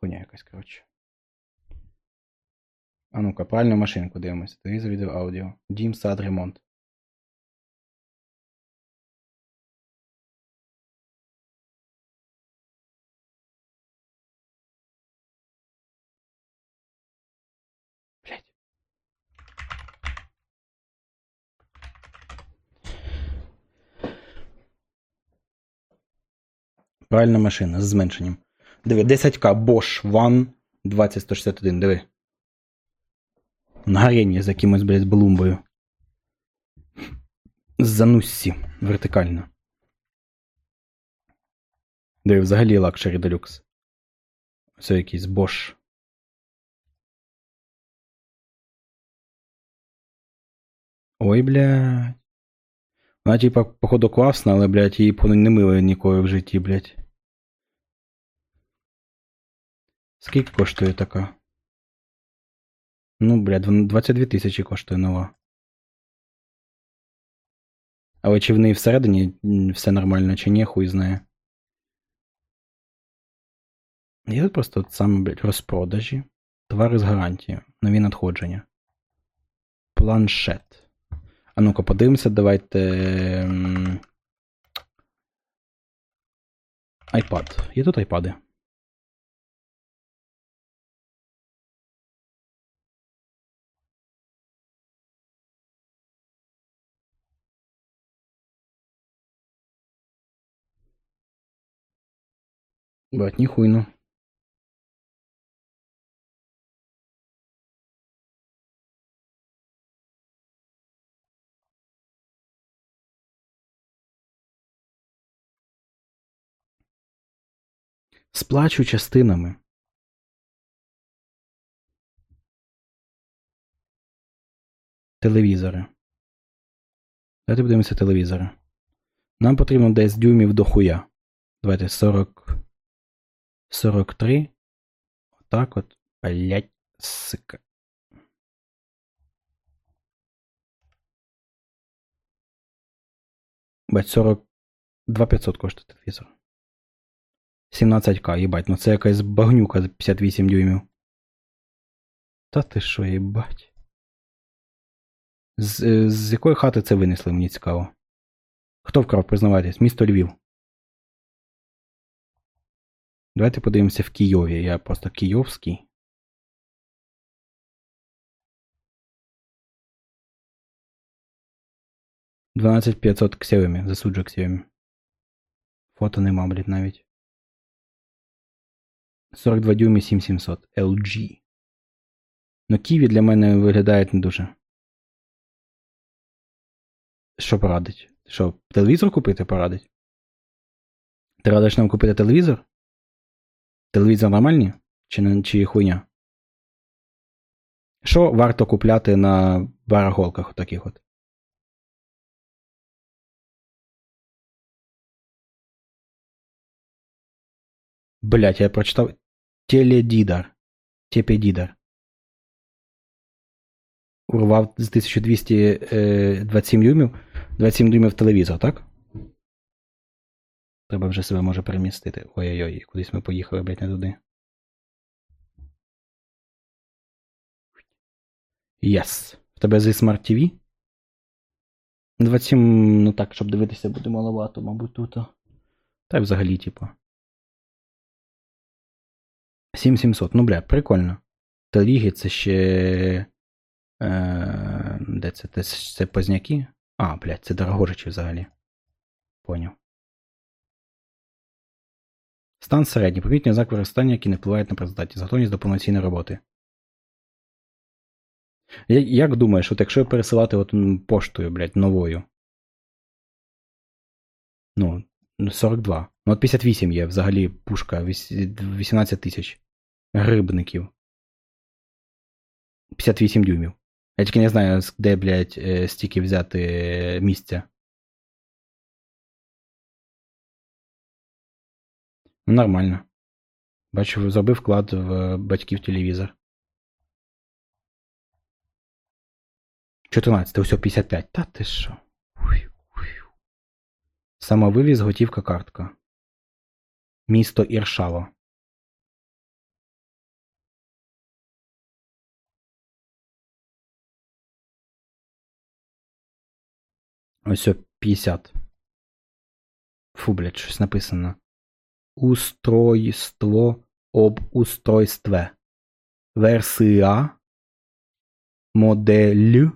Хуйня якась, коротше. А ну-ка, правильну машинку дивимося. Телевізор, відео, аудіо. Дім, сад, ремонт. Правильна машина з зменшенням. Диви, 10к Bosch One 20161, диви. На горінні з якимось, блядь, балумбою. З зануссі. Вертикально. Диви, взагалі лакшері делюкс. Все якийсь Bosch. Ой, блядь. Вона, типа, походу класна, але, блядь, її походу, не мили ніколи в житті, блядь. Скільки коштує така? Ну, блядь, 22 тисячі коштує нова. Але чи в неї всередині все нормально, чи ні, хуй знає. Є тут просто от саме, блядь, розпродажі. Товари з гарантією. Нові надходження. Планшет. А ну-ка, подивимося, давайте. iPad. Є тут айпади? Бать, ніхуй Сплачу частинами. Телевізори. Давайте подивимося телевізори. Нам потрібно десь дюймів до хуя. Давайте 40. 43. Отак от. Блять, сика. Бать, 40. 2500 коштує телевізор. 17к, їбать, ну це якась багнюка за 58 дюймів. Та ти що, їбать. З, е, з якої хати це винесли, мені цікаво. Хто вкрав, признавайтесь? Місто Львів. Давайте подивимося в Києві. Я просто київський. Дванадцять 500 Xiaomi. Засуджу Xiaomi. Фото нема, блядь, навіть. 42 дюйми 7700. LG. Ну, Ківі для мене виглядають не дуже. Що порадить? Що, телевізор купити порадить? Ти радиш нам купити телевізор? Телевізор нормальний? Чи, чи хуйня? Що варто купляти на барахолках таких от? Блять, я прочитав. Теледідар. Тепедідар. Урвав з 1227 дюймів. 27 дюймів телевізор, так? Треба вже себе може перемістити. Ой-ой-ой, кудись ми поїхали, блять, не туди. Yes. В тебе зі Smart TV? 27, ну так, щоб дивитися, буде маловато, мабуть, тут. Та й взагалі, типу. 7700. Ну, бля, прикольно. Теліги це ще. Е, де це? Це, це позняки? А, блядь, це дорогожичі взагалі. Поняв. Стан середній. Помітні ознаки використання, які не впливають на працездатність, готовність до повноцінної роботи. Я- Як думаєш, от якщо пересилати от поштою, блядь, новою? Ну, ну, 42. Ну, от 58 є взагалі пушка, 18 тисяч грибників. 58 дюймів. Я тільки не знаю, де, блядь, е, стільки взяти е, місця. Ну, нормально. Бачу, зробив вклад в е, батьків телевізор. 14, ось 55. Та ти що? Самовивіз, готівка, картка. Місто Іршава. Ось о 50. Фу, блядь, щось написано. Устройство об устройстве. Версія. Модель.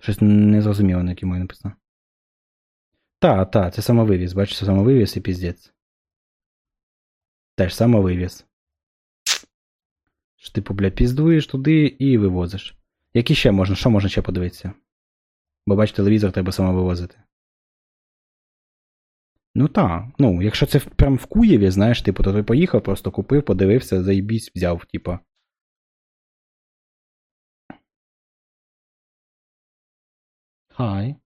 Щось незрозуміло, на якій мові написано. Та, та, це самовивіз. Бачиш, це самовивіз і піздець. Теж самовивіз. Що, типу, блядь, піздуєш туди і вивозиш. Які ще можна? Що можна ще подивитися? Бо бач, телевізор треба самовивозити. Ну так. Ну, якщо це прям в Куєві, знаєш, типу, то ти поїхав, просто купив, подивився, заїбісь, взяв, типа. Хай.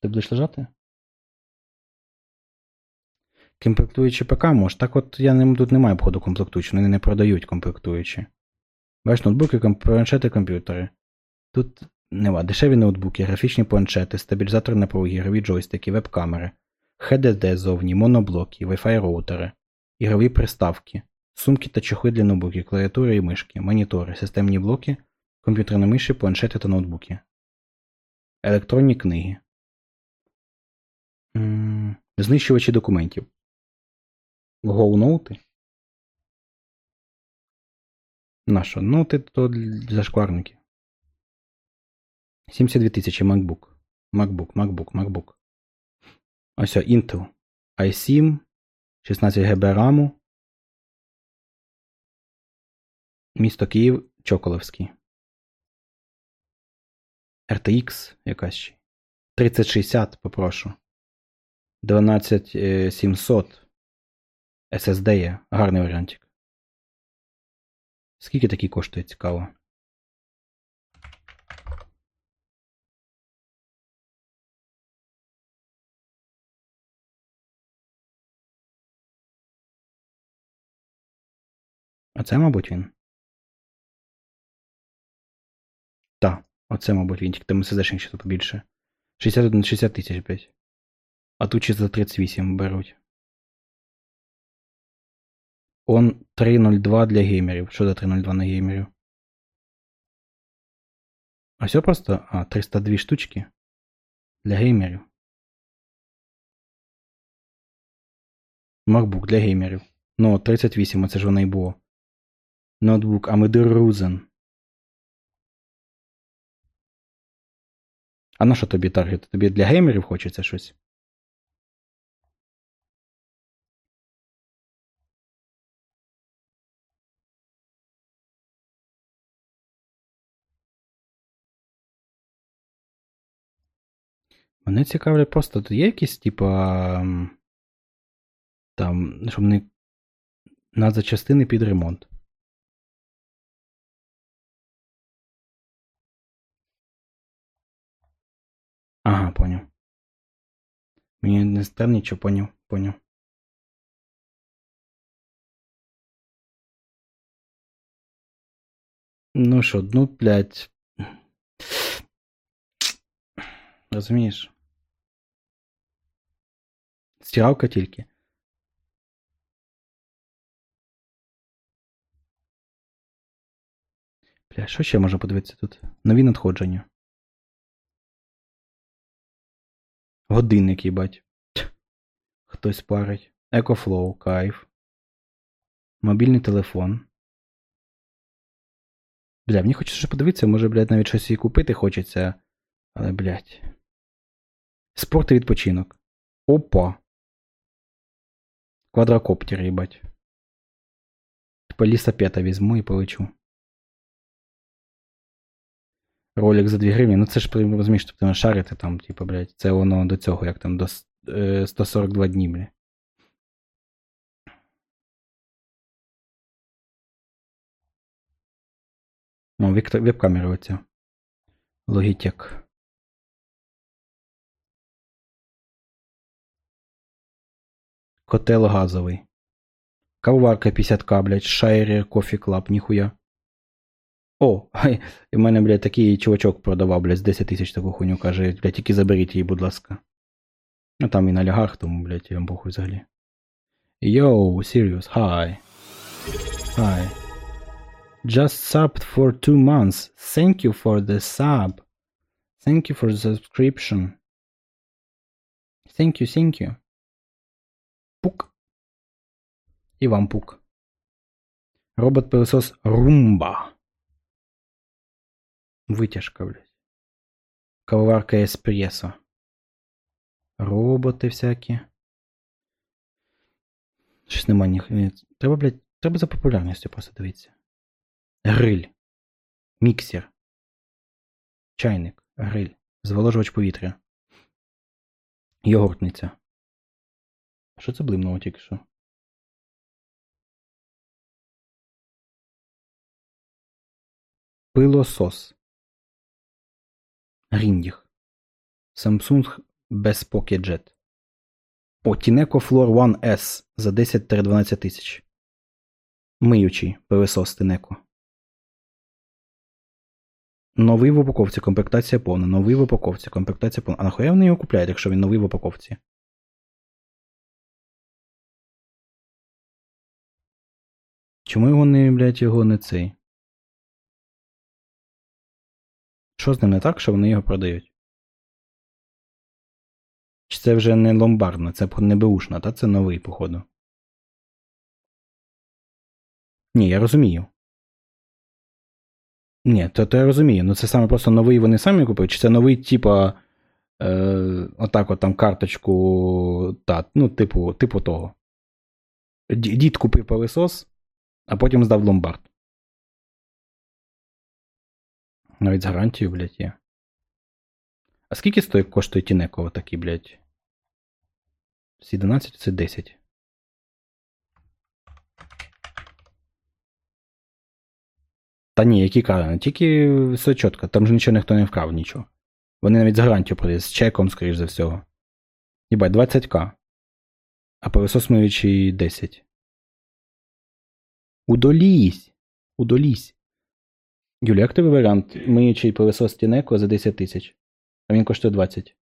Ти будеш лежати? Комплектуючі ПК може. Так от я не, тут немає обходу комплектуючі, вони не продають комплектуючі. Бачиш, ноутбуки, комп- планшети, комп'ютери. Тут нема дешеві ноутбуки, графічні планшети, стабілізатор напруги, ігрові джойстики, веб-камери, HDD зовні, моноблоки, Wi-Fi роутери, ігрові приставки, сумки та чохли для ноутбуків, клавіатури і мишки, монітори, системні блоки, комп'ютерні миші, планшети та ноутбуки. Електронні книги. Знищувачі документів. GoNote? На що? Ноути то для зашкварників. 72 тисячі MacBook. MacBook, MacBook, MacBook. Ось о, Intel. i7, 16 ГБ RAM. Місто Київ, Чоколевський. RTX якась ще. 3060, попрошу. 12700. SSD є. Гарний варіантик. Скільки такий коштує, цікаво? А це, мабуть, він. Так. Оце, мабуть, він, тільки там СЗшник ще побільше. 61 60 тисяч, блядь. А тут ще за 38 беруть. Он 3.02 для геймерів. Що за 3.02 на геймерів? А все просто. А, 302 штучки. Для геймерів. MacBook для геймерів. Ну, 38, оце ж воно і було. Ноутбук Ameder А на що тобі таргет? Тобі для геймерів хочеться щось? Мене цікавлять просто тут є якісь, типа. Там, щоб не. На запчастини під ремонт. Ага, поняв. Мені не став нічого, поняв, поняв. Ну що, ну, блядь. Розумієш? Стиралка тільки. Бля, що ще можна подивитися тут? Нові надходження. Годинник, їбать. Хтось парить. EcoFlow, кайф. Мобільний телефон. Бля, мені хочеться ще подивитися, може, блядь, навіть щось і купити хочеться. Але, блядь. Спорт і відпочинок. Опа. Квадрокоптер, їбать. Типа лісапета візьму і полечу. Ролик за 2 гривні. Ну це ж розумієш, тобто на шарити там, типу, блядь, це воно до цього, як там до е, 142 дні, бля. О, вік- веб-камера оця. Logitech. Котел газовий. Кавоварка 50к, блядь, Shire Coffee Club, ніхуя. О, і в мене, блядь, такий чувачок продавав, блядь, з 10 тисяч таку хуйню, каже, блядь, тільки заберіть її, будь ласка. Ну там він олігарх, тому, блядь, я похуй взагалі. Yo, serious, hi. Hi. Just subbed for two months. Thank you for the sub. Thank you for the subscription. Thank you, thank you. Пук. І вам пук. Робот-пилосос Румба. Витяжка, блядь. Кавоварка еспресо. Роботи всякі. Щось нема ні. Треба, блядь, треба за популярністю просто дивитися. Гриль. Міксер. Чайник. Гриль. Зволожувач повітря. Йогуртниця. Що це блимнуло тільки що? Пилосос. Ріндіх. Samsung Jet. О, Floor One S за 10-12 тисяч. Миючий пилосос Tineco. Новий в упаковці, комплектація повна. Новий в упаковці, комплектація повна. А нахуя вони його купляють, якщо він новий в упаковці? Чому не, блядь, його не цей? Що з ним не так, що вони його продають? Чи це вже не ломбардна, це не беушна, та це новий, походу. Ні, я розумію. Ні, то, то я розумію. Ну це саме просто новий вони самі купують, чи це новий, типа. Е, отак от там карточку. Та, ну, типу, типу того. Дід купив пилосос, а потім здав ломбард. Навіть з гарантією, блядь, є. А скільки стоїть коштує Тінеко такий, блядь? З 11 це 10. Та ні, які карани, тільки все чітко, там же нічого ніхто не вкрав, нічого. Вони навіть з гарантією продають, з чеком, скоріш за всього. Єбать, 20к. А пилосос миючий 10. Удолізь! Удолізь! Юля, як тобі варіант? Миючий пилосос Тінеко за 10 тисяч. А він коштує 20.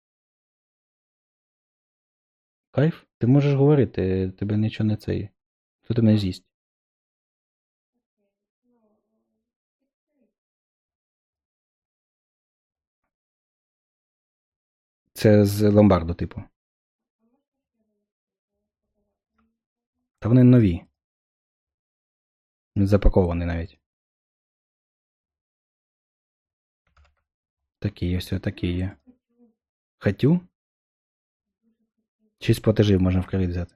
Кайф? Ти можеш говорити, тебе нічого не цей. Хто тебе не з'їсть? Це з ломбарду, типу. Та вони нові. Не запаковані навіть. Такі все, такі є. Хотю? Шість платежів можна в кредит взяти.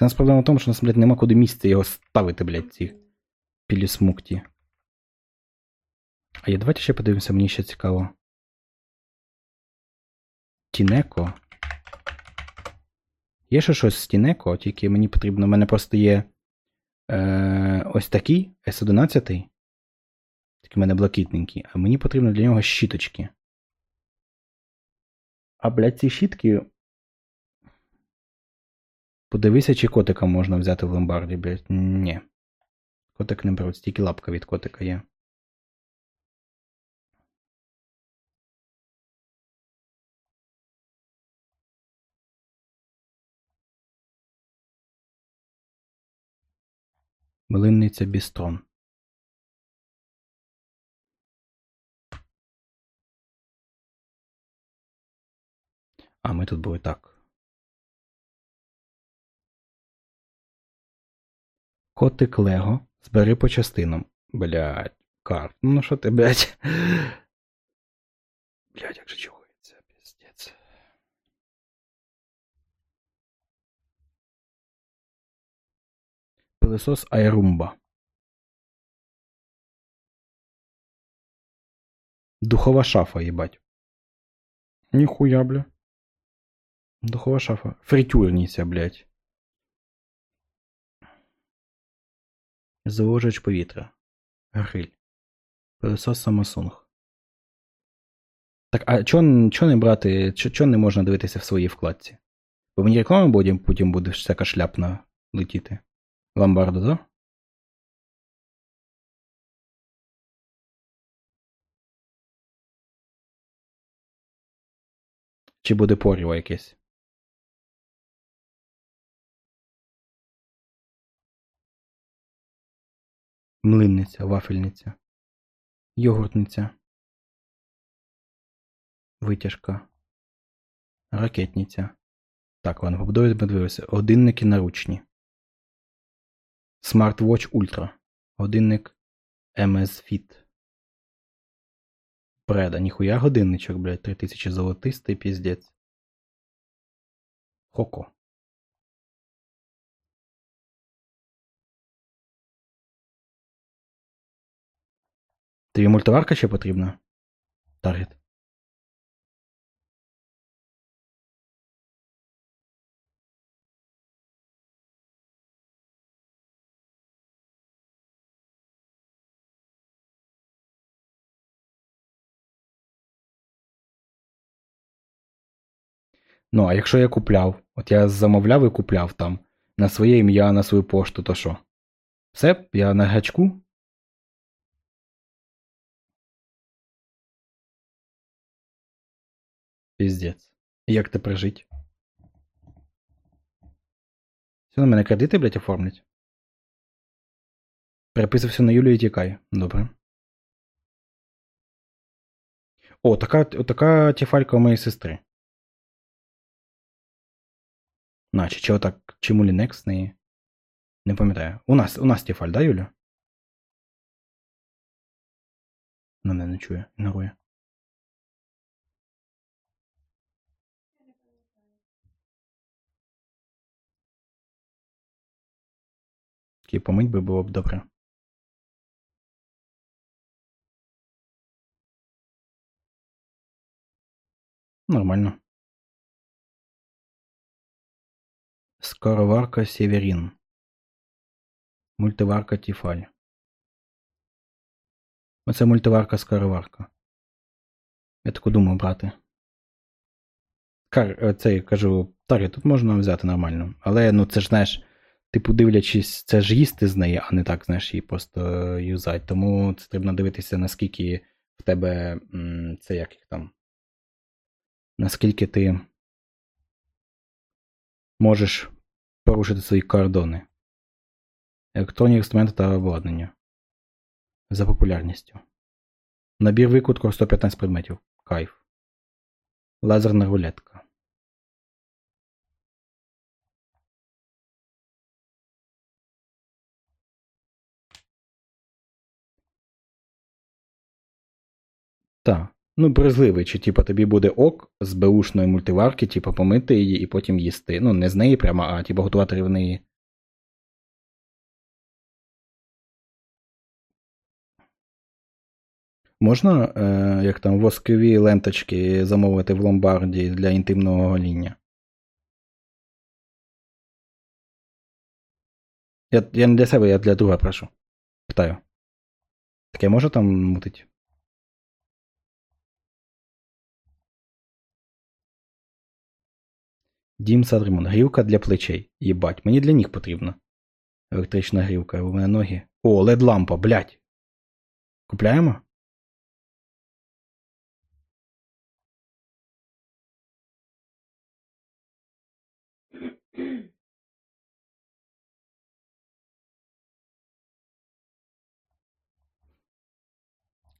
У нас проблема в тому, що у нас, блядь, нема куди місця його ставити, блядь, ці пілісмукті. А я давайте ще подивимося, мені ще цікаво. Тінеко. Є ще щось з Тінеко, тільки мені потрібно. У мене просто є е, ось такий S11. Такий в мене блакитненький, а мені потрібно для нього щіточки. А, блядь, ці щітки. Подивися, чи котика можна взяти в ломбарді, блядь. Ні. Котик не беруть, тільки лапка від котика є. Млинниця Бістрон. А, ми тут були так. Котик Лего. Збери по частинам. Блядь, карт. Ну що ти, блядь? [LAUGHS] Блядь, як же чухається, Пилосос Айрумба. Духова шафа, їбать. Ніхуя, бля. Духова шафа. Фритюрниця, блядь. Завожач повітря. Гриль. Пилосос Samsung. Так, а чого чо не брати, чого не можна дивитися в своїй вкладці? Бо мені реклама потім буде всяка шляпна летіти. Ломбарду, да? Чи буде поріво якесь? Млинниця, вафельниця. Йогуртниця. Витяжка. Ракетниця. Так, ладно, побудові подивилися. Годинники наручні. Smartwatch Ultra. Годинник MS Fit. Бреда, ніхуя годинничок, блядь, 3000 золотистий піздець. Хоко. Тобі мультиварка ще потрібна? Таргет. Ну, а якщо я купляв, от я замовляв і купляв там на своє ім'я, на свою пошту, то що? Все, я на гачку? Піздець. Як тепер жить? Все на мене кредити, блядь, оформлять. Переписався на Юлію і тікай. Добре. О, така, така тіфалька у моєї сестри. Наче, чи отак, чи Мулінекс не. Не пам'ятаю. У нас у нас Тіфаль, да, Юля? На мене не чує, ігнорує. Такий помить би було б добре. Нормально. Скороварка Северин. Мультиварка Тіфаль. Оце мультиварка скороварка. Я таку думав брати. Кар, цей кажу, Тарі, тут можна взяти нормально. Але ну це ж знаєш, Типу, дивлячись, це ж їсти з неї, а не так, знаєш, її просто е, юзати. Тому це треба дивитися, наскільки в тебе це як їх там. Наскільки ти можеш порушити свої кордони. Електронні інструменти та обладнання. За популярністю. Набір викрутку 115 предметів. Кайф. Лазерна рулетка. Так. Ну, брезливий, чи типа тобі буде ок з беушної мультиварки, типа помити її і потім їсти. Ну, не з неї прямо, а типа готувати неї. Можна, е, як там, воскові ленточки замовити в ломбарді для інтимного гоління? Я, я не для себе, я для друга прошу. Питаю. Таке може там мутить? Дім сад ремонт. Грілка для плечей. Єбать, мені для ніг потрібно. Електрична грілка, у мене ноги. О, led лампа, блядь. Купляємо?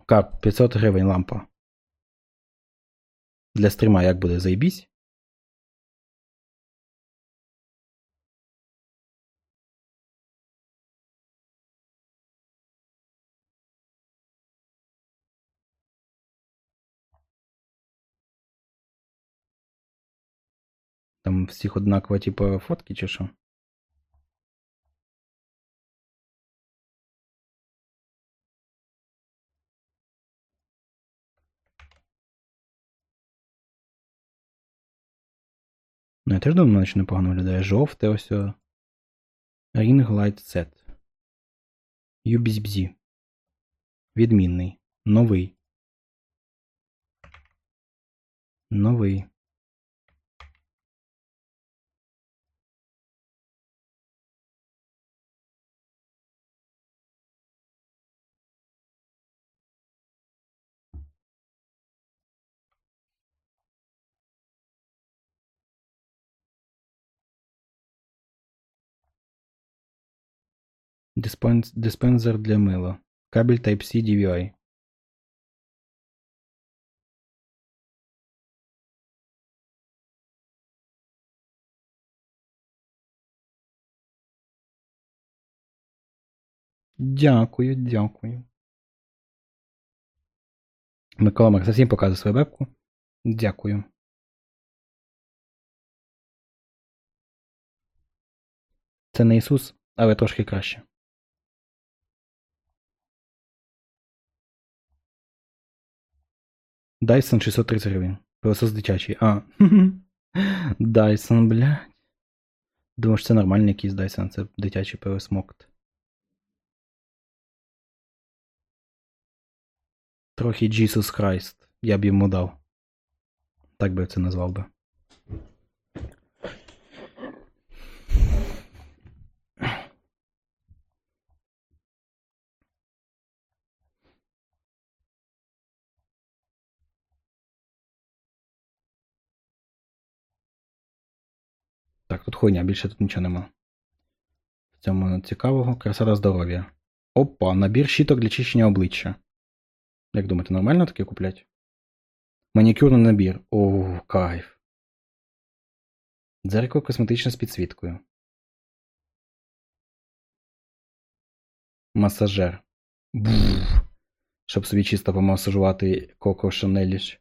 Кап, 500 гривень лампа. Для стріма як буде? Заєбісь? Всіх однаково, типу, фотки чи що? Ну, я теж думаю, наче непогано виглядає. Жовте ось. Ring Light Set. UBSB. Відмінний. Новий. Новий. Диспенсер для мила. Кабель Type-C DVI. Дякую, дякую. Микола Марк всім показує свою вебку. Дякую. Це не Ісус, але трошки краще. Dyson 630 гривень. Пилосос дитячий. А. [LAUGHS] Dyson, блядь. Думаю, це нормальний якийсь Dyson, це дитячий пилосмокт. Трохи Jesus Christ. Я б йому дав. Так би я це назвав би. Хуйня, більше тут нічого нема. В цьому цікавого. Краса та здоров'я. Опа, набір щіток для чищення обличчя. Як думаєте, нормально таке куплять? Манікюрний набір. О, кайф. Дзеркало косметичне з підсвіткою. Масажер. Буф. Щоб собі чисто помасажувати Коко Шанеліч.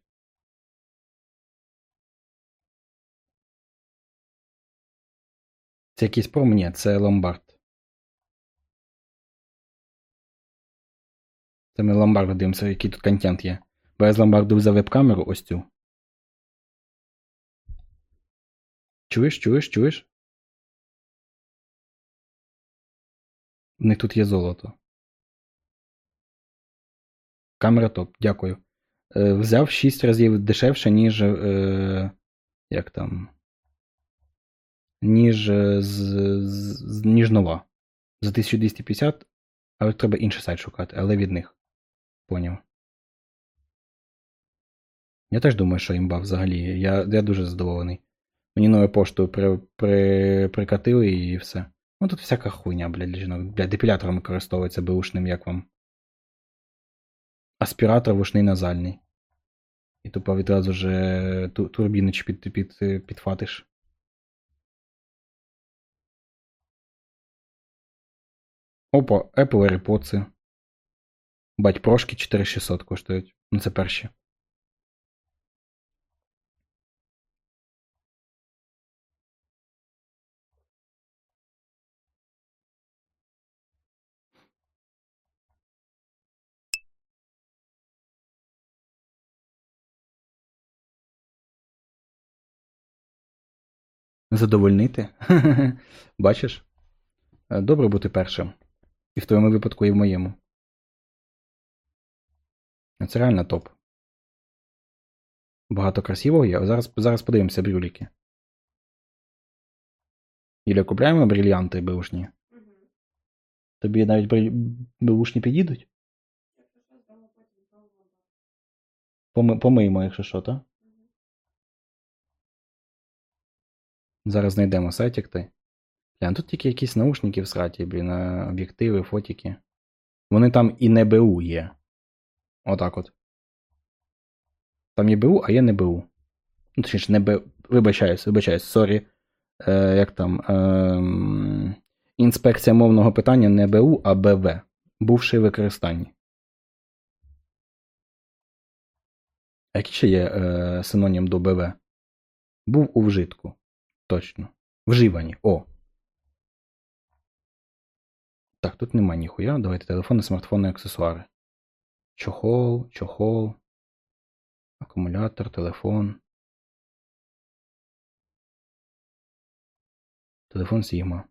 Це якийсь пром? Ні, це ломбард. Це ми ломбарду дивимося, який тут контент є. Бо я з ломбарду взяв веб-камеру ось цю. Чуєш, чуєш, чуєш? В них тут є золото. Камера топ, дякую. Е, взяв 6 разів дешевше, ніж. Е, як там. Ніж, е, з, ніж нова. За 1250, але треба інший сайт шукати, але від них. Поняв. Я теж думаю, що імба взагалі. Я, я дуже задоволений. Мені нову пошту при, при, прикатили і все. Ну тут всяка хуйня, блядь, для жінок. Блядь, депілятором використовується беушним, як вам. Аспіратор вушний назальний. І тупо відразу ж е, турбінич під, під, підфатиш. Опа, Apple AirPods. Бать, прошки 4600 коштують. Ну це перші. Задовольнити? [LAUGHS] Бачиш? Е, Добре бути першим. І в твоєму випадку, і в моєму. Ну, Це реально топ. Багато красивого є. Зараз, зараз подивимося брюліки. Ілля, купляємо брильянти беушні? Тобі навіть беушні підійдуть? Поми- Помиємо, якщо що, то. Зараз знайдемо сайтик той. Бля, ну тут тільки якісь наушники в сраті, блін, об'єктиви, фотики. Вони там і не БУ є. Отак от. Там є БУ, а є не БУ. Ну, точніше, не БУ. Вибачаюсь, вибачаюсь, sorry. Е, як там. Е, інспекція мовного питання не БУ, а БВ. Бувши використанні. А який ще є е, синонім до БВ? Був у вжитку. Точно. Вживані. О. Так, тут нема ніхуя. Давайте телефони, смартфони, аксесуари. Чохол, чохол. Акумулятор, телефон. Телефон Sigma.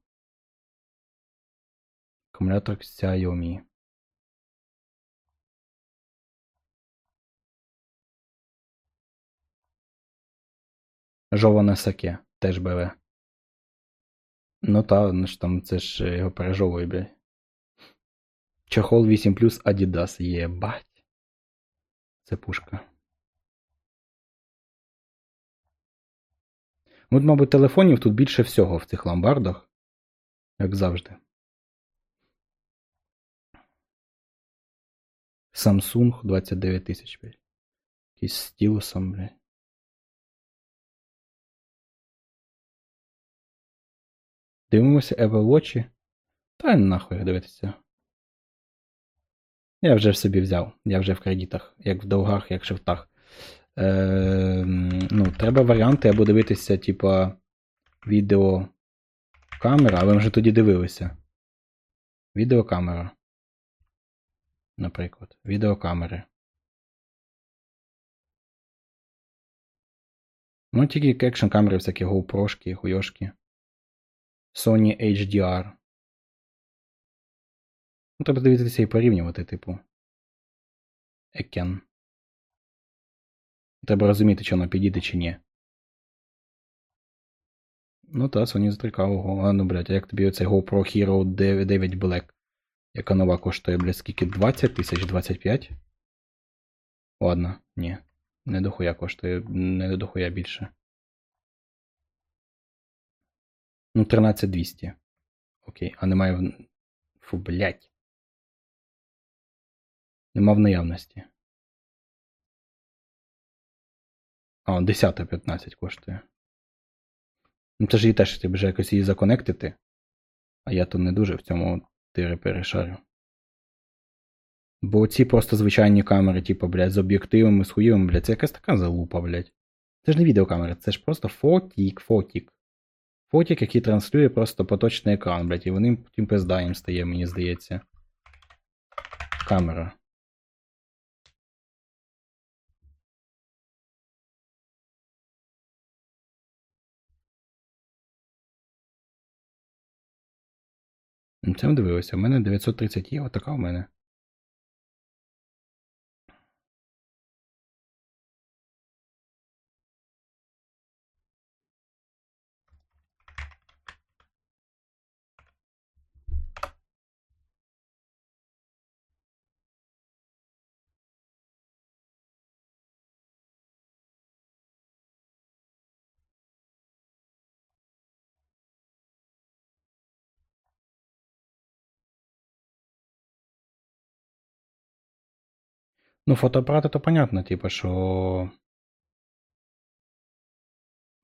Акумулятор Xiaomi. Жоване саке. Теж БВ. Ну та, ну ж там це ж його пережовує, блядь. Чохол 8 плюс Adidas. Єбать. Це пушка. От, мабуть, телефонів тут більше всього в цих ломбардах. Як завжди. Samsung 29 тисяч, блядь. Якийсь з стілусом, блядь. Дивимося Apple Watch. Та нахуй дивитися. Я вже собі взяв. Я вже в кредитах, як в довгах, як в шифтах. Е, ну, треба варіанти або дивитися, типа, відеокамера, але ми вже тоді дивилися. Відеокамера. Наприклад. Відеокамери. Ну, тільки екшн камери, всякі GoPro-шки, хуйошки. Sony HDR. Ну, треба дивитися і порівнювати, типу. Екен. Треба розуміти, чи воно підійде, чи ні. Ну та, Sony затрикав. А ну, блядь, а як тобі оцей GoPro Hero 9 Black? Яка нова коштує, блядь, скільки? 20 тисяч, 25? Ладно, ні. Не дохуя коштує, не дохуя більше. Ну, 13200. Окей, а немає. Фу, блядь. Нема в наявності. А, 10 15 коштує. Ну це ж її теж треба вже якось її законектити. А я то не дуже в цьому тири перешарю. Бо ці просто звичайні камери, типу, блядь, з об'єктивами, з хуєвими, блядь, це якась така залупа, блядь. Це ж не відеокамера, це ж просто фотік, фотік. Фотік, який транслює просто поточний екран, блядь, і вони потім пизда їм стає, мені здається. Камера. Це дивилися. У мене 930 є, отака у мене. Ну, фотоапарати то понятно, типу, що.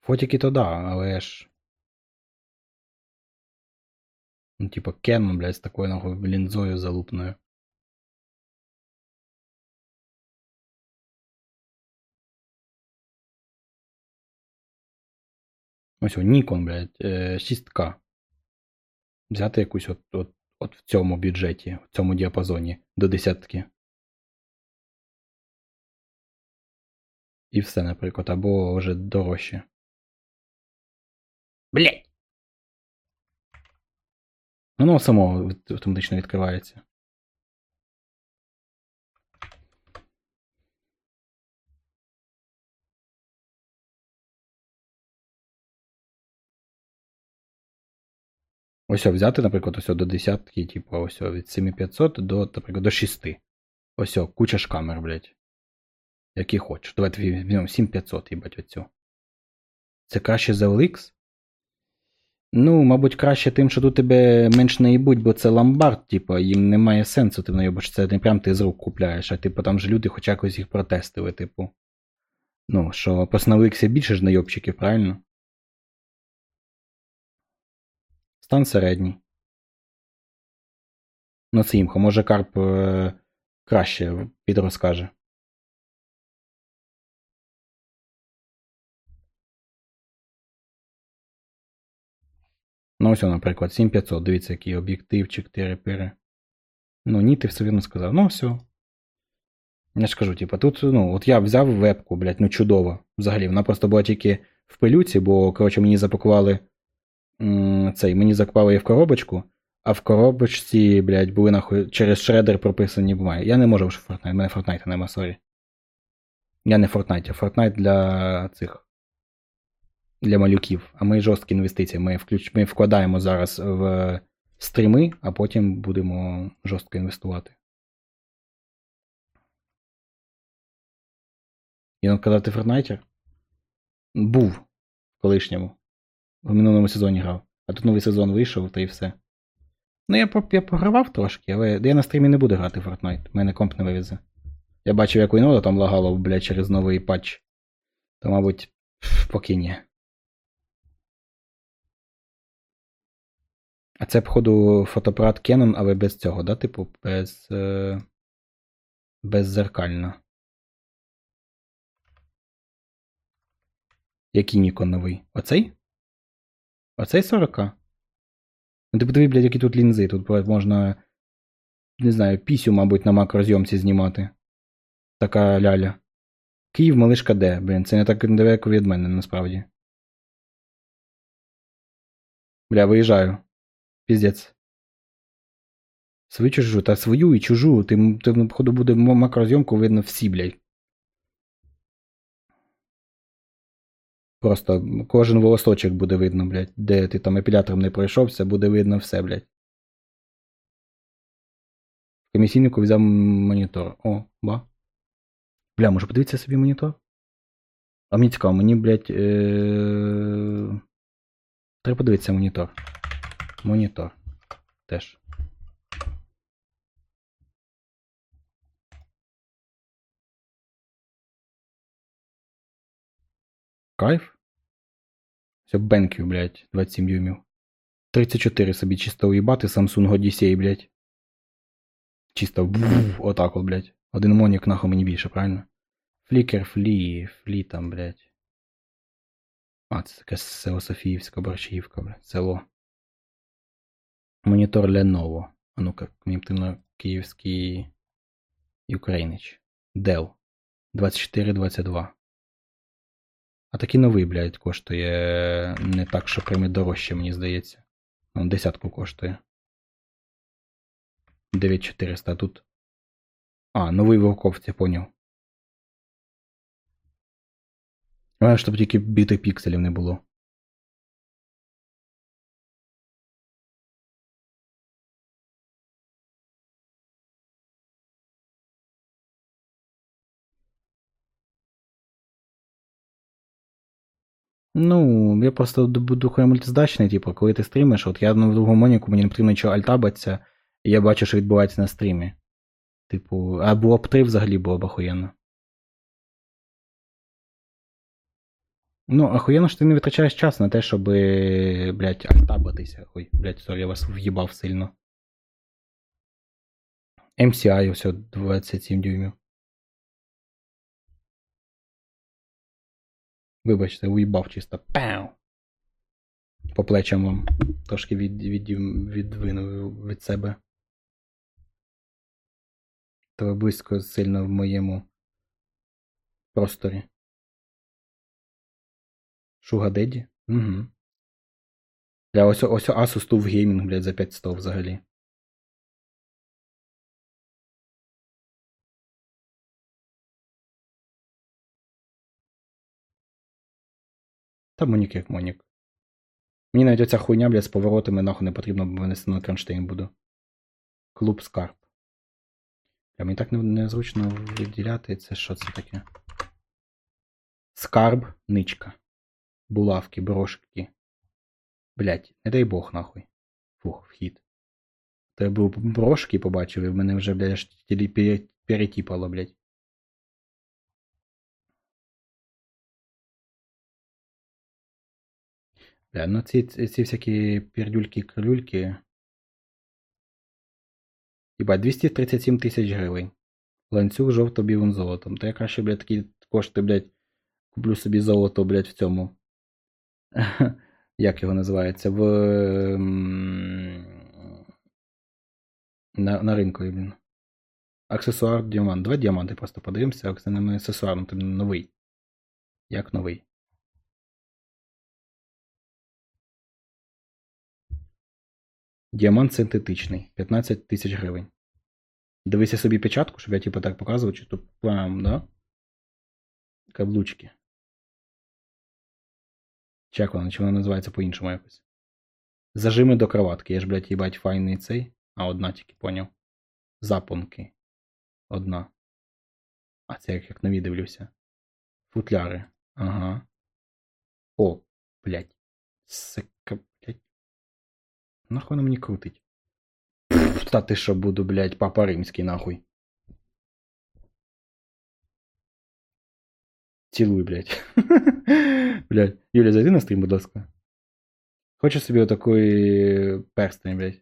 Фотики то да, але ж. Ну, типа Canon, блядь, з такою нахуй лінзою залупною. Ось о, Nikon, блядь, е, 6К. Взяти якусь от, от, от в цьому бюджеті, в цьому діапазоні до десятки. І все, наприклад, або вже дорожче. Блять! Воно само автоматично відкривається. Ось взяти, наприклад, ось до десятки, типу, ось від 7500 до, наприклад, до 6. Ось куча ж камер, блядь. Які хочеш. Давайте візьмемо 7500, їбать, оцю. Це краще за OLX? Ну, мабуть, краще тим, що тут тебе менш наїбуть, бо це ломбард, типу, їм немає сенсу ти наїбаш. Це не прям ти з рук купляєш, а типу там же люди хоч якось їх протестили, типу. Ну, що просто на OLX більше ж найобчиків, правильно? Стан середній. Ну, це імхо. Може Карп е, краще підрозкаже. Ну, ось, наприклад, 7500. Дивіться, який об'єктивчик, тири-пири. Ну, ні, ти все вірно сказав. Ну, все. Я ж кажу, типу, тут, ну, от я взяв вебку, блядь, ну чудово. Взагалі, вона просто була тільки в пилюці, бо, коротше, мені запакували цей, мені запакували її в коробочку, а в коробочці, блядь, були нахуй через шредер пропущені бумаги. Я не можу в Fortnite, в мене Fortnite нема, sorry. Я не Fortnite, а Fortnite для цих. Для малюків. А ми жорсткі інвестиції. Ми, включ... ми вкладаємо зараз в стріми, а потім будемо жорстко інвестувати. І нам казати Fortnite? Був в колишньому. В минулому сезоні грав. А тут новий сезон вийшов, та і все. Ну, я, я погравав трошки, але я на стрімі не буду грати в Fortnite. У мене комп не вивезе. Я бачив, як Війнода там лагало, блядь, через новий патч. То, мабуть, поки ні. А це, походу, фотоапарат Canon, але без цього, да? Типу, без. Е... Беззеркально. Який Nikon новий? Оцей? Оцей 40? Ну ти подиви, блядь, які тут лінзи. Тут можна. Не знаю, пісю, мабуть, на макрозйомці знімати. Така ляля. Київ, малишка Д. Блін, це не так далеко від мене, насправді. Бля, виїжджаю. Піздець. Свою чужу, та свою і чужу. Ти, м- ти походу, буде макрозйомку видно всі, блядь. Просто кожен волосочок буде видно, блядь. Де ти там епілятором не пройшовся, буде видно все, блядь. Комісійнику взяв монітор. О, ба. Бля, може подивитися собі монітор? А мені цікаво, мені, блядь. Е... Треба подивитися монітор. Монітор. Теж. Кайф? Все BenQ, блядь, 27 дюймів. 34 собі чисто уїбати Samsung Odyssey, блядь. Чисто отак от, блядь. Один монік нахуй мені більше, правильно? Флікер, флі, флі там, блядь. А, це таке село Софіївська, Борщаївка, блядь, село. Монітор Lenovo. А ну-ка, мені київський і українич. Dell. 2422. А такий новий, блядь, коштує не так, що прям і дорожче, мені здається. Ну, десятку коштує. 9400, а тут. А, новий в поняв. А, щоб тільки бітих пікселів не було. Ну, я просто д- мультиздачний, типу, коли ти стрімиш, от я на другому моніку, мені не потрібно нічого альтабатися, і я бачу, що відбувається на стрімі. Типу, а було б 3 взагалі було б охуєнно. Ну, охуєнно, що ти не витрачаєш час на те, щоб, блядь, артабатися. Ой, блядь, сорі, я вас в'їбав сильно. MCI все 27 дюймів. Вибачте, уїбав чисто. Пау! По плечам вам. Трошки від, від, відвинув від себе. То ви близько сильно в моєму просторі. Шуга Деді? Угу. Бля, ось ось Asus TUF Gaming, блядь, за 500 взагалі. Та Монік як Монік. Мені навіть оця хуйня, блядь, з поворотами нахуй не потрібно, бо винести на кронштейн буду. Клуб Скарб. А мені так незручно виділяти. Це що це таке? Скарб, ничка. Булавки, брошки. Блять, не дай Бог нахуй. Фух, вхід. То я був брошки побачив, і в мене вже, блядь, аж перетіпало, блядь. Ну ці, ці, всякі пердюльки-крюльки. Єбать, 237 тисяч гривень. Ланцюг жовто-білим золотом. То я краще, блядь, такі кошти, блядь, куплю собі золото, блядь, в цьому. [LAUGHS] Як його називається? В. ем, На, на ринку, блін. Аксесуар діамант. Два діаманти просто подивимося, аксесуар, ну, там новий. Як новий? Діамант синтетичний. 15 тисяч гривень. Дивися собі печатку, щоб я типу так показував, чи то прям, да? Каблучки. Чи вона, чи вона називається по-іншому якось? Зажими до кроватки. Я ж, блядь, їбать, файний цей. А, одна тільки поняв. Запонки. Одна. А це як, як нові дивлюся. Футляри. Ага. О, блядь. Сека. Нахуй вона мені крутить? [LAUGHS] Та ти що буду, блядь, папа римський, нахуй. Цілуй, блядь. [LAUGHS] блядь. Юля, зайди на стрім, будь ласка. Хочу собі отакий перстень, блядь.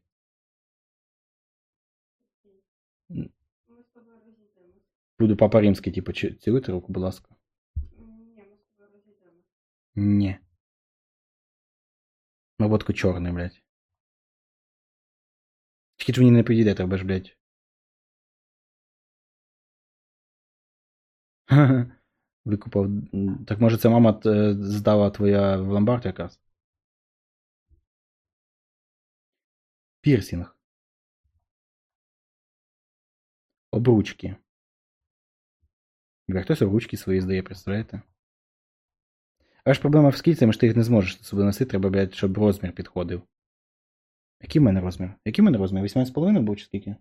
Буду папа римський, типу, цілуйте руку, будь ласка. Ні. Роботку чорний, блядь. Тільки ж не підійде, треба ж, блядь. [LAUGHS] Викупав. Так може це мама здала твоя в ломбард якраз? Пірсінг. Обручки. Бля, хтось обручки свої здає, представляєте? А ж проблема в скільцями, що ти їх не зможеш з собою носити, треба, блядь, щоб розмір підходив. Який в мене розмір? Який в мене розмір? 18,5 був чи скільки?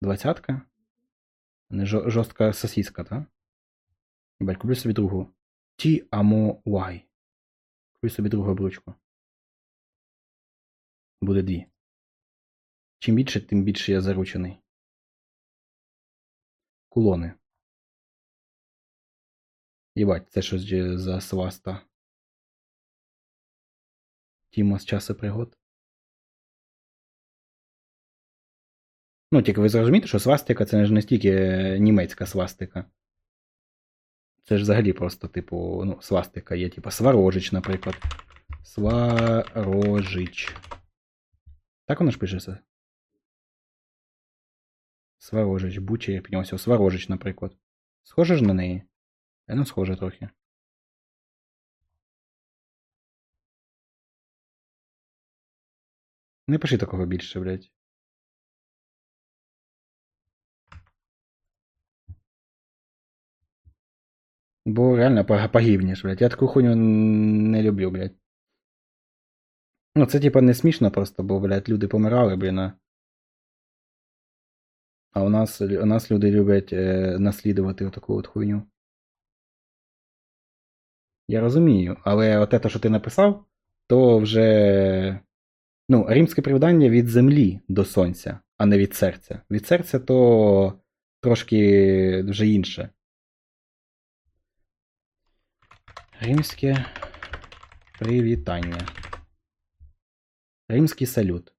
Двадцятка? Не жо- жорстка сосиска, так? Бать, куплю собі другу. Ті амо Y. Куплю собі другу обручку. Буде дві. Чим більше, тим більше я заручений. Кулони. Єбать, це щось за сваста. Тіма з часу пригод. Ну, тільки ви зрозумієте, що свастика це ж не стільки е, німецька свастика. Це ж взагалі просто, типу, ну, свастика є, типу, сварожич, наприклад. Сварожич. Так воно ж пишеться? Сварожич, буча, я піднявся. Сварожич, наприклад. Схоже ж на неї? Я не схоже трохи. Не пиши такого більше, блядь. Бо реально пог- погибнеш, блядь. Я таку хуйню не люблю, блядь. Ну, це типа не смішно просто, бо, блядь, люди помирали, блін. А у нас, у нас люди люблять е, наслідувати отаку от хуйню. Я розумію, але от те, що ти написав, то вже. Ну, римське привітання від землі до сонця, а не від серця. Від серця то трошки вже інше. Римське привітання. Римський салют.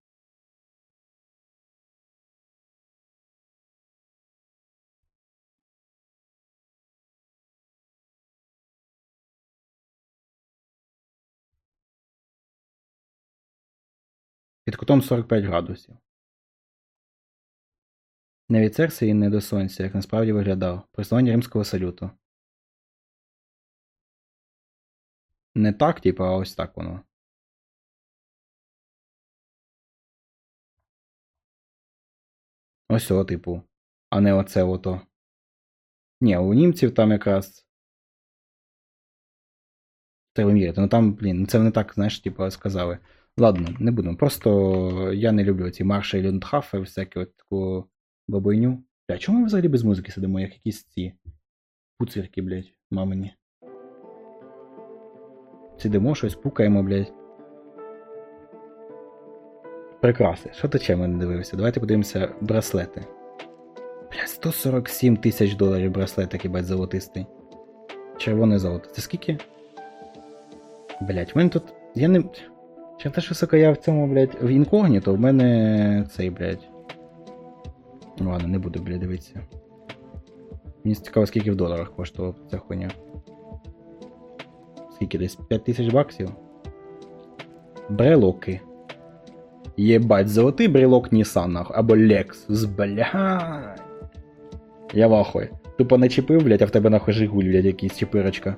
Під кутом 45 градусів. Не від серця і не до сонця, як насправді виглядав. Прислання римського салюту. Не так, типу, а ось так воно. Ось о, типу. А не оце ото. Ні, у німців там якраз. Треба міряти. Ну там, блін, це вони так, знаєш, типу, сказали. Ладно, не будемо. Просто я не люблю ці марші і Люндхафи, всякі от таку бабойню. Бля, чому ми взагалі без музики сидимо, як якісь ці пуцирки, блядь, мамині? Сидимо, щось пукаємо, блядь. Прикраси. Що то чим я не дивився? Давайте подивимося браслети. Бля, 147 тисяч доларів браслетик, їбать, золотистий. Червоне золото. Це скільки? Блять, в мене тут. Я не. Через те, що сука, я в цьому, блядь, в інкогніто, в мене цей, блядь. Ладно, не буду, блядь, дивитися. Мені цікаво, скільки в доларах коштувала ця хуйня. Скільки десь 5 тисяч баксів? Брелоки. Єбать, золотий брелок Nissan, нахуй. Або Lexus, блядь. Я в ахуї. Тупо начепив, блядь, а в тебе нахуй Жигуль, блядь, якийсь чепирочка.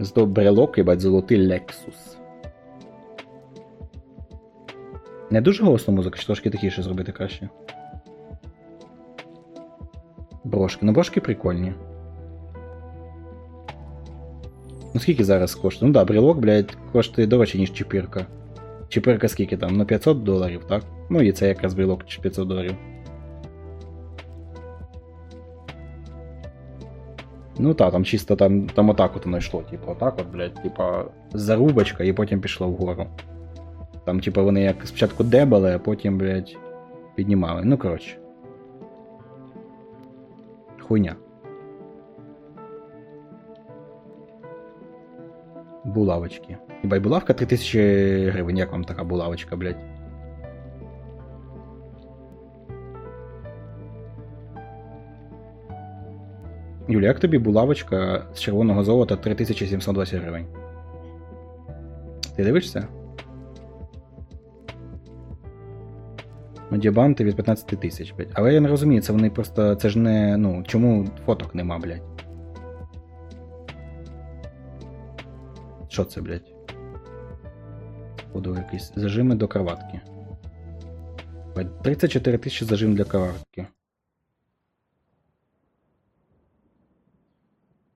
Зато брелок, єбать, золотий Lexus. Не дуже голосно музика, чи трошки тихіше зробити краще. Брошки. Ну брошки прикольні. Ну скільки зараз коштує? Ну да, брелок, блядь, коштує дорожче, ніж чіпірка. Чіпирка скільки там? Ну 500 доларів, так? Ну і це якраз брелок 500 доларів. Ну так, там чисто там, там отак от воно типу, отак от, блядь, типа зарубочка і потім пішло вгору. Там, типу, вони як спочатку дебали, а потім, блядь, піднімали. Ну, коротше. Хуйня. Булавочки. Ібай булавка 3000 гривень. Як вам така булавочка, блядь? Юля, як тобі булавочка з червоного золота 3720 гривень? Ти дивишся? Ну, від 15 тисяч, блядь. Але я не розумію, це вони просто. Це ж не. Ну, чому фоток нема, блядь? Що це, блядь? Буду якісь зажими до кроватки. 34 тисячі зажим для кроватки.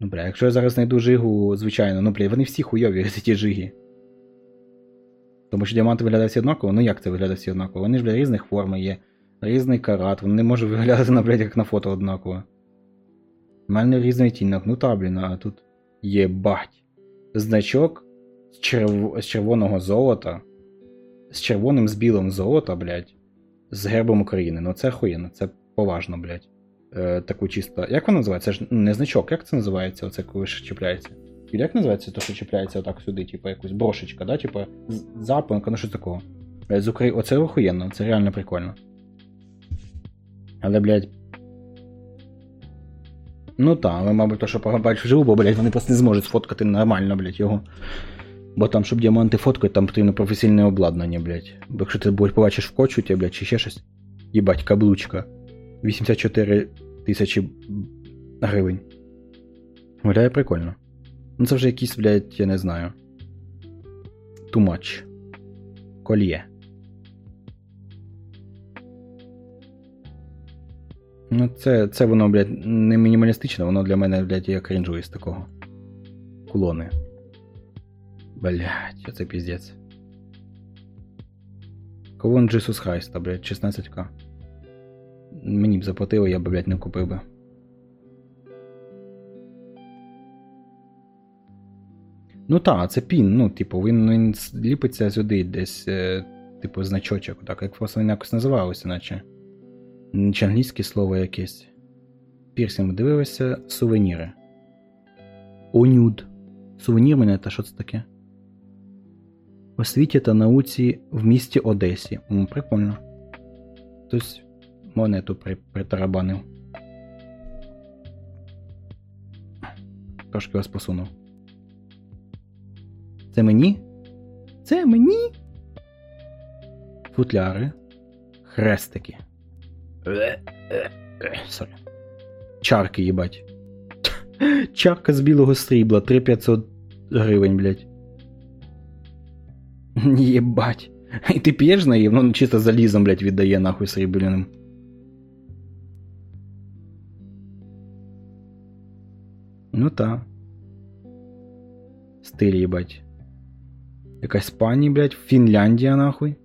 Ну, бля, якщо я зараз знайду жигу, звичайно, ну, бля, вони всі хуйові, [LAUGHS] ці жиги. Тому що діаманти виглядають всі однаково. Ну як це виглядає всі однаково? Вони ж бля, різних форм є, різний карат, вони не можуть [LAUGHS] виглядати на блядь, як на фото однаково. У мене різний тінок, ну та, блін, а тут єбать. Значок з, черв... з червоного золота, з червоним з білим золота, блядь, з гербом України. Ну це хуєнно, це поважно, блядь. Е, таку чисто. Як воно називається? Це ж не значок, як це називається, оце коли ж чіпляється? Як називається то, що чіпляється отак сюди, типу якусь брошечка, да? Типу з- запонка, ну що такого. Блядь, з Украї... Оце охуєнно, це реально прикольно. Але, блядь. Ну так, але, мабуть, то, що побачив вживу, бо, блядь, вони просто не зможуть сфоткати нормально, блядь, його. Бо там, щоб діаманти фоткати, там потрібно професійне обладнання, блядь. Бо якщо ти будь побачиш в кочуті, блядь, чи ще щось. Їбать, каблучка. 84 тисячі гривень. Виглядає прикольно. Ну це вже якийсь, блядь, я не знаю. Too much. Кольє. Ну, це, це воно, блядь, не мінімалістичне, воно для мене, блядь, я крінжую з такого. Кулони. Блядь, це піздець. Колон Джисус Храйста, блядь, 16к. Мені б заплатили, я б, блядь, не купив би. Ну так, це пін, ну, типу, він, він ліпиться сюди десь, е, типу, значочок, так, як просто вони якось називалося, наче. Чи англійське слово якесь. Пірсінг, дивилися сувеніри. Онюд. Сувенір мене, та що це таке? Освіті та науці в місті Одесі. М, прикольно. Хтось монету при, притарабанив. Трошки вас посунув. Це мені? Це мені? Футляри. Хрестики. Сорі. Чарки, їбать. [LAUGHS] Чарка з білого срібла, 3500 гривень, блядь. [LAUGHS] Єбать. І ти п'єш з неї, воно чисто залізом, блядь, віддає нахуй срібляним. Ну та. Стиль, їбать. Якась пані, блядь, Фінляндія, нахуй.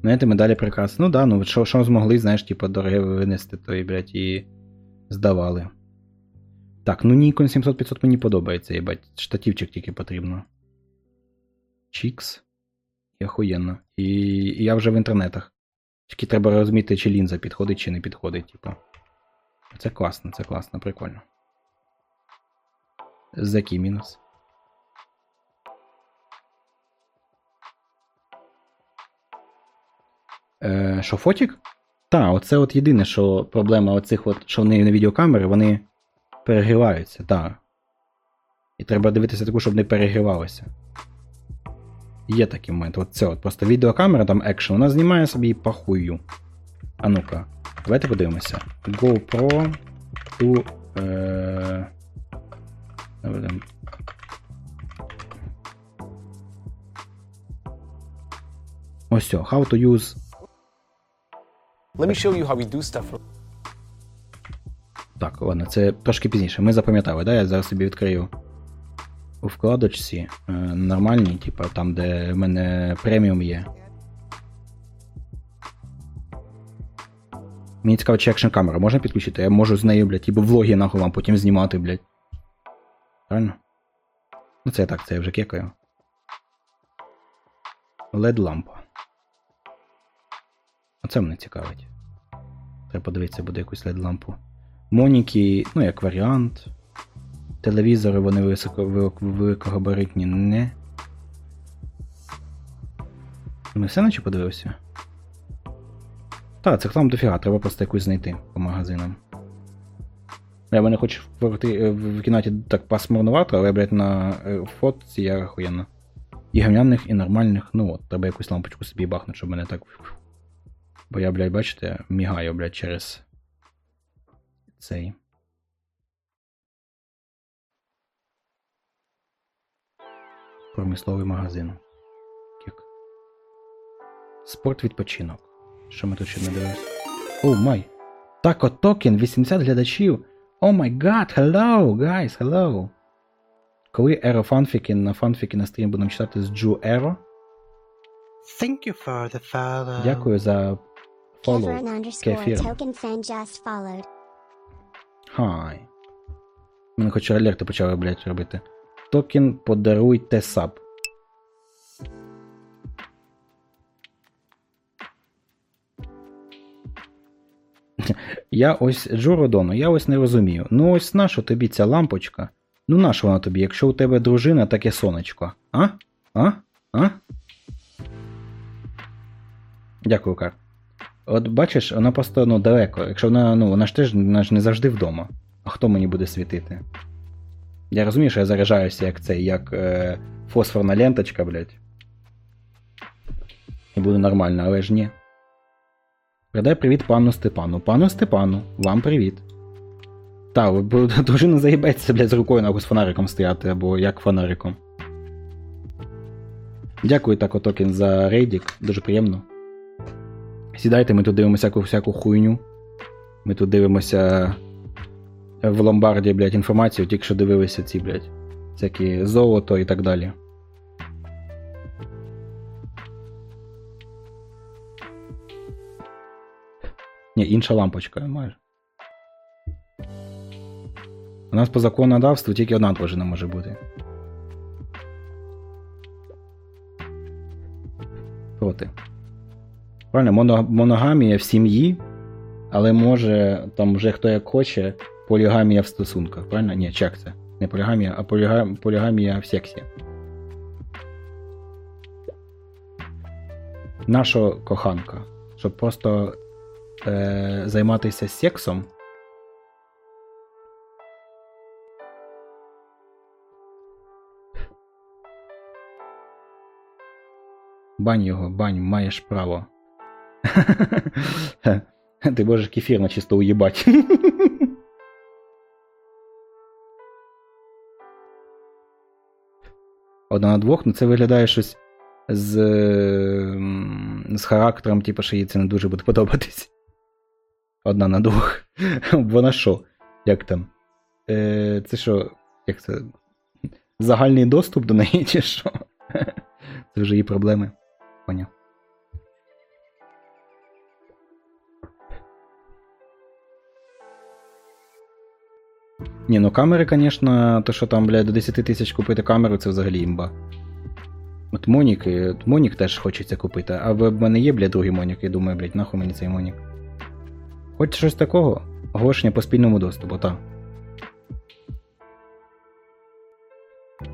Знаєте, медалі прекрасно. Ну да, ну що, що змогли, знаєш, типу, дороге винести, то і, блядь, і здавали. Так, ну Nikon 700-500 мені подобається, їбать. Штативчик тільки потрібно. Чікс. І охуєнно. І, і я вже в інтернетах. Тільки треба розуміти, чи лінза підходить, чи не підходить, типу. Це класно, це класно, прикольно. За мінус? Що фотік? Так, оце от єдине, що проблема оцих, от, що вони на відеокамери, вони перегріваються, так. І треба дивитися таку, щоб не перегрівалося. Є такий момент. От це от просто відеокамера, там екшн, вона знімає собі пахую. А ну-ка, давайте подивимося. GoPro to. Е... Ось how to use. Let me show you how we do stuff. Так, ладно, це трошки пізніше. Ми запам'ятали, да? Я зараз собі відкрию у вкладочці е, нормальній, типу там, де в мене преміум є. Мені цікаво, чи екшн камера можна підключити? Я можу з нею, блядь, типу влоги нахуй вам потім знімати, блядь. Правильно? Ну це я так, це я вже кекаю. LED лампа. Оце мене цікавить. Треба подивитися, буде якусь LED лампу. Моніки, ну, як варіант. Телевізори вони високо, великогабаритні не. Ми все наче подивився? Так, це хлам дофіга, треба просто якусь знайти по магазинам. Я мене хочу в, в кімнаті так пасмурнувато, але, блядь, на е, фотці я охуєнно. І гавняних, і нормальних. Ну от, треба якусь лампочку собі бахнути, щоб мене так. Бо я, блядь, бачите, мігаю, блядь, через цей. Промисловий магазин. Кік. Спорт відпочинок. Що ми тут ще не дивилися? Oh my! Тако токен, 80 глядачів. Oh my god, hello, guys, hello. Коли Еро фанфіки на фанфіки на стрім будемо читати з Джу Еро. Thank you for the follow. Дякую за underscore Кефір. Хай. Мене хоч алерти почали, блядь, робити. Токен подаруйте саб. [LAUGHS] Я ось Джо Доно, я ось не розумію. Ну ось нащо тобі ця лампочка? Ну нащо вона тобі, якщо у тебе дружина таке сонечко? А? А? А? Дякую, Кар. От бачиш, вона просто ну, далеко. Якщо вона, ну, вона ж теж вона ж не завжди вдома. А хто мені буде світити? Я розумію, що я заряджаюся як цей, як е, фосфорна ленточка, блядь. І буде нормально, але ж ні. Передай привіт пану Степану. Пану Степану, вам привіт. Та, [LAUGHS] дружина заїбеться, блядь, з рукою нахуй з фонариком стояти, або як фонариком. Дякую, Тако Токен, за рейдік, дуже приємно. Сідайте, ми тут дивимося всяку, хуйню. Ми тут дивимося в ломбарді, блядь, інформацію, тільки що дивилися ці, блядь, всякі золото і так далі. Ні, інша лампочка майже. У нас по законодавству тільки одна дружина може бути. Проти. Правильно, моно, моногамія в сім'ї, але може там вже хто як хоче, полігамія в стосунках. Правильно? Ні, чек це. Не полігамія, а поліга... полігамія в сексі. Наша коханка, щоб просто е, займатися сексом. Бань його, бань, маєш право. [LAUGHS] Ти можеш кефір на чисто уїбать. [LAUGHS] Одна на двох, ну це виглядає щось з, з характером, типу, що їй це не дуже буде подобатись. Одна на двох. [LAUGHS] Вона що? Як там? Е, це що? Як це? Загальний доступ до неї, чи що? Це вже її проблеми. Поняв. Ні, ну камери, звісно, то що там, блядь, до 10 тисяч купити камеру, це взагалі імба. От Монік, е, от Монік теж хочеться купити, а в мене є, блядь, другий Монік, і думаю, блядь, нахуй мені цей Монік. Хоч щось такого? Оголошення по спільному доступу, так.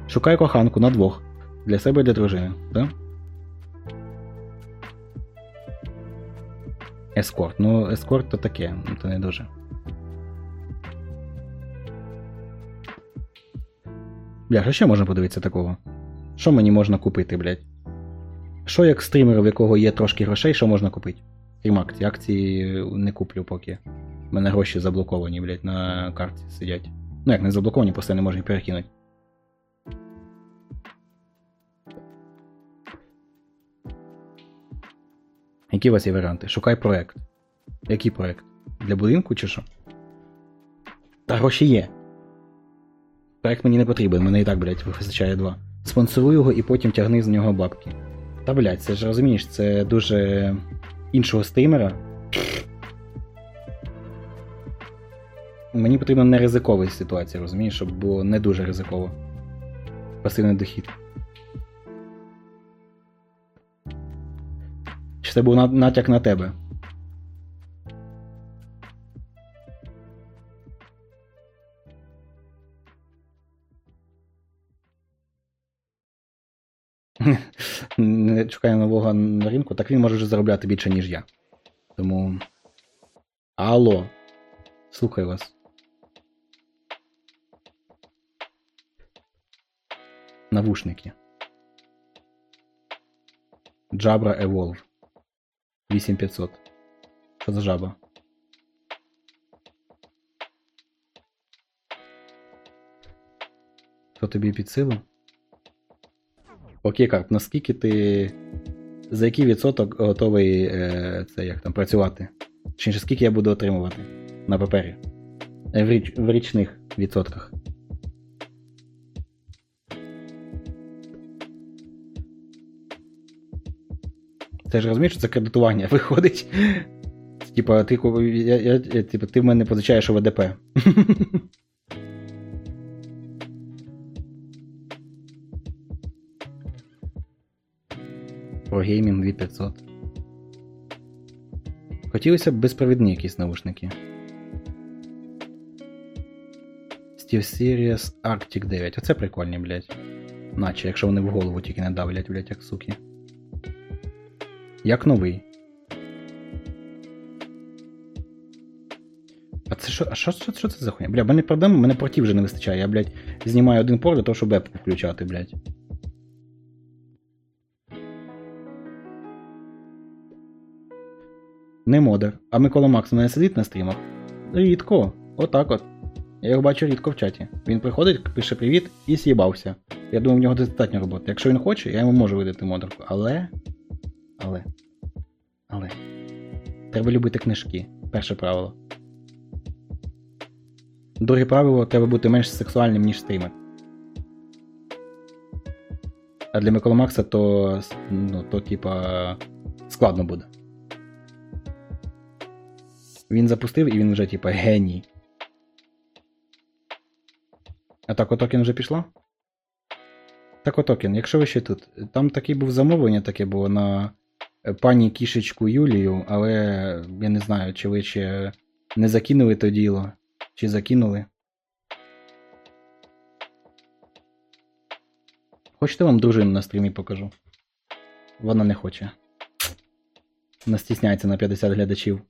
Шукай коханку на двох. Для себе і для дружини, так? Ескорт. Ну, ескорт то таке, ну, то не дуже. Бля, що можна подивитися такого? Що мені можна купити, блядь? Що як стрімер, в якого є трошки грошей, що можна купити? Крім акцій. Акції не куплю поки. У мене гроші заблоковані, блядь, на карті сидять. Ну як не заблоковані, просто не можу їх перекинути. Які у вас є варіанти? Шукай проект. Який проект? Для будинку чи що? Та гроші є. Проект мені не потрібен, мене і так, блядь, вистачає два. Спонсоруй його і потім тягни з нього бабки. Та, блядь, це ж розумієш, це дуже іншого стрімера. Мені потрібна не ризикова ситуація, розумієш, щоб було не дуже ризиково. Пасивний дохід. Чи це був натяк на тебе? [LAUGHS] Не шукає нового на ринку, так він може вже заробляти більше, ніж я. Тому. Алло. Слухаю вас. Навушники. Jabra Evolve. 8500. Що за жаба? Що тобі під силу? Окей, карт, наскільки ти. За який відсоток готовий е, це як там працювати? Точніше, скільки я буду отримувати на папері? Е, В, річ, в річних відсотках. Ти ж розумієш, що це кредитування [LAUGHS] виходить. Типа, ти, я, я, я, ти в мене позичаєш у [LAUGHS] ВДП. Про геймінг 2500. Хотілося б безпровідні якісь наушники. SteelSeries Arctic 9. Оце прикольні, блядь. Наче, якщо вони в голову тільки не давлять, блядь, як суки. Як новий. А це що, а що, що, що це за хуйня? Бля, мене проблема, мене портів вже не вистачає. Я, блядь, знімаю один порт для того, щоб вебку включати, блядь. Не модер. А Микола Макс не сидить на стрімах? Рідко. Отак от. Я його бачу рідко в чаті. Він приходить, пише привіт і з'їбався. Я думаю, в нього достатньо роботи. Якщо він хоче, я йому можу видати модерку. Але. Але. Але. Треба любити книжки. Перше правило. Друге правило треба бути менш сексуальним, ніж стрімер. А для Микола Макса то, ну, то типа складно буде. Він запустив і він вже, типа, геній. А так отокен вже пішла? Так отокен, якщо ви ще тут. Там таке був замовлення, таке було на е, пані кішечку Юлію, але я не знаю, чи ви ще не закинули то діло, чи закинули. Хочете вам дружину на стрімі покажу? Вона не хоче. Вона стісняється на 50 глядачів.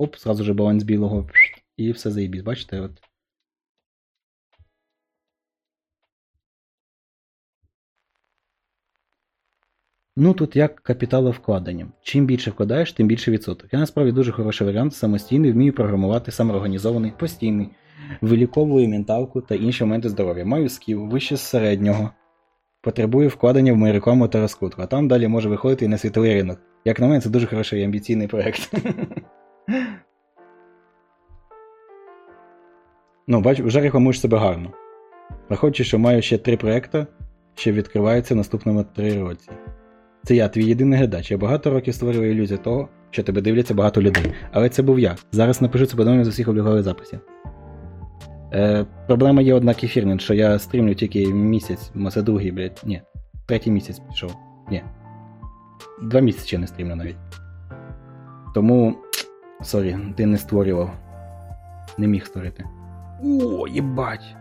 Оп, сразу же баланс білого. І все заїбісь. Бачите, от. Ну тут як капіталовкладенням. Чим більше вкладаєш, тим більше відсоток. Я насправді дуже хороший варіант, самостійний, вмію програмувати, самоорганізований, постійний, виліковую менталку та інші моменти здоров'я. Маю скіл вище середнього. Потребую вкладення в мою рекламу та розкрутку, а там далі може виходити і на світовий ринок. Як на мене, це дуже хороший і амбіційний проєкт. [LAUGHS] Ну, бач, вже рекламуєш себе гарно. Враховуючи, що маю ще три проекти, що відкриваються наступними три році. Це я, твій єдиний глядач. Я багато років створював ілюзію того, що тебе дивляться багато людей. Але це був я. Зараз напишу це повідомлення з усіх облігових записів. Е, проблема є одна кефірна, що я стрімлю тільки місяць, м, це другий, блядь. Ні. Третій місяць пішов. Ні. Два місяці не стрімлю навіть. Тому. Сорі, ти не створював. Не міг створити. О, їбать.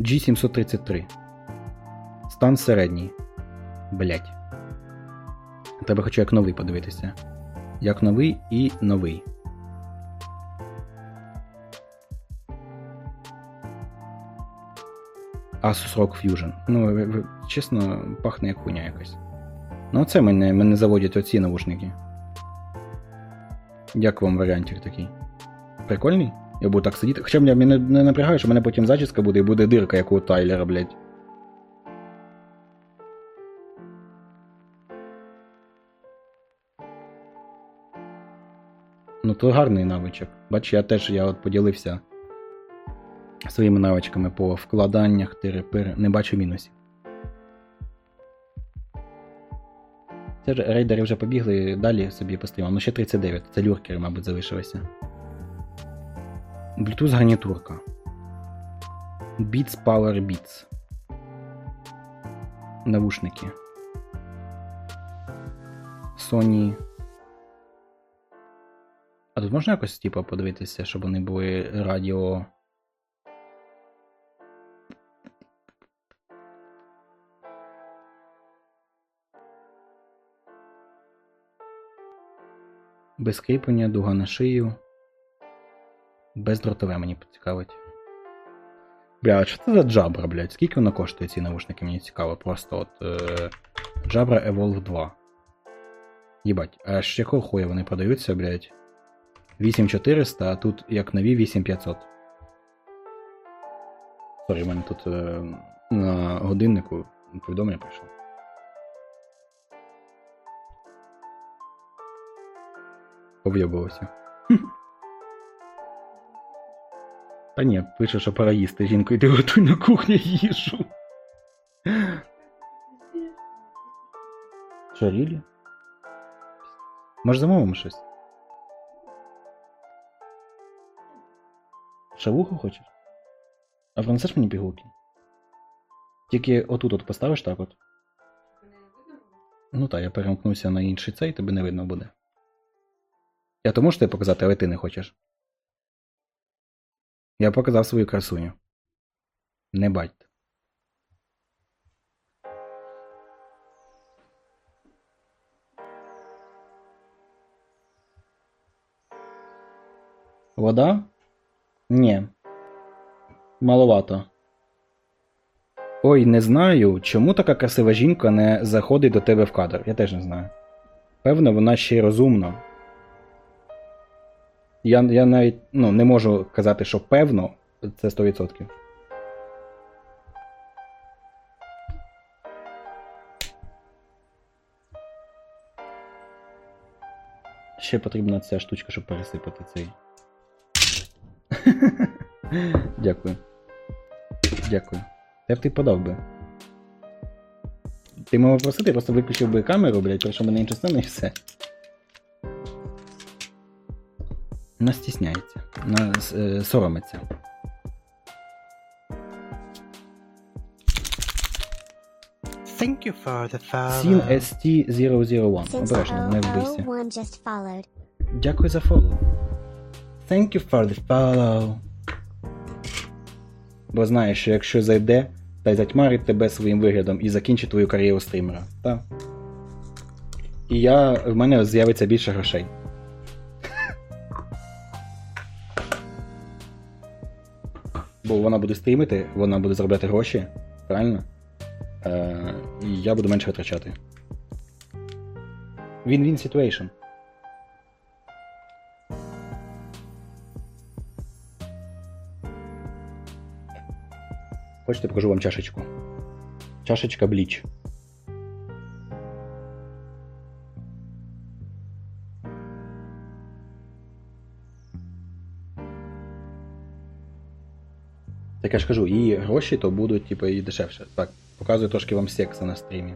G733. Стан середній. Блять. Треба хочу як новий подивитися. Як новий і новий. Asus ROG Fusion. Ну, чесно, пахне як хуйня якась. Ну, це мене, мене заводять оці навушники. Як вам варіантик такий? Прикольний? Я буду так сидіти. Хоча мене не, напрягає, що мене потім зачіска буде і буде дирка, як у Тайлера, блядь. Ну, то гарний навичок. Бач, я теж я от поділився своїми навичками по вкладаннях, тири-пири. Не бачу мінусів. Це ж рейдери вже побігли далі собі по стрімам. Ну ще 39. Це люркери, мабуть, залишилися. Bluetooth гарнітурка. Beats Power Beats. Навушники. Sony. А тут можна якось типу, подивитися, щоб вони були радіо. Без кріплення, дуга на шию. Бездротове мені поцікавить. Бля, а що це за джабра, блядь? Скільки воно коштує ці навушники? Мені цікаво. Просто от. Е... Evolve 2. Єбать, а з якого хуя вони продаються, блядь? 8400, а тут як нові 8500. Сорі, в мене тут е... на годиннику повідомлення прийшло. Об'єбувався. Та ні, пише, що пора їсти. Жінко, йди готуй на кухні їжу. Що, Рілі? Може замовимо щось? Шавуху хочеш? А принесеш мені пігулки? Тільки отут от поставиш так от. Ну так, я перемкнуся на інший цей, тебе не видно буде. Я то можу тобі показати, але ти не хочеш. Я показав свою красуню. Не бать. Вода? Ні. Маловато. Ой, не знаю, чому така красива жінка не заходить до тебе в кадр. Я теж не знаю. Певно, вона ще й розумна. Я, я навіть ну, не можу казати, що певно, це 100%. Ще потрібна ця штучка, щоб пересипати цей. [LAUGHS] Дякую. Дякую. Я б ти подав би. Ти мав просити, я просто виключив би камеру, блядь, прийшов би на іншу сцену і все. Вона стісняється. Вона е, соромиться. Thank you for the follow. Сін ST001. Обережно, не вбийся. 001 just followed. Дякую за фоллоу. Thank you for the follow. Бо знаєш, що якщо зайде, та й затьмарить тебе своїм виглядом і закінчить твою кар'єру стрімера. Так. І я, в мене з'явиться більше грошей. Бо вона буде стрімити, вона буде заробляти гроші, правильно? Е, і я буду менше витрачати. Win-win situation. Хочете, покажу вам чашечку. Чашечка бліч. Так я ж кажу, і гроші то будуть, типу, і дешевше. Так, показую трошки вам секса на стрімі.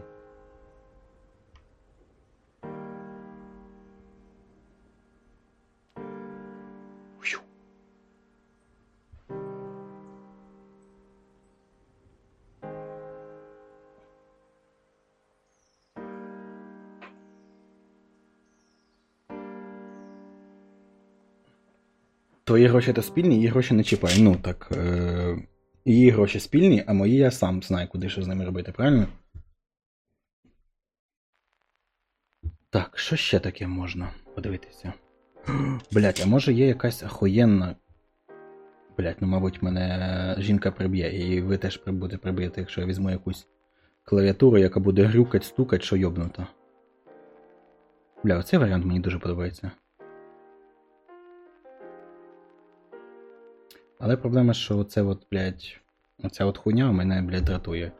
Твої гроші то спільні, її гроші не чіпай. Ну так. Е- її гроші спільні, а мої я сам знаю, куди що з ними робити, правильно? Так, що ще таке можна подивитися? [GASPS] Блять, а може є якась охуєнна. Блять, ну мабуть, мене жінка приб'є, і ви теж будете приб'єте, якщо я візьму якусь клавіатуру, яка буде грюкать, стукать, що йобнута. Бля, оцей варіант мені дуже подобається. Але проблема, що оце от, блядь, оця от хуйня мене, блядь, дратує.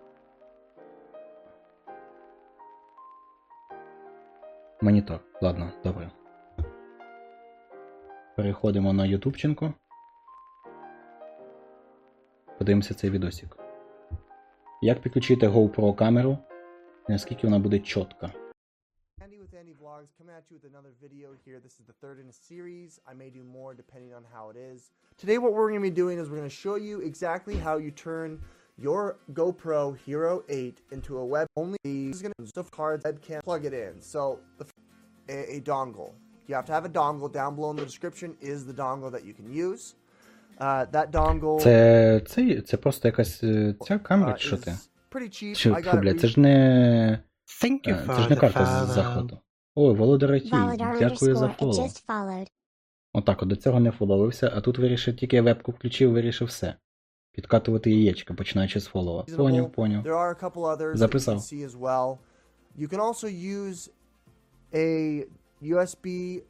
Монітор. Ладно, добре. Переходимо на ютубчинку. Подивимося цей відосик. Як підключити GoPro камеру, наскільки вона буде чітка. Andy with Andy Vlogs coming at you with another video here. This is the third in a series. I may do more depending on how it is. Today what we're going to be doing is we're going to show you exactly how you turn your GoPro Hero 8 into a web only is going to stuff cards webcam plug it in. So the f- a, a dongle. You have to have a dongle down below in the description is the dongle that you can use. Uh, that dongle Це, це, це просто якась е, ця камера, uh, чи що ти? is pretty cheap. Чи, I фу, got it бля, re- це ж не. Thank you е, for Це ж не the карта з follow. заходу. Ой, Володар IT, дякую за followed. Отак, от до цього не фоловився, а тут вирішив тільки вебку включив, вирішив все. Підкатувати яєчка, починаючи з фолова. Поняв, поняв. There are a couple others that Записав. as well. You can also use a USB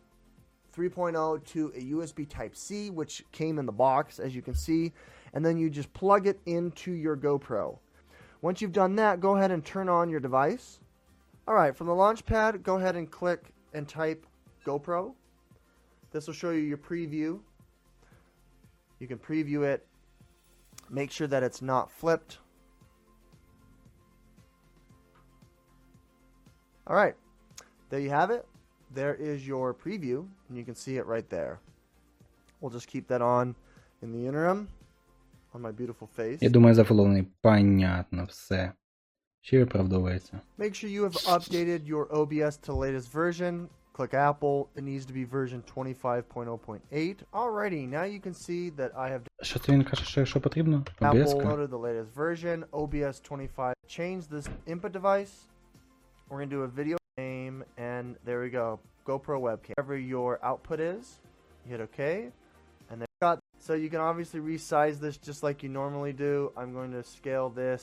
3.0 to a USB Type C, which came in the box, as you can see, and then you just plug it into your GoPro. Once you've done that, go ahead and turn on your device. All right, from the launch pad, go ahead and click and type GoPro. This will show you your preview. You can preview it. Make sure that it's not flipped. All right, there you have it. There is your preview, and you can see it right there. We'll just keep that on in the interim on my beautiful face. Я думаю, зафолований. Понятно, все. Ще виправдовується. Make sure you have updated your OBS to the latest version. Click Apple. It needs to be version 25.0.8. Alrighty, now you can see that I have Що це він каже, що, що потрібно? Apple OBS? -ка? loaded the latest version, OBS 25. Change this input device. We're going to do a video name, and there we go. GoPro webcam. Wherever your output is, you hit OK. And then got so you can obviously resize this just like you normally do. I'm going to scale this.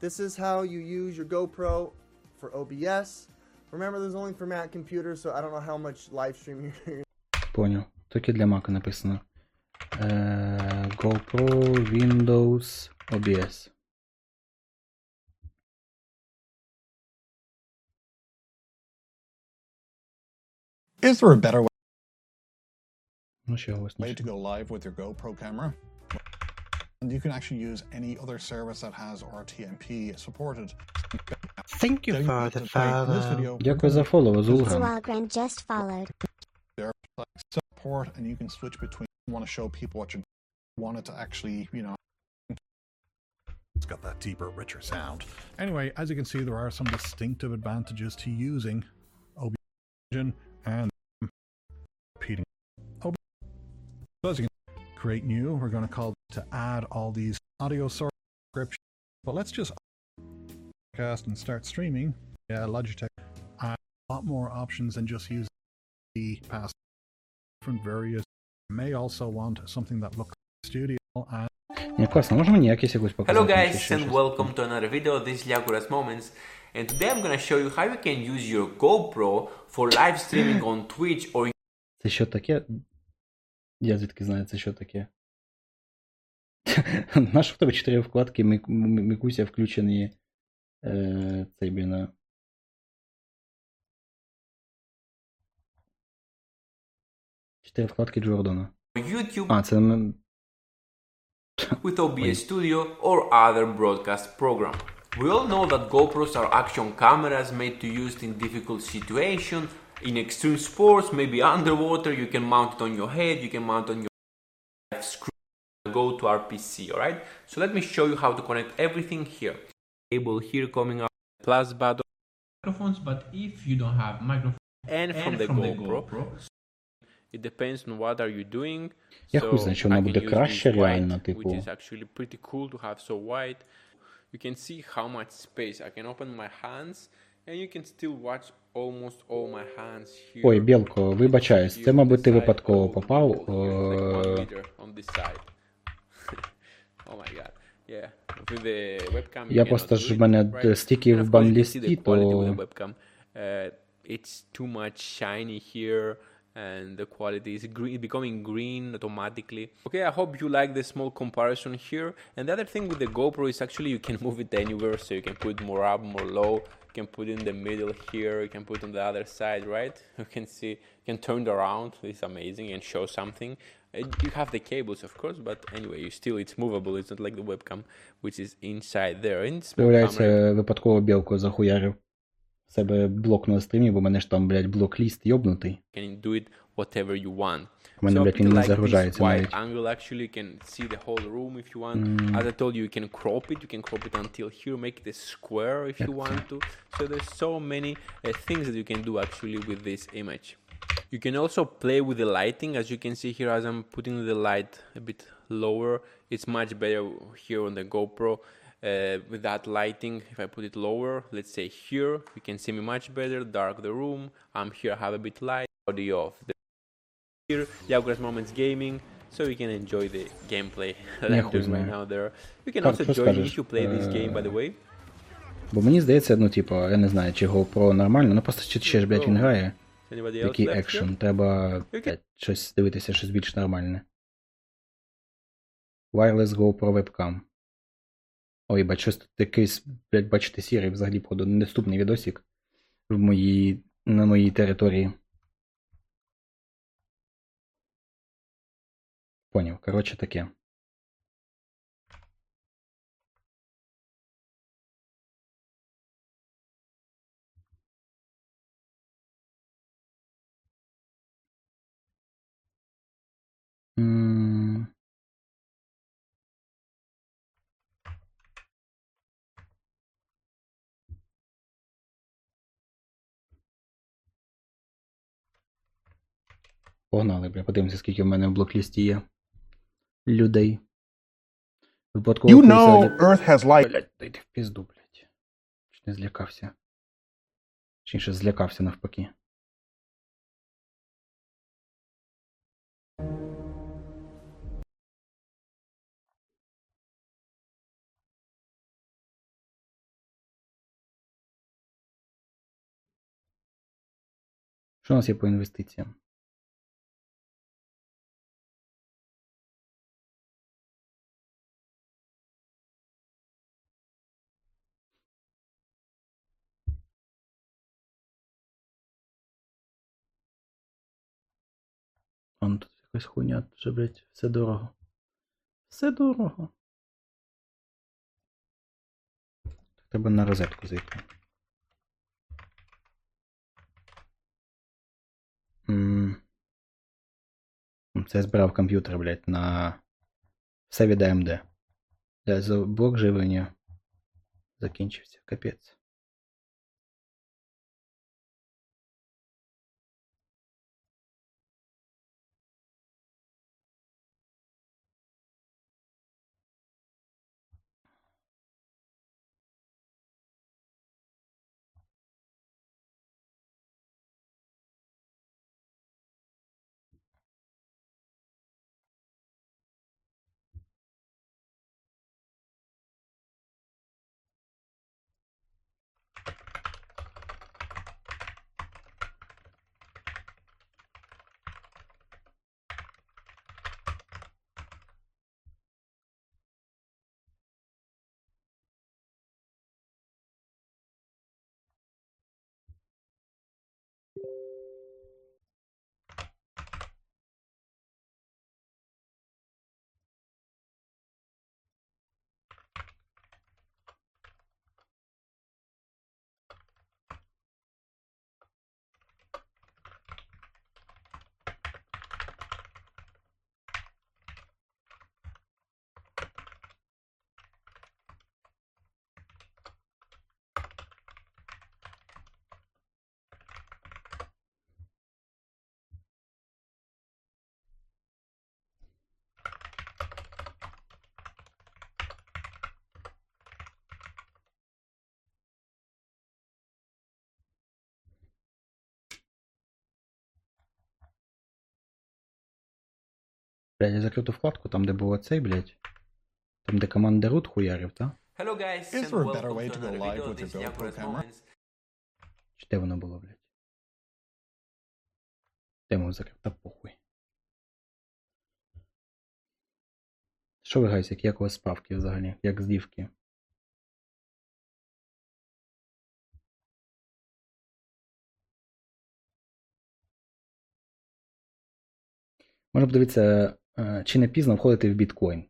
This is how you use your GoPro for OBS. Remember, this is only for Mac computers, so I don't know how much live stream [LAUGHS] you're Поняв. Тільки для Mac написано. Е, GoPro, Windows, OBS. Is there a better way Ну, ще голосніше. to go live with your GoPro camera? And you can actually use any other service that has RTMP supported. Thank you for the follow. Дякую за фоллоу, Зулган. Zualgren just followed. There, like support, and you can switch between. You want to show people what you want it to actually, you know. It's got that deeper, richer sound. Anyway, as you can see, there are some distinctive advantages to using OBS Engine and repeating OBS. So as you can create new, we're going to call to add all these audio source scripts. But let's just cast and start streaming. Yeah, Logitech. Uh, a lot more options than just using the past different various. May also want something that looks studio and Ні, класно, може мені якісь якусь показати? Hello чи guys ще and щось? welcome to another video. This is Liakuras Moments and today I'm gonna show you how you can use your GoPro for live streaming on Twitch or Це що таке? Я звідки знаю, це що таке? Наш в тебе чотири вкладки, Мік- М- Мікуся включений е, цей блін. а. Чотири вкладки Джордана. YouTube А, це м- [LAUGHS] with OBS Studio or other broadcast program. We all know that GoPros are action cameras made to use in difficult situations. In extreme sports, maybe underwater, you can mount it on your head, you can mount on your screen, go to our PC, alright? So let me show you how to connect everything here. Cable here coming out, plus button microphones, but if you don't have microphone and from, the, GoPro, it depends on what are you doing. Я So хуй знає, що I вона can буде use краще this white, реально, which типу. is actually pretty cool to have so wide. You can see how much space. I can open my hands and you can still watch almost all my hands here. Ой, Білко, вибачаюсь, це, мабуть, ти випадково попав. Like one е, meter on this side. [LAUGHS] oh my god. Yeah. With the webcam you Я cannot просто do ж it, в мене right? стільки And в of course you can see банлісті, the quality with the то webcam. Uh, it's too much shiny here and the quality is green, becoming green automatically. Okay, I hope you like the small comparison here. And the other thing with the GoPro is actually you can [LAUGHS] move it anywhere, so you can put it more up, more low. You can put it in the middle here. You can put it on the other side, right? [LAUGHS] You can see, you can turn it around. It's amazing and show something. Uh, You have the cables, of course, but anyway, you still it's movable. It's not like the webcam, which is inside there. And it's small camera. Виявляється, випадково білку захуярив в себе блок на стрімі, бо в мене ж там, блядь, блок-ліст йобнутий. You can do it whatever you want. У мене, So блядь, він pretty не like this загружається wide навіть. angle actually you can see the whole room if you want. Mm. As I told you, you can crop it. You can crop it until here, make it a square if you want to. So there's so many uh, things that you can do actually with this image. You can also play with the lighting, as you can see here. As I'm putting the light a bit lower, it's much better here on the GoPro. Uh, with that lighting, if I put it lower, let's say here, you can see me much better. Dark the room. I'm here, have a bit light. Audio off. The here, Yaguras Moments Gaming, so you can enjoy the gameplay [LAUGHS] that Я I'm хуй doing right знаю. now there. You can Как, also що join скажеш? if you play this game, by the Е, way. Бо мені здається, ну, типу, я не знаю, чи GoPro нормально, ну просто чи ще ж, блядь, він грає. Який екшен, треба блядь, щось дивитися, щось більш нормальне. Wireless GoPro webcam. Ой, бач, щось тут якийсь, блядь, бачите, сірий взагалі походу недоступний відосик в моїй, на моїй території. Поняв, коротше таке. Погнали, бля, подивимося, скільки в мене в блоклісті є людей. Випадково You know Earth has light. Блядь, йди в пізду, блядь. Чи не злякався? Чи інше злякався навпаки. Що у нас є по інвестиціям? Якась хуйня, вже, блядь, все дорого. Все дорого. Треба на розетку зайти. Це я збирав комп'ютер, блядь, на. Все від AMD. За- Блок живлення закінчився. Капець. Блядь, я закрив ту вкладку, там де було цей, блядь. Там де команда root хуярив, та? Hello guys, Is and there a better way to go live with your GoPro camera? Чи де воно було, блядь? Тему закрив, та похуй. Що ви гайсик, як у вас справки взагалі? Як з дівки? Можна подивитися, чи не пізно входити в біткоін.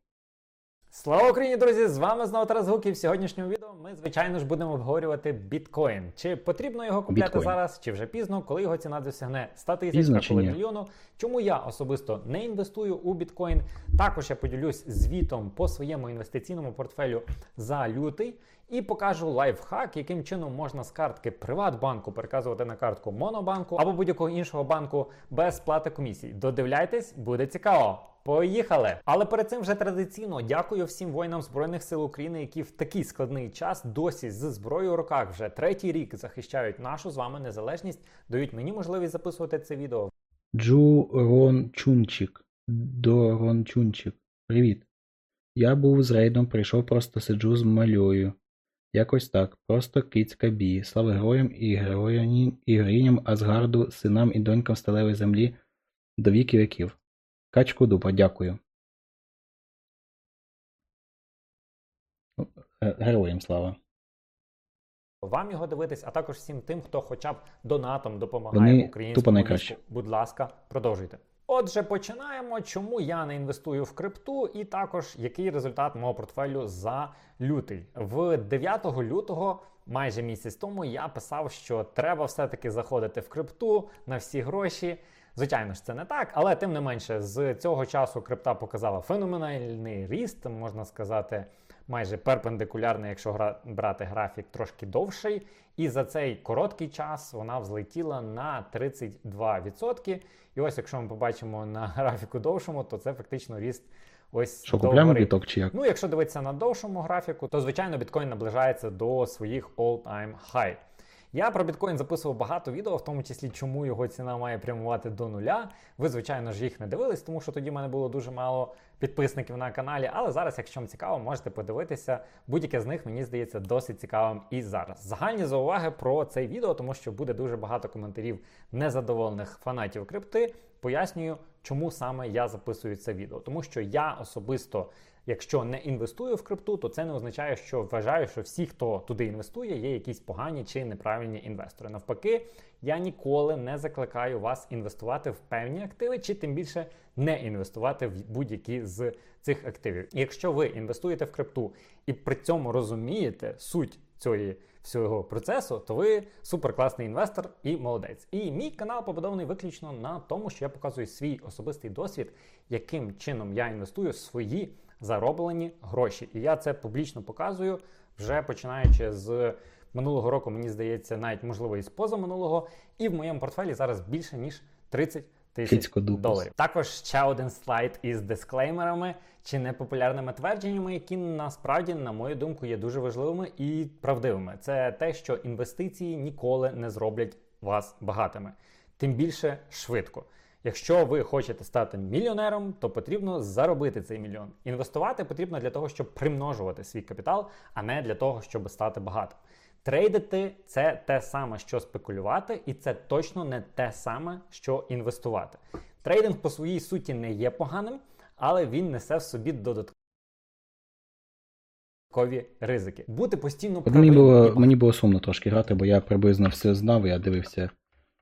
Слава Україні, друзі! З вами знову Тарас Гук, і в сьогоднішньому відео ми, звичайно ж, будемо обговорювати біткоін. Чи потрібно його купляти Біткоін. зараз, чи вже пізно, коли його ціна досягне 100 тисяч коли мільйону. Чому я особисто не інвестую у біткоін? Також я поділюсь звітом по своєму інвестиційному портфелю за лютий. І покажу лайфхак, яким чином можна з картки Приватбанку переказувати на картку Монобанку або будь-якого іншого банку без сплати комісій. Додивляйтесь, буде цікаво. Поїхали! Але перед цим вже традиційно дякую всім воїнам Збройних сил України, які в такий складний час досі з зброєю в руках вже третій рік захищають нашу з вами незалежність, дають мені можливість записувати це відео. Джу Рон Чунчик. Привіт. Я був з рейдом, прийшов, просто сиджу з мальою. Якось так. Просто кицька бі. Слава героям і героїням і героїням Асгарду, синам і донькам сталевої землі до віків віків. Качку дупа, дякую. Ну, е, Героям слава. Вам його дивитись, а також всім тим, хто хоча б донатом допомагає Вони українському війську. Будь ласка, продовжуйте. Отже, починаємо. Чому я не інвестую в крипту, і також який результат мого портфелю за лютий. В 9 лютого, майже місяць тому, я писав, що треба все-таки заходити в крипту на всі гроші. Звичайно ж, це не так, але тим не менше, з цього часу крипта показала феноменальний ріст, можна сказати, майже перпендикулярний, якщо гра- брати графік трошки довший. І за цей короткий час вона взлетіла на 32%. І ось, якщо ми побачимо на [LAUGHS] графіку довшому, то це фактично ріст. Ось Що, купляємо біток чи як? Ну, якщо дивитися на довшому графіку, то звичайно біткоін наближається до своїх all-time high. Я про біткоін записував багато відео, в тому числі чому його ціна має прямувати до нуля. Ви, звичайно ж, їх не дивились, тому що тоді в мене було дуже мало підписників на каналі. Але зараз, якщо вам цікаво, можете подивитися. Будь-яке з них мені здається досить цікавим і зараз. Загальні зауваги про це відео, тому що буде дуже багато коментарів незадоволених фанатів крипти. Пояснюю, чому саме я записую це відео. Тому що я особисто, якщо не інвестую в крипту, то це не означає, що вважаю, що всі, хто туди інвестує, є якісь погані чи неправильні інвестори. Навпаки, я ніколи не закликаю вас інвестувати в певні активи, чи тим більше не інвестувати в будь-які з цих активів. Якщо ви інвестуєте в крипту і при цьому розумієте суть цієї всього процесу, то ви суперкласний інвестор і молодець. І мій канал побудований виключно на тому, що я показую свій особистий досвід, яким чином я інвестую в свої зароблені гроші. І я це публічно показую вже починаючи з минулого року, мені здається, навіть можливо і з позаминулого. І в моєму портфелі зараз більше ніж 30 тисяч доларів. Також ще один слайд із дисклеймерами чи непопулярними твердженнями, які насправді, на мою думку, є дуже важливими і правдивими. Це те, що інвестиції ніколи не зроблять вас багатими, тим більше швидко. Якщо ви хочете стати мільйонером, то потрібно заробити цей мільйон. Інвестувати потрібно для того, щоб примножувати свій капітал, а не для того, щоб стати багатим. Трейдити це те саме, що спекулювати, і це точно не те саме, що інвестувати. Трейдинг по своїй суті не є поганим, але він несе в собі додаткові ризики. Бути постійно От мені було, мені було сумно трошки грати, бо я приблизно все знав, я дивився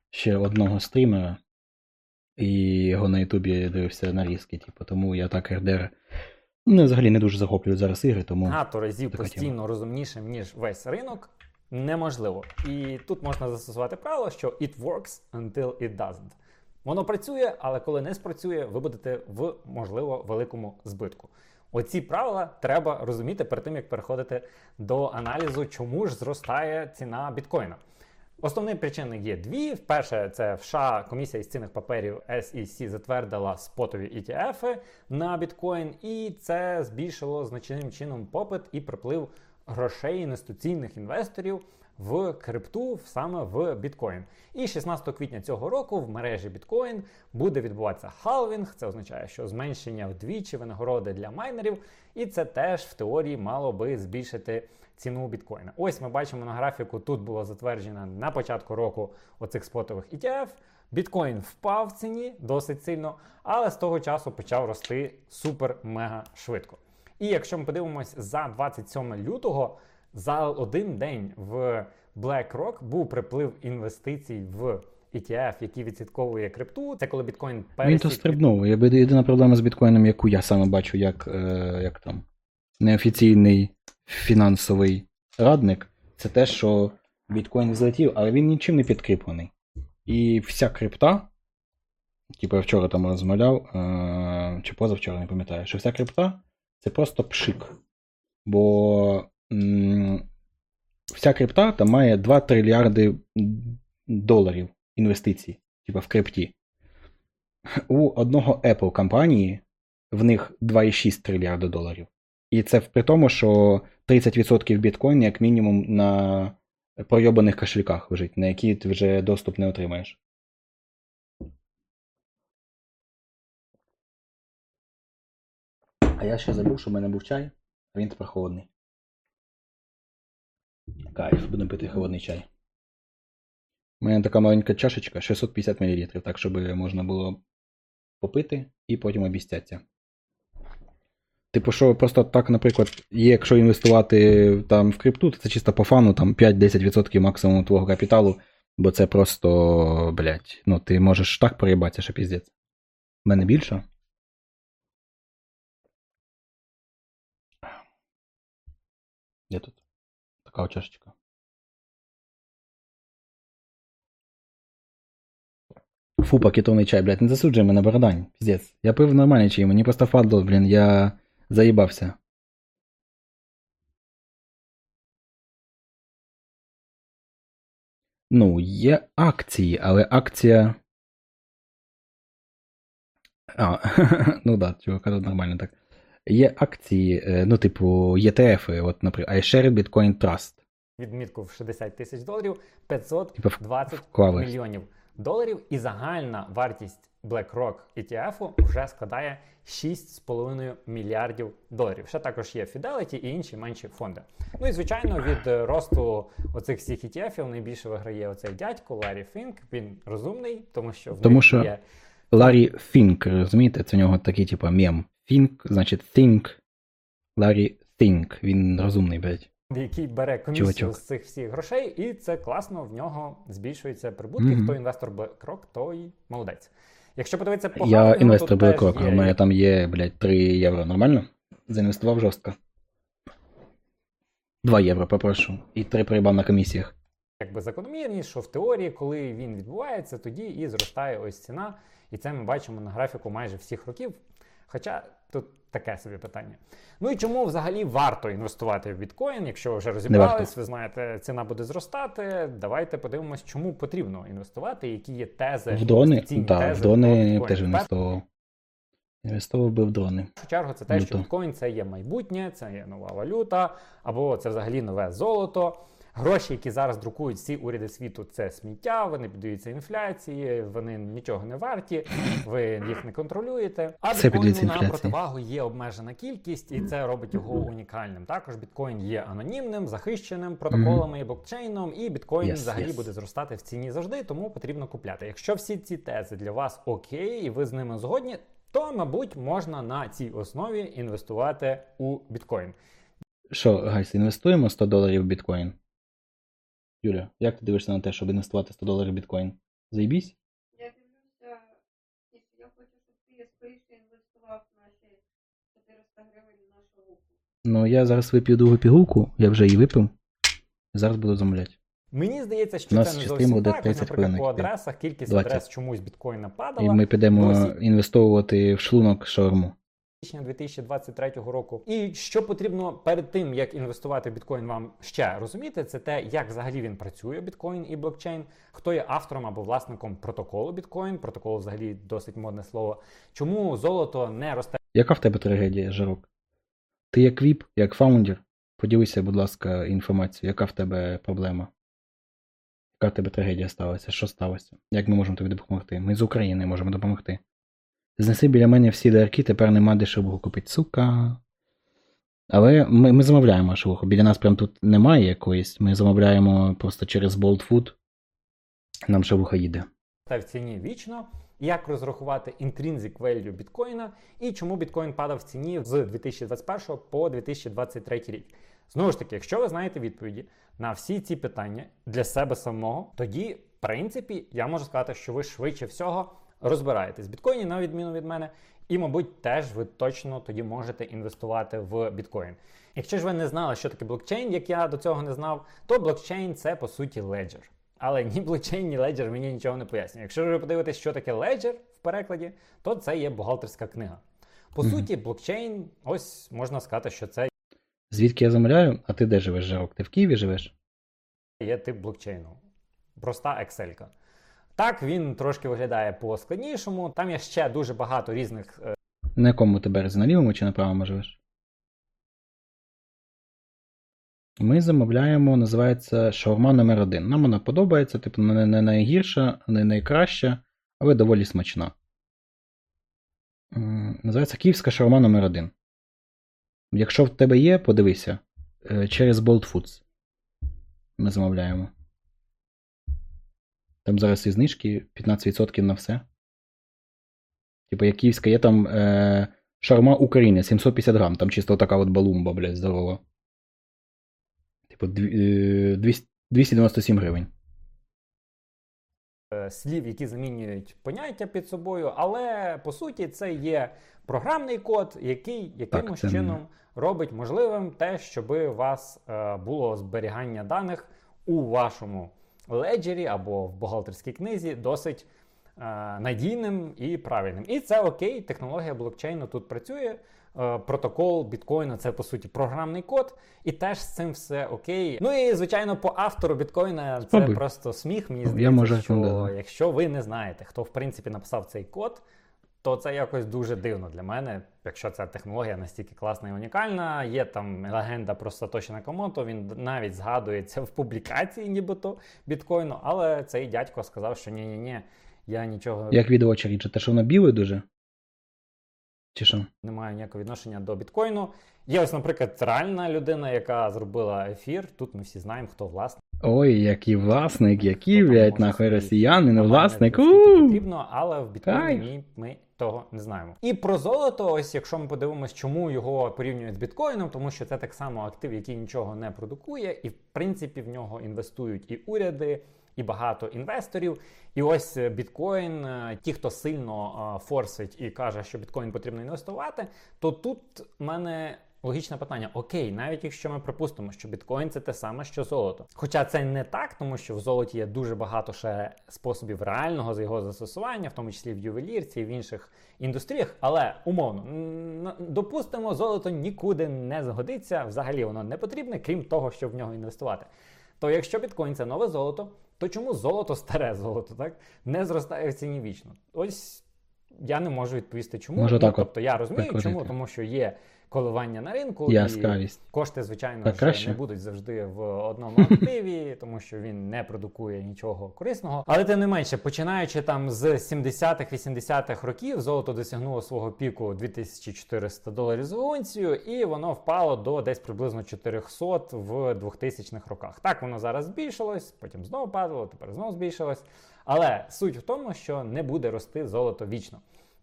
ще одного стрімера, і його на Ютубі дивився нарізки, типу, тому я так РДР. Ну, взагалі не дуже захоплюють зараз ігри, тому. багато разів така постійно розумнішим, ніж весь ринок, неможливо. І тут можна застосувати правило, що it works until it doesn't. Воно працює, але коли не спрацює, ви будете в можливо великому збитку. Оці правила треба розуміти перед тим, як переходити до аналізу, чому ж зростає ціна біткоїна. Основні причини є дві. Перше, це в США комісія із цінних паперів SEC затвердила спотові ETF на біткоін, і це збільшило значним чином попит і приплив грошей інвестиційних інвесторів в крипту саме в біткоін. І 16 квітня цього року в мережі біткоін буде відбуватися халвінг. Це означає, що зменшення вдвічі винагороди для майнерів, і це теж в теорії мало би збільшити ціну біткоїна. Ось ми бачимо на графіку. Тут було затверджено на початку року оцих спотових ETF. Біткоін впав в ціні досить сильно, але з того часу почав рости супер-мега швидко. І якщо ми подивимось за 27 лютого, за один день в BlackRock був приплив інвестицій в ETF, який відслідковує крипту. Це коли біткоін Він то стрибнув. Єдина проблема з біткоїном, яку я саме бачу, як, е, як там неофіційний фінансовий радник, це те, що біткоін взлетів, але він нічим не підкріплений. І вся крипта, типу я вчора там розмовляв, е, чи позавчора, не пам'ятаю, що вся крипта це просто пшик. Бо м, вся крипта там має 2 трильярди доларів інвестицій, типу в крипті. У одного Apple компанії в них 2,6 трильярда доларів. І це при тому, що 30% біткоін як мінімум на пройобаних кошельках лежить, на які ти вже доступ не отримаєш. А я ще забув, що в мене був чай, а він тепер холодний. Кайф, будемо пити холодний чай. У мене така маленька чашечка, 650 мл, так, щоб можна було попити і потім обістяться. Типу, що просто так, наприклад, є, якщо інвестувати там в крипту, то це чисто по фану, там 5-10% максимум твого капіталу, бо це просто, блядь, ну ти можеш так проїбатися, що піздець. У мене більше. Де тут? Така чашечка. Фу, пакетовий чай, блядь, не засуджуй мене бородань. Піздець. Я пив нормальний чай, мені просто впадло, блін, я заїбався. Ну, є акції, але акція. А, [LAUGHS] ну да, чувака, тут нормально так. Є акції, е, ну, типу, ETF, от, наприклад, iShared Bitcoin Trust. відмітку в 60 тисяч доларів 520 мільйонів доларів, і загальна вартість BlackRock ETF вже складає 6,5 мільярдів доларів. Ще також є Fidelity і інші менші фонди. Ну і звичайно, від росту оцих всіх ETF найбільше виграє оцей дядько Ларі Фінк. Він розумний, тому що в Тому них що є Ларі Фінк, розумієте, це у нього такий, типу, мем. Фінк, значить think. Ларі Think. Він розумний, блядь. який бере комісію Чувачок. з цих всіх грошей, і це класно, в нього збільшуються прибутки. Мгм. Хто інвестор BlackRock, той молодець. Якщо подивитися по Я інвестор BlackRock, є у мене там є, блядь, 3 євро. Нормально? Заінвестував жорстко. 2 євро, попрошу. І 3 проїбав на комісіях. якби закономірність, що в теорії, коли він відбувається, тоді і зростає ось ціна. І це ми бачимо на графіку майже всіх років. Хоча тут таке собі питання. Ну і чому взагалі варто інвестувати в біткоін, якщо ви вже розібрались, ви знаєте, ціна буде зростати. Давайте подивимось, чому потрібно інвестувати, які є тези В дрони, так, тези в дрони теж В інвестував. Інвестував би в дрони. першу чергу це те, що Люто. біткоін це є майбутнє, це є нова валюта, або це взагалі нове золото. Гроші, які зараз друкують всі уряди світу, це сміття, вони піддаються інфляції, вони нічого не варті, ви їх не контролюєте. А Все біткоїну на противагу є обмежена кількість, і це робить його унікальним. Також біткоін є анонімним, захищеним протоколами і блокчейном, і біткоін Yes, взагалі yes. буде зростати в ціні завжди, тому потрібно купляти. Якщо всі ці тези для вас окей, і ви з ними згодні, то мабуть можна на цій основі інвестувати у біткоін. Що, guys, інвестуємо 100 доларів в біткоін? Юля, як ти дивишся на те, щоб інвестувати 100 доларів в біткоін? Заїбісь? Я дивлюся, якщо я хочу, щоб ти скоріше інвестував наші 400 гривень в нашу руку. Ну, я зараз вип'ю другу пігулку, я вже її випив. Зараз буду замовляти. Мені здається, що У нас це не зовсім буде так. 30 наприклад, по адресах кількість 20. адрес чомусь біткоїна І ми підемо Ось інвестовувати в шлунок шаурму. Січня 2023 року. І що потрібно перед тим, як інвестувати в біткоін, вам ще розуміти, це те, як взагалі він працює, біткоін і блокчейн, хто є автором або власником протоколу біткоін. Протокол взагалі досить модне слово. Чому золото не росте Яка в тебе трагедія, Жарок? Ти як ВІП, як фаундер, поділися, будь ласка, інформацією, яка в тебе проблема? Яка в тебе трагедія сталася? Що сталося? Як ми можемо тобі допомогти? Ми з України можемо допомогти. Знеси біля мене всі дерки, тепер нема дешевого купити, сука. Але ми, ми замовляємо шелуху. Біля нас прям тут немає якоїсь. Ми замовляємо просто через Bolt Food. Нам шелуха їде. в ціні вічно, як розрахувати intrinsic value біткоїна і чому біткоін падав в ціні з 2021 по 2023 рік. Знову ж таки, якщо ви знаєте відповіді на всі ці питання для себе самого, тоді, в принципі, я можу сказати, що ви швидше всього розбираєтесь в біткоїні, на відміну від мене, і, мабуть, теж ви точно тоді можете інвестувати в біткоін. Якщо ж ви не знали, що таке блокчейн, як я до цього не знав, то блокчейн це по суті леджер. Але ні блокчейн, ні леджер мені нічого не пояснює. Якщо ж ви подивитесь, що таке леджер в перекладі, то це є бухгалтерська книга. По Мгм. суті, блокчейн, ось можна сказати, що це Звідки я замовляю? А ти де живеш, Жарок? Ти в Києві живеш? є тип блокчейну. Проста Excel. Так, він трошки виглядає по складнішому. Там є ще дуже багато різних е, На якому ти березі? На лівому чи на правому живеш? Ми замовляємо, називається шаурма номер 1 Нам вона подобається, типу, не, найгірша, не найкраща, але доволі смачна. Називається Київська шаурма номер 1 Якщо в тебе є, подивися. е, Через Bolt Foods. Ми замовляємо. Там зараз і знижки 15% на все. Типу, як київська є там е, шарма України 750 грам, там чисто така от балумба, блядь, здорова. Типу, дві- е, 297 гривень. е, слів, які замінюють поняття під собою, але по суті це є програмний код, який якимось не- чином робить можливим те, щоб у вас е, було зберігання даних у вашому леджері або в бухгалтерській книзі досить е, надійним і правильним. І це окей, технологія блокчейну тут працює. Е, Протокол біткоїна це по суті програмний код, і теж з цим все окей. Ну і звичайно, по автору біткоїна це Мабуть. просто сміх. Мені Я здається, можу що якщо ви не знаєте, хто в принципі написав цей код, то це якось дуже дивно для мене. Якщо ця технологія настільки класна і унікальна, є там легенда про Сатоші Накамото, він навіть згадується в публікації, нібито біткоїну, але цей дядько сказав, що ні-ні-ні, я нічого Як від очері, чи те, що воно біле дуже? Чи що? не маю ніякого відношення до біткоїну. Є ось, наприклад, реальна людина, яка зробила ефір. Тут ми всі знаємо, хто власник. Ой, який власник, який, блядь, нахуй росіянин, власник. потрібно, але в біткоїні ми того не знаємо. І про золото, ось якщо ми подивимось, чому його порівнюють з біткоїном, тому що це так само актив, який нічого не продукує, і в принципі в нього інвестують і уряди. І багато інвесторів, і ось е, біткоін. е, Ті, хто сильно е, форсить і каже, що біткоін потрібно інвестувати, то тут в мене логічне питання: окей, навіть якщо ми припустимо, що біткоін це те саме, що золото. Хоча це не так, тому що в золоті є дуже багато ще способів реального з його застосування, в тому числі в ювелірці і в інших індустріях. Але умовно, допустимо, золото нікуди не згодиться, взагалі воно не потрібне, крім того, щоб в нього інвестувати. То якщо біткоін це нове золото, то чому золото старе золото, так не зростає в ціні вічно? Ось я не можу відповісти, чому. Можу Ну, так тобто я розумію, чому, тому що є коливання на ринку, Яскравість. і кошти, звичайно, Так краще? не будуть завжди в одному активі, [LAUGHS] тому що він не продукує нічого корисного. Але тим не менше, починаючи там з 70-х, 80-х років, золото досягнуло свого піку 2400 доларів за унцію, і воно впало до десь приблизно 400 в 2000-х роках. Так воно зараз збільшилось, потім знову падало, тепер знову збільшилось. Але суть в тому, що не буде рости золото вічно.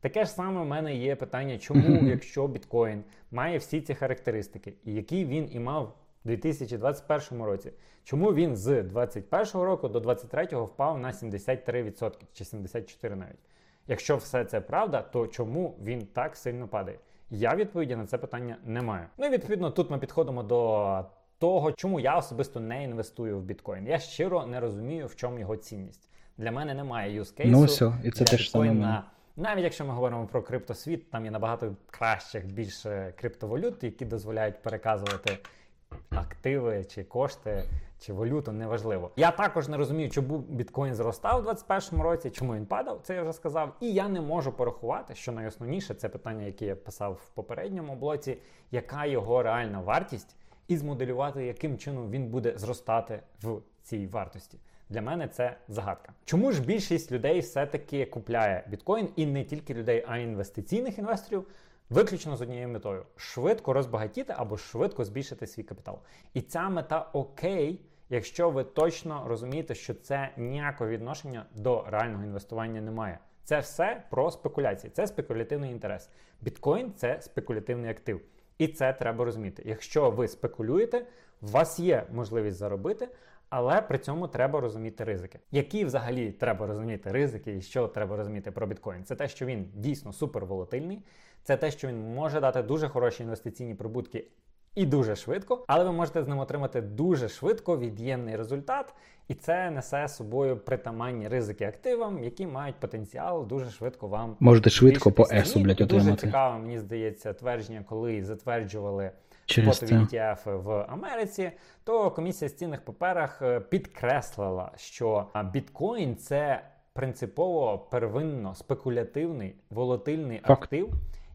Таке ж саме в мене є питання, чому, якщо біткоін має всі ці характеристики, і які він і мав у 2021 році, чому він з 2021 року до 2023 впав на 73% чи 74% навіть? Якщо все це правда, то чому він так сильно падає? Я відповіді на це питання не маю. Ну і відповідно тут ми підходимо до того, чому я особисто не інвестую в біткоін. Я щиро не розумію, в чому його цінність. Для мене немає case. Ну, все, і це для теж саме. Навіть якщо ми говоримо про криптосвіт, там є набагато кращих більше криптовалют, які дозволяють переказувати активи чи кошти чи валюту, неважливо. Я також не розумію, чому біткоін зростав у 2021 році, чому він падав, це я вже сказав. І я не можу порахувати, що найосновніше це питання, яке я писав в попередньому блоці, яка його реальна вартість, і змоделювати, яким чином він буде зростати в цій вартості. Для мене це загадка. Чому ж більшість людей все-таки купляє біткоін і не тільки людей, а й інвестиційних інвесторів? Виключно з однією метою: швидко розбагатіти або швидко збільшити свій капітал. І ця мета окей, якщо ви точно розумієте, що це ніякого відношення до реального інвестування немає. Це все про спекуляції, це спекулятивний інтерес. Біткоін це спекулятивний актив. І це треба розуміти. Якщо ви спекулюєте, у вас є можливість заробити, але при цьому треба розуміти ризики. Які взагалі треба розуміти ризики, і що треба розуміти про біткоін? Це те, що він дійсно суперволатильний, це те, що він може дати дуже хороші інвестиційні прибутки і дуже швидко, але ви можете з ним отримати дуже швидко від'ємний результат, і це несе з собою притаманні ризики активам, які мають потенціал дуже швидко вам Можете швидко по есу, блядь, ціні. Дуже отримати. цікаво, мені здається, твердження, коли затверджували Через спотові це. ETF в Америці, то комісія з цінних паперах е, підкреслила, що біткоін це принципово первинно спекулятивний волатильний Факт. актив.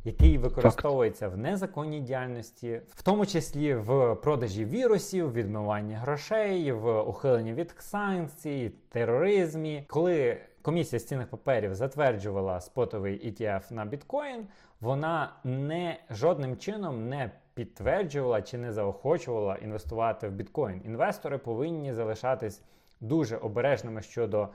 Який використовується в незаконній діяльності, в тому числі в продажі вірусів, відмиванні грошей, в ухиленні від санкцій, тероризмі. Коли комісія з цінних паперів затверджувала спотовий ETF на біткоін, вона не жодним чином не підтверджувала чи не заохочувала інвестувати в біткоін. Інвестори повинні залишатись дуже обережними щодо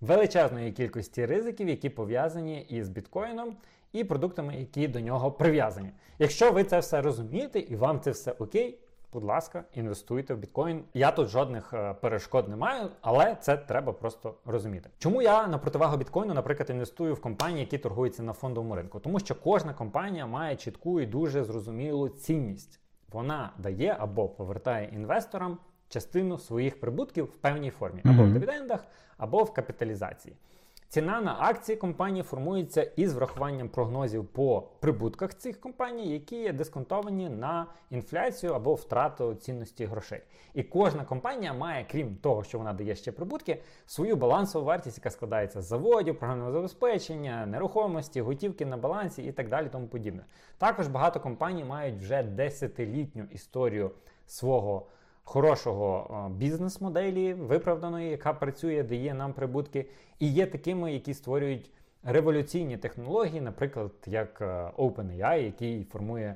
величезної кількості ризиків, які пов'язані із біткоїном і продуктами, які до нього прив'язані. Якщо ви це все розумієте і вам це все окей. Будь ласка, інвестуйте в біткоін. Я тут жодних е, перешкод не маю, але це треба просто розуміти. Чому я на противагу біткоїну, наприклад, інвестую в компанії, які торгуються на фондовому ринку? Тому що кожна компанія має чітку і дуже зрозумілу цінність. Вона дає або повертає інвесторам частину своїх прибутків в певній формі, або в дивідендах, або в капіталізації. Ціна на акції компанії формується із врахуванням прогнозів по прибутках цих компаній, які є дисконтовані на інфляцію або втрату цінності грошей. І кожна компанія має, крім того, що вона дає ще прибутки, свою балансову вартість, яка складається з заводів, програмного забезпечення, нерухомості, готівки на балансі і так далі. Тому подібне. Також багато компаній мають вже десятилітню історію свого хорошого е, бізнес-моделі, виправданої, яка працює, дає нам прибутки, і є такими, які створюють революційні технології, наприклад, як е, OpenAI, який формує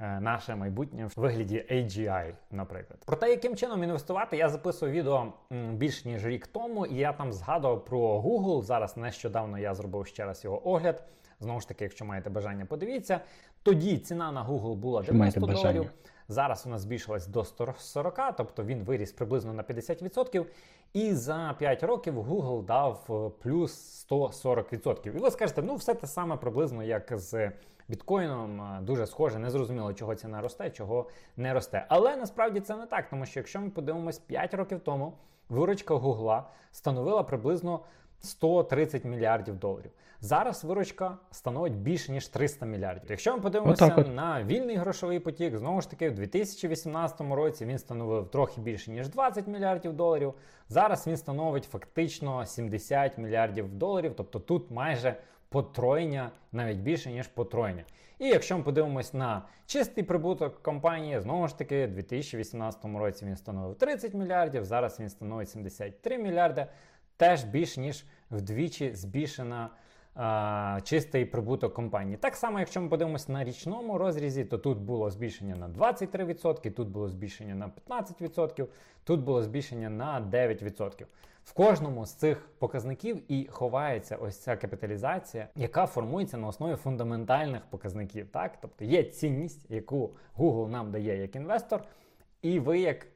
е, наше майбутнє в вигляді AGI, наприклад. Про те, яким чином інвестувати, я записував відео більш ніж рік тому, і я там згадував про Google. Зараз нещодавно я зробив ще раз його огляд. Знову ж таки, якщо маєте бажання, подивіться. Тоді ціна на Google була Якщо 90 доларів. Зараз вона збільшилась до 140, тобто він виріс приблизно на 50%. І за 5 років Google дав е, плюс 140%. І ви скажете, ну все те саме приблизно, як з біткоїном е, дуже схоже, незрозуміло, чого ціна росте, чого не росте. Але насправді це не так, тому що якщо ми подивимось 5 років тому, виручка Гугла становила приблизно 130 мільярдів доларів. Зараз виручка становить більше ніж 300 мільярдів. Якщо ми подивимося Отак от. на вільний грошовий потік, знову ж таки, в 2018 році він становив трохи більше ніж 20 мільярдів доларів. Зараз він становить фактично 70 мільярдів доларів, тобто тут майже потроєння, навіть більше ніж потроєння. І якщо ми подивимось на чистий прибуток компанії, знову ж таки, в 2018 році він становив 30 мільярдів, зараз він становить 73 мільярди, теж більш ніж вдвічі збільшена чистий прибуток компанії. Так само, якщо ми подивимося на річному розрізі, то тут було збільшення на 23%, тут було збільшення на 15%, тут було збільшення на 9%. В кожному з цих показників і ховається ось ця капіталізація, яка формується на основі фундаментальних показників. Так? Тобто є цінність, яку Google нам дає як інвестор, і ви, як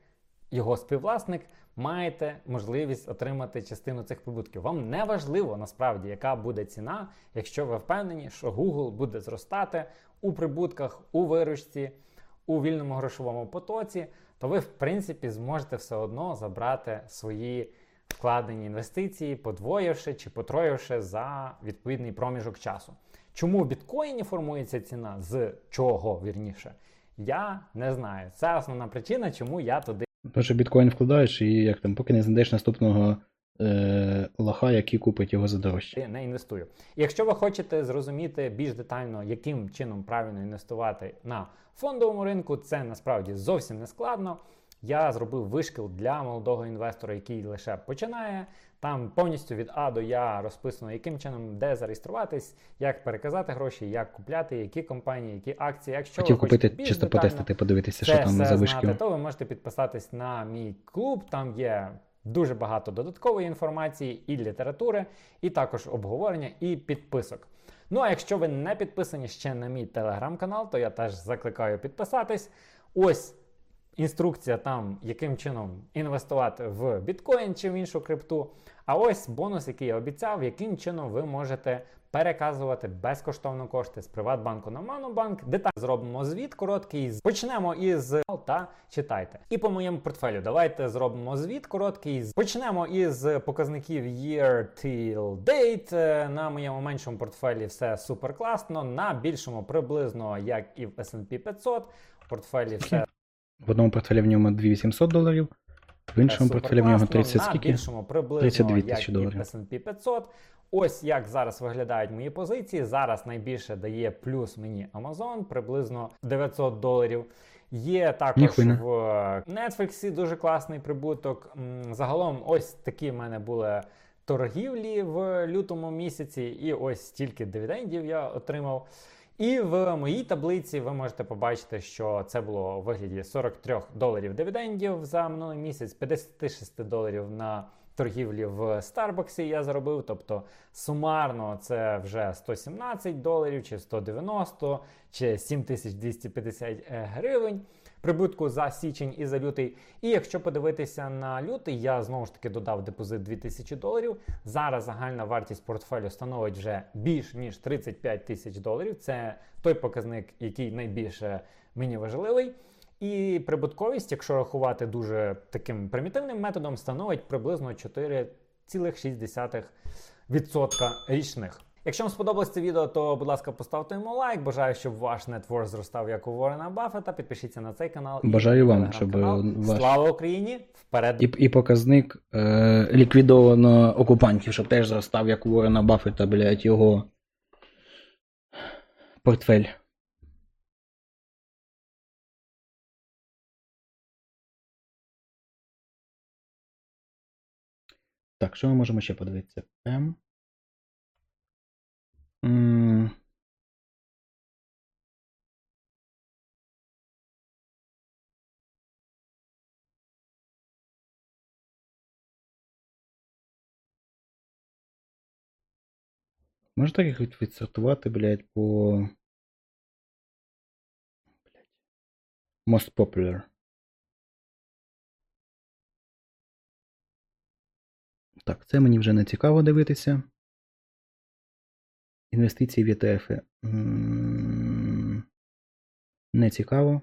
його співвласник, маєте можливість отримати частину цих прибутків. Вам не важливо насправді, яка буде ціна, якщо ви впевнені, що Google буде зростати у прибутках, у виручці, у вільному грошовому потоці, то ви, в принципі, зможете все одно забрати свої вкладені інвестиції, подвоївши чи потроївши за відповідний проміжок часу. Чому в біткоїні формується ціна, з чого вірніше, я не знаю. Це основна причина, чому я туди Тому що біткоін вкладаєш і як там, поки не знайдеш наступного е, лоха, який купить його за дорожче. не інвестую. Якщо ви хочете зрозуміти більш детально, яким чином правильно інвестувати на фондовому ринку, це насправді зовсім не складно. Я зробив вишкіл для молодого інвестора, який лише починає. Там повністю від А до Я розписано, яким чином де зареєструватись, як переказати гроші, як купляти, які компанії, які акції. Якщо Хотів ви купити, більш чисто детально потестити, подивитися, що там за знати, то ви можете підписатись на мій клуб. Там є дуже багато додаткової інформації і літератури, і також обговорення і підписок. Ну а якщо ви не підписані ще на мій телеграм-канал, то я теж закликаю підписатись. Ось інструкція там, яким чином інвестувати в біткоін чи в іншу крипту. А ось бонус, який я обіцяв, яким чином ви можете переказувати безкоштовно кошти з Приватбанку на Манобанк. Детально зробимо звіт короткий. Почнемо із та читайте. І по моєму портфелю давайте зробимо звіт короткий. Почнемо із показників year till date. Е, На моєму меншому портфелі все супер класно. На більшому приблизно як і в S&P 500. В портфелі все В одному портфелі в ньому 2800 доларів, в іншому портфелі в нього класно. 30 на скільки? більшому приблизно 32 тисячі доларів. S&P 500. Ось як зараз виглядають мої позиції. Зараз найбільше дає плюс мені Amazon, приблизно 900 доларів. Є також Ніхуя. в Netflix дуже класний прибуток. Загалом, ось такі в мене були торгівлі в лютому місяці, і ось стільки дивідендів я отримав. І в моїй таблиці ви можете побачити, що це було у вигляді 43 доларів дивідендів за минулий місяць, 56 доларів на торгівлі в Старбаксі я заробив. Тобто сумарно це вже 117 доларів, чи 190, чи 7250 е, гривень. Прибутку за січень і за лютий. І якщо подивитися на лютий, я знову ж таки додав депозит 2000 доларів. Зараз загальна вартість портфелю становить вже більш ніж 35 тисяч доларів. Це той показник, який найбільше мені важливий. І прибутковість, якщо рахувати дуже таким примітивним методом, становить приблизно 4,6% річних. Якщо вам сподобалось це відео, то будь ласка, поставте йому лайк. Бажаю, щоб ваш нетворк зростав як у Ворена Баффета. Підпишіться на цей канал. Бажаю вам, щоб ваш- Слава Україні! Вперед! І, і показник е, ліквідовано окупантів, щоб теж зростав, як у Ворена Баффета, блядь, його портфель. Так, що ми можемо ще подивитися? М. Можете їх від- відсортувати, блядь, по. Блядь. Most popular. Так, це мені вже не цікаво дивитися. Інвестиції в ETF. Не цікаво.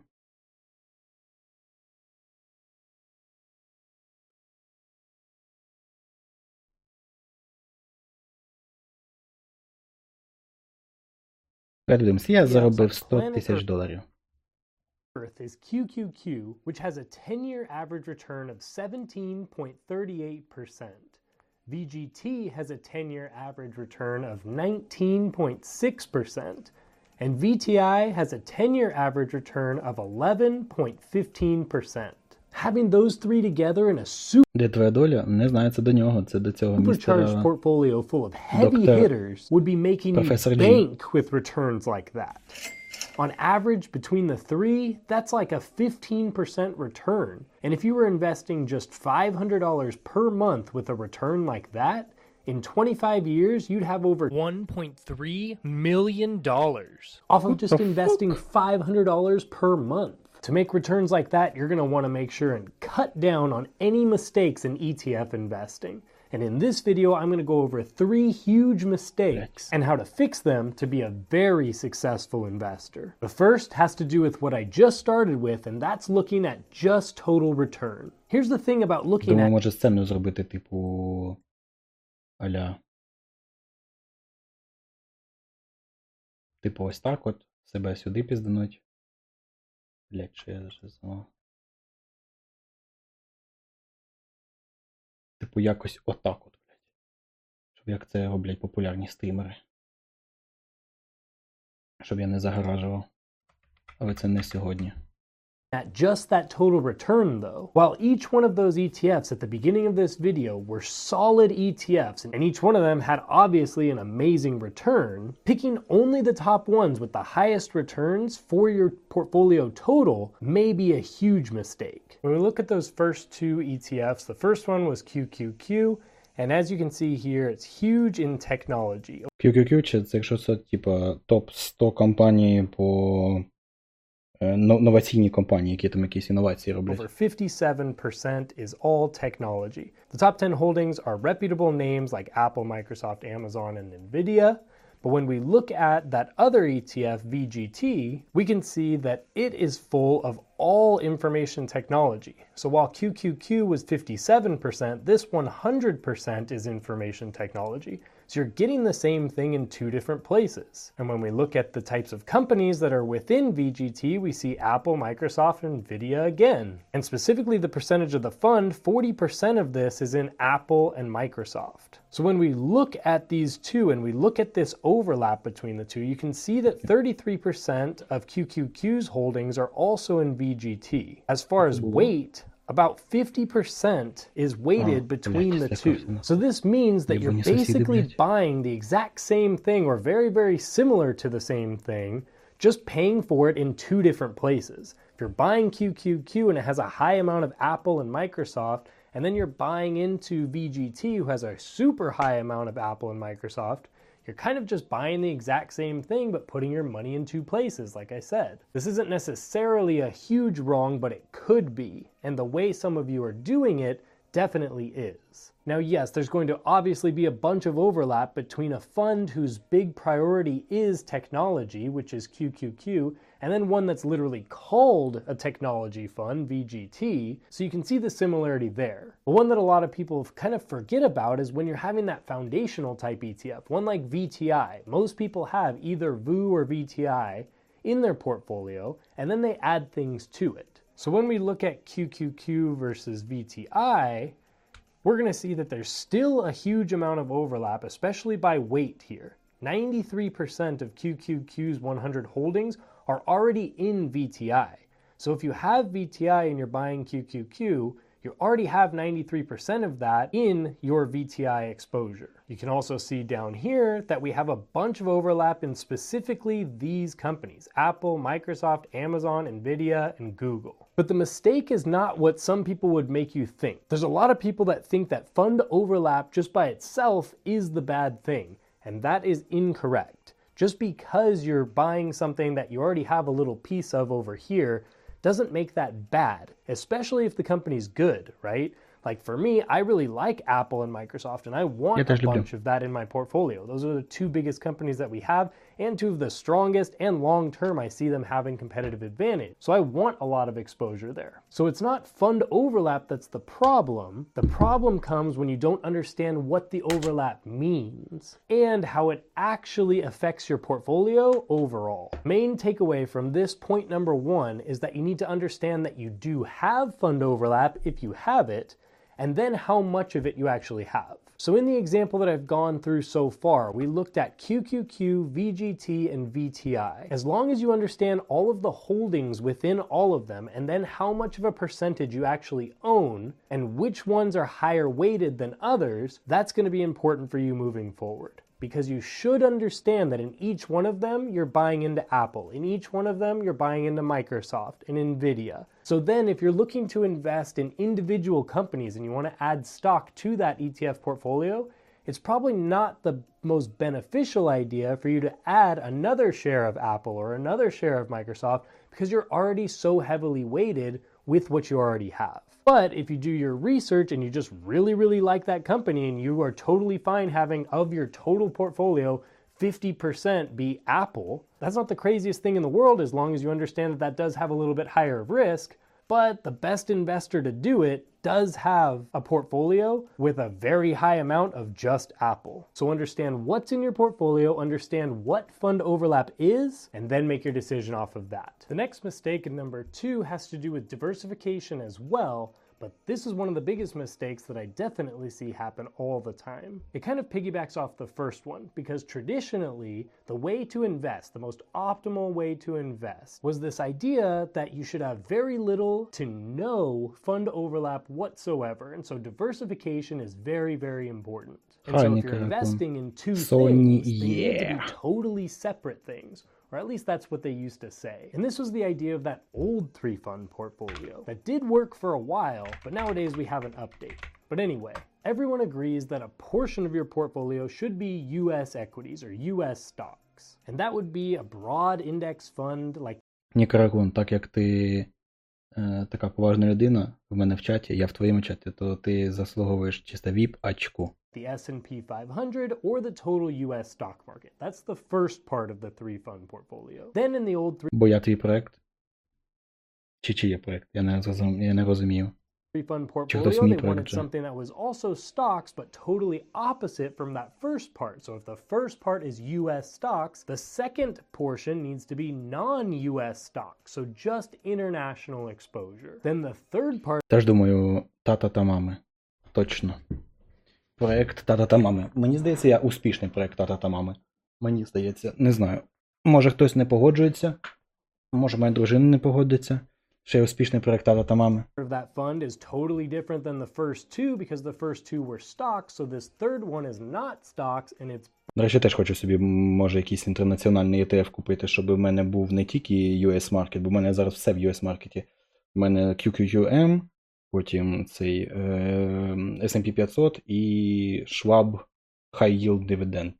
Передивимось, я заробив 100 тисяч доларів. Earth is QQQ, which has a 10 year average return of 17.38%. VGT has a 10 year average return of 19.6%. And VTI has a 10 year average return of 11.15%. Having those three together in a super Де твоя доля? Не знаю, це до нього, це до цього supercharged містера. portfolio full of heavy Доктор hitters would be making you Професор Джі. bank with returns like that. On average, between the three, that's like a 15% return. And if you were investing just $500 per month with a return like that, in 25 years, you'd have over $1.3 million off of just investing $500 per month. To make returns like that, you're going to want to make sure and cut down on any mistakes in ETF investing. And in this video, I'm going to go over three huge mistakes and how to fix them to be a very successful investor. The first has to do with what I just started with, and that's looking at just total return. Here's the thing about looking Думаю, at може сцену зробити, типу. Аля. Типу, ось так от. Себе сюди піздануть. Знову. Типу, якось отак от, блять. Щоб як це роблять популярні стрімери. Щоб я не загоражував. Але це не сьогодні. at just that total return, though. While each one of those ETFs at the beginning of this video were solid ETFs, and each one of them had obviously an amazing return, picking only the top ones with the highest returns for your portfolio total may be a huge mistake. When we look at those first two ETFs, the first one was QQQ, and as you can see here, it's huge in technology. QQQ, чи це якщо це, типа, топ 100 компаній по е, но- новаційні компанії, які там якісь інновації роблять. Over 57% is all technology. The top 10 holdings are reputable names like Apple, Microsoft, Amazon, and Nvidia. But when we look at that other ETF, VGT, we can see that it is full of all information technology. So while QQQ was 57%, this 100% is information technology. So you're getting the same thing in two different places. And when we look at the types of companies that are within VGT, we see Apple, Microsoft, and Nvidia again. And specifically the percentage of the fund, 40% of this is in Apple and Microsoft. So when we look at these two and we look at this overlap between the two, you can see that 33% of QQQ's holdings are also in VGT. As far as mm-hmm. weight, about 50% is weighted between the two. So this means that you're basically buying the exact same thing or very, very similar to the same thing, just paying for it in two different places. If you're buying QQQ and it has a high amount of Apple and Microsoft, and then you're buying into VGT, who has a super high amount of Apple and Microsoft, you're kind of just buying the exact same thing but putting your money in two places, like I said. This isn't necessarily a huge wrong, but it could be. And the way some of you are doing it definitely is. Now, yes, there's going to obviously be a bunch of overlap between a fund whose big priority is technology, which is QQQ, and then one that's literally called a technology fund, VGT, so you can see the similarity there. But one that a lot of people kind of forget about is when you're having that foundational type ETF, one like VTI. Most people have either VU or VTI in their portfolio, and then they add things to it. So when we look at QQQ versus VTI, we're going to see that there's still a huge amount of overlap, especially by weight here. 93% of QQQ's 100 holdings are already in VTI. So if you have VTI and you're buying QQQ, you already have 93% of that in your VTI exposure. You can also see down here that we have a bunch of overlap in specifically these companies Apple, Microsoft, Amazon, Nvidia, and Google. But the mistake is not what some people would make you think. There's a lot of people that think that fund overlap just by itself is the bad thing, and that is incorrect. Just because you're buying something that you already have a little piece of over here doesn't make that bad, especially if the company's good, right? Like for me, I really like Apple and Microsoft, and I want a bunch of that in my portfolio. Those are the two biggest companies that we have, and two of the strongest and long term I see them having competitive advantage. So I want a lot of exposure there. So it's not fund overlap that's the problem. The problem comes when you don't understand what the overlap means and how it actually affects your portfolio overall. Main takeaway from this point number one is that you need to understand that you do have fund overlap if you have it, and then how much of it you actually have. So in the example that I've gone through so far, we looked at QQQ, VGT, and VTI. As long as you understand all of the holdings within all of them, and then how much of a percentage you actually own, and which ones are higher weighted than others, that's going to be important for you moving forward because you should understand that in each one of them, you're buying into Apple. In each one of them, you're buying into Microsoft and Nvidia. So then, if you're looking to invest in individual companies and you want to add stock to that ETF portfolio, it's probably not the most beneficial idea for you to add another share of Apple or another share of Microsoft because you're already so heavily weighted with what you already have. But if you do your research and you just really, really like that company and you are totally fine having of your total portfolio 50% be Apple, that's not the craziest thing in the world as long as you understand that that does have a little bit higher of risk. But the best investor to do it does have a portfolio with a very high amount of just Apple. So understand what's in your portfolio, understand what fund overlap is, and then make your decision off of that. The next mistake number two has to do with diversification as well. But this is one of the biggest mistakes that I definitely see happen all the time. It kind of piggybacks off the first one because traditionally, the way to invest, the most optimal way to invest, was this idea that you should have very little to no fund overlap whatsoever. And so diversification is very, very important. And so if you're investing in two things, they need to be totally separate things Or at least that's what they used to say. And this was the idea of that old three fund portfolio that did work for a while, but nowadays we have an update. But anyway, everyone agrees that a portion of your portfolio should be US equities or US stocks. And that would be a broad index fund like Нікарагун, так як ти е, така поважна людина в мене в чаті, я в твоєму чаті, то ти заслуговуєш чисто віп-очку. the S&P 500 or the total US stock market. That's the first part of the three fund portfolio. Then in the old three Бо я твій проект. Чи чи є проект? Я не, розумію. я не розумію. Three fund Чи portfolio, they wanted something that was also stocks, but totally opposite from that first part. So if the first part is US stocks, the second portion needs to be non US stocks. So just international exposure. Then the third part Теж думаю, тата та мами. Точно. Проект тата та мами. Мені здається, я успішний проект тата та мами. Мені здається, не знаю. Може хтось не погоджується, може моя дружина не погодиться, що я успішний проект тата та мами. of that fund is totally different than the first two because the first two were stocks. So this third one is not stocks and it's До речі, теж хочу собі, може, якийсь інтернаціональний ETF купити, щоб у мене був не тільки US Market, бо в мене зараз все в US Market. У мене QQQM, потім цей е, S&P 500 і Schwab High Yield Dividend.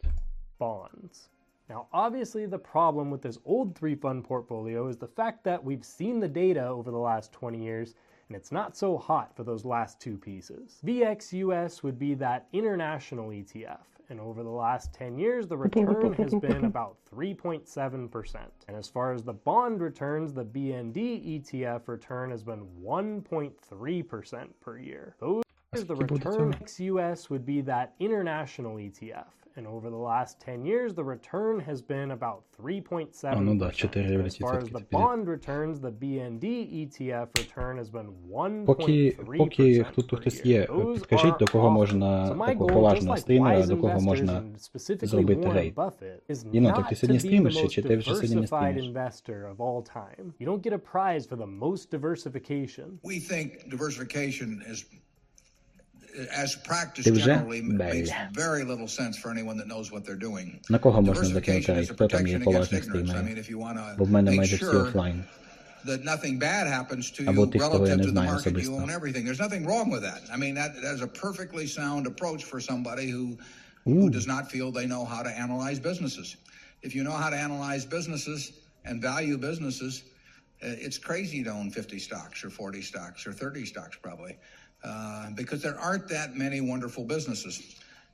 bonds. Now, obviously, the problem with this old three fund portfolio is the fact that we've seen the data over the last 20 years and it's not so hot for those last two pieces. VXUS would be that international ETF, and over the last 10 years, the return has been about 3.7%. And as far as the bond returns, the BND ETF return has been 1.3% per year. Those the return VxUS would be that international ETF, And over the last 10 years, the return has been about 3.7%. А, ну да, 4 as far as the bond returns, the BND ETF return has been 1.3%. Поки, поки тут хтось є, підкажіть, до кого можна, So my такого поважного стрімера, до кого можна зробити рейд. Єнотик, not ти сьогодні стрімиш чи ти вже сьогодні не стрімиш? investor of all time. You don't get a prize for the most diversification. We think diversification is, as practiced Ти вже? generally, makes Бля. very little sense for anyone that knows what they're doing. На кого можна закинути Diversification рейд? is a Хто там є protection against поважних ignorance. I mean, стрімерів? if you want Бо в to мене make майже всі sure офлайн. that nothing bad happens to Або you тих, кого я relative не to the знаю market, you особисто. own everything. There's nothing wrong with that. I mean, that, that is a perfectly sound approach for somebody who, who does not feel they know how to analyze businesses. If you know how to analyze businesses and value businesses, uh, it's crazy to own 50 stocks or 40 stocks or 30 stocks probably, uh, because there aren't that many wonderful businesses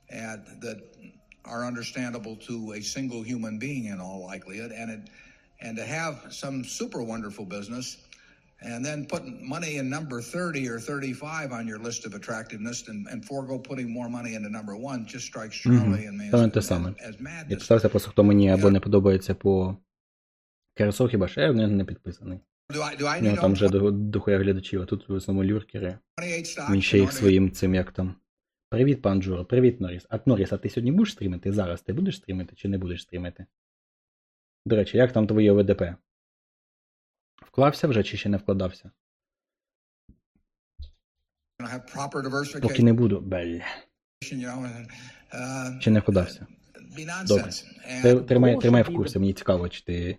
and that are understandable to a single human being in all likelihood, and it and to have some super wonderful business, and then put money in number thirty or thirty-five on your list of attractiveness, and, and forego putting more money into number one just strikes Charlie and me Це as, не те саме. as madness. Я поставився просто, хто мені або не подобається по Кересо, хіба що я в нього не підписаний. Do I do I У нього need там вже до, дохуя глядачів, а тут в основному люркери. Він ще їх своїм цим як там. Привіт, пан Джуро, привіт, Норріс. А Норріс, а ти сьогодні будеш стрімити? Зараз ти будеш стрімити чи не будеш стрімити? До речі, як там твоє ОВДП? Вклався вже чи ще не вкладався? Поки не буду. Бель. uh, Чи не вкладався? Добре. Тримай, тримай в курсі, мені цікаво, чи ти.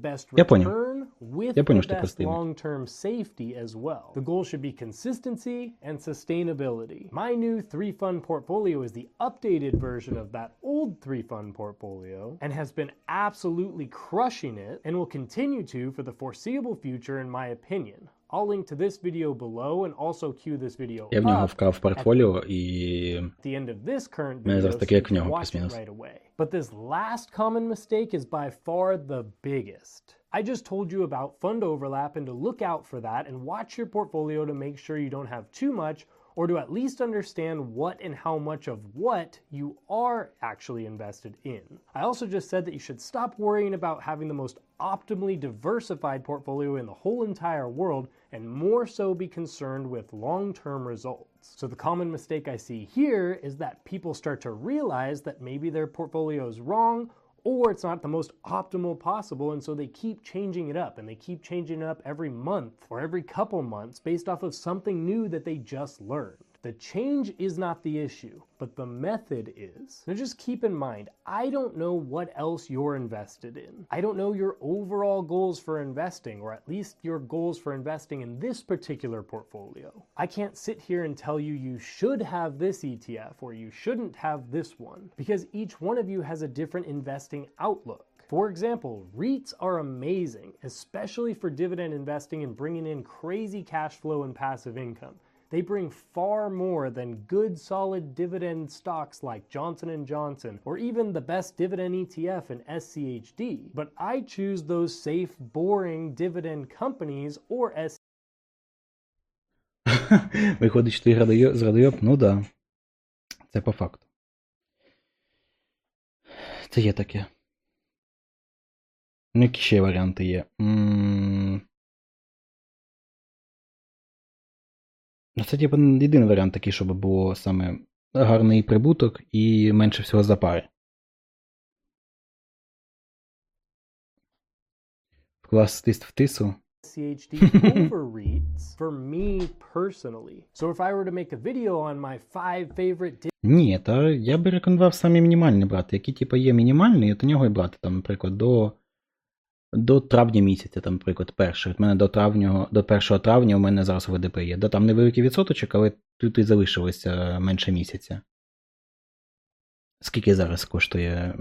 best Я понял. return with Я понял, the что ты best просто имеешь. long-term safety as well. The goal should be consistency and sustainability. My new three fund portfolio is the updated version of that old three fund portfolio and has been absolutely crushing it and will continue to for the foreseeable future in my opinion. I'll link to this video below and also cue this video Я в нього up вкрав портфоліо і. at the end of this current мене video зараз so таке, you як в can нього, watch it плюс-мінус. right away. But this last common mistake is by far the biggest. I just told you about fund overlap and to look out for that and watch your portfolio to make sure you don't have too much or to at least understand what and how much of what you are actually invested in. I also just said that you should stop worrying about having the most optimally diversified portfolio in the whole entire world and more so be concerned with long term results. So, the common mistake I see here is that people start to realize that maybe their portfolio is wrong or it's not the most optimal possible, and so they keep changing it up and they keep changing it up every month or every couple months based off of something new that they just learned. The change is not the issue, but the method is. Now just keep in mind, I don't know what else you're invested in. I don't know your overall goals for investing, or at least your goals for investing in this particular portfolio. I can't sit here and tell you you should have this ETF or you shouldn't have this one, because each one of you has a different investing outlook. For example, REITs are amazing, especially for dividend investing and bringing in crazy cash flow and passive income. They bring far more than good solid dividend stocks like Johnson & Johnson or even the best dividend ETF in SCHD. But I choose those safe, boring dividend companies or S [LAUGHS] Виходить, що ти градойоб, зрадойоб? Ну да. Це по факту. Це є таке. Ну, які ще варіанти є? м Ну, це, типу, єдиний варіант такий, щоб було саме гарний прибуток і менше всього запари. Вкласти в тису. CHD over REITs for me personally. So if I were to make a video on my five favorite Ні, та я би рекомендував самі мінімальні брати, які, типу, є мінімальні, от у нього і брати, там, наприклад, до, до травня місяця, там, наприклад, перший. От мене до травня, до 1 травня у мене зараз ВДП є. Да, там невеликий відсоточок, але тут і залишилося менше місяця. Скільки зараз коштує?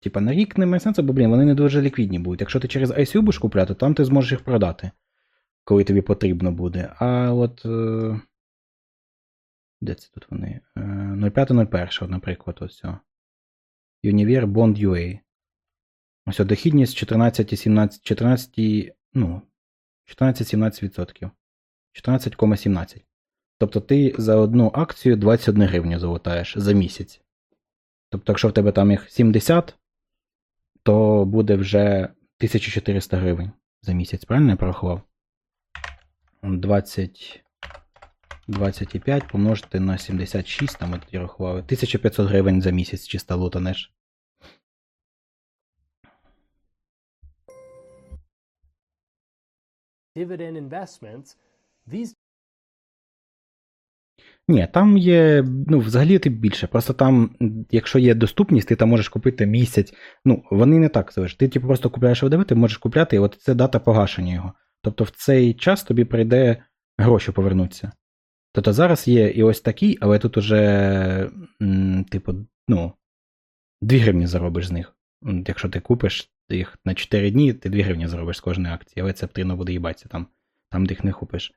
Типа на рік немає сенсу, бо блін, вони не дуже ліквідні будуть. Якщо ти через ICU будеш купляти, там ти зможеш їх продати, коли тобі потрібно буде. А от. е, Де це тут вони? Е, 05.01, наприклад, ось. о. Univer Bond UA. Ось дохідність 14,17, 14, ну, 14-17%. 14,17. Тобто ти за одну акцію 21 гривню залутаєш за місяць. Тобто, якщо в тебе там їх 70, то буде вже 1400 гривень за місяць, правильно я порахував? 20, 25 помножити на 76, там тоді рахували. 1500 гривень за місяць чисто лутанеш. dividend investments, these Ні, там є, ну, взагалі ти більше. Просто там, якщо є доступність, ти там можеш купити місяць. Ну, вони не так залежать. Ти типу, просто купляєш ВДВ, ти можеш купляти, і от це дата погашення його. Тобто в цей час тобі прийде гроші повернуться. Тобто зараз є і ось такий, але тут уже, типу, ну, 2 гривні заробиш з них. Якщо ти купиш їх на 4 дні, ти 2 гривні заробиш з кожної акції, але це потрібно буде їбатися там, там де їх не купиш.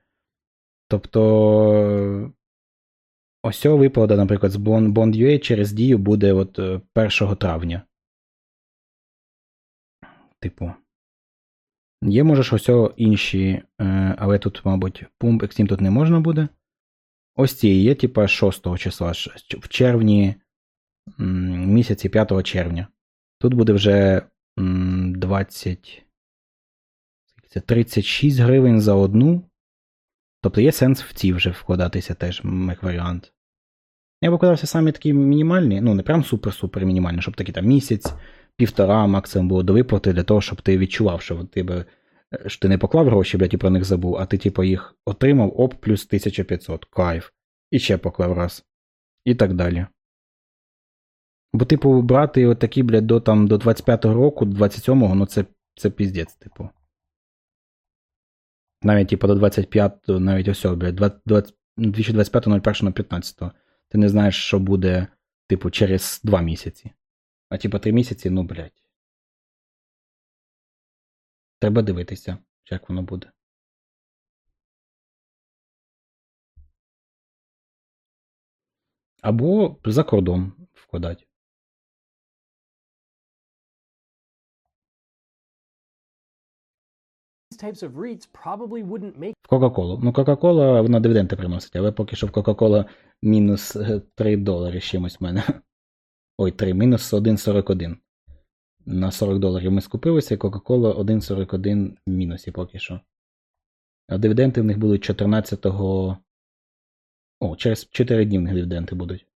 Тобто. Ось виплата, наприклад, з Bond- Bond.ua через дію буде от е, 1 травня. Типу. Є, можеш ось інші, е, але тут, мабуть, Pump Extreme тут не можна буде. Ось ці є, типа 6 числа, в червні місяці 5 червня. Тут буде вже 20. Це 36 гривень за одну. Тобто є сенс в ці вже вкладатися теж, як варіант. Я б вкладався самі такі мінімальні, ну не прям супер-супер мінімальні, щоб такі там місяць, півтора максимум було до виплати для того, щоб ти відчував, що тебе, що ти не поклав гроші, блядь, і про них забув, а ти, типу, їх отримав, оп, плюс 1500, кайф. І ще поклав раз. І так далі. Бо, типу, брати такі, блядь, до там до 25-го року, 27-го, ну це, це піздець, типу. Навіть, типу, до 25-го, навіть ось, блядь, 20, 20, 2025.01.15. Ти не знаєш, що буде, типу, через 2 місяці. А типу 3 місяці, ну, блядь. Треба дивитися, як воно буде. Або за кордон вкладати. В Кока-Колу. Ну, Кока-Кола вона дивіденди приносить, але поки що в Кока-Кола мінус е, 3 долари з чимось в мене. [LAUGHS] Ой, 3, мінус 1,41. На 40 доларів ми скупилися, і Кока-Кола 1,41 в мінусі поки що. А дивіденди в них будуть 14. О, через 4 дні в них дивіденди будуть.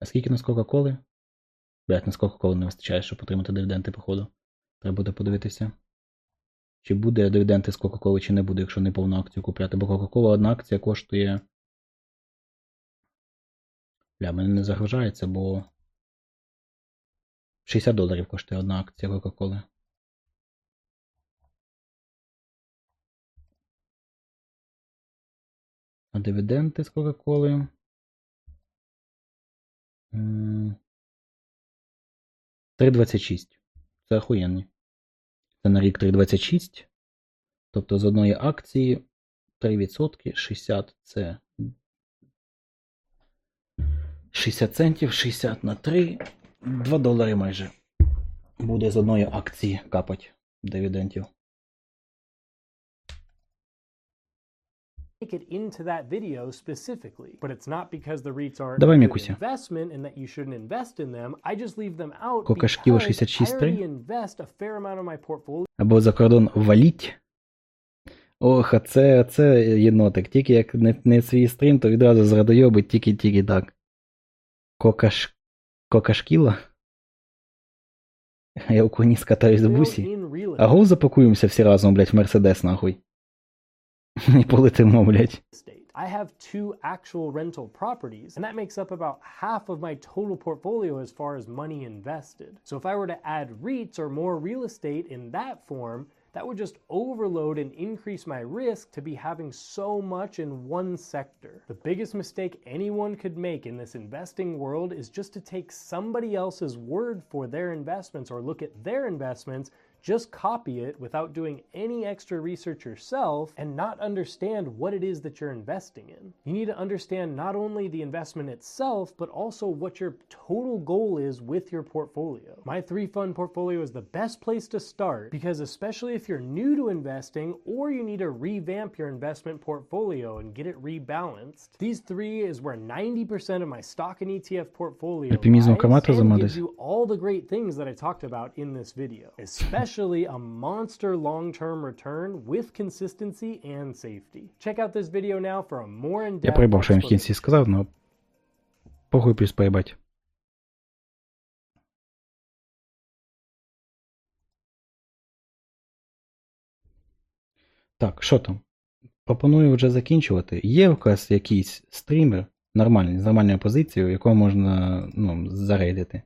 А скільки на Кока-Коли? Блять, на Кока-Коли не вистачає, щоб отримати дивіденди, походу. Треба буде подивитися. Чи буде дивіденди з Кока-Коли, чи не буде, якщо не повну акцію купляти. Бо Кока-Кола одна акція коштує. Бля, мене не загружається, бо 60 доларів коштує одна акція Кока-Коли. А дивіденди з Кока-Коли. М, 3,26. Це охуєнні. Це на рік 3,26. Тобто з одної акції 3%, 60 це 60 центів, 60 на 3, 2 долари майже. Буде з одної акції капать дивідендів. it into that video specifically. But it's not because the REITs aren't Давай, Мікуся. investment and that you shouldn't invest in them. I just leave them out because I 66.3. already invest a fair amount of my portfolio Або за кордон валіть. Ох, а це, це єнотик. Тільки як не, не свій стрім, то відразу з радойоби тільки-тільки так. Кокаш... Кокашкіла? Я у бусі. in real estate. Аго запакуємося всі разом, estate in that form, that would just overload and increase my risk to be having so much in one sector. The biggest mistake anyone could make in this investing world is just to take somebody else's word for their investments or look at their investments just copy it without doing any extra research yourself and not understand what it is that you're investing in. You need to understand not only the investment itself, but also what your total goal is with your portfolio. My three fund portfolio is the best place to start because, especially if you're new to investing or you need to revamp your investment portfolio and get it rebalanced, these three is where 90% of my stock and ETF portfolio lies and gives you all the great things that I talked about in this video, especially a monster long term return with consistency and safety. Check out this video now for a more in Я проїбав, що він в кінці сказав, но похуй плюс поїбать. Так, що там? Пропоную вже закінчувати. Є вас якийсь стрімер нормальний, з нормальною позицією, якого можна ну, зарейдити?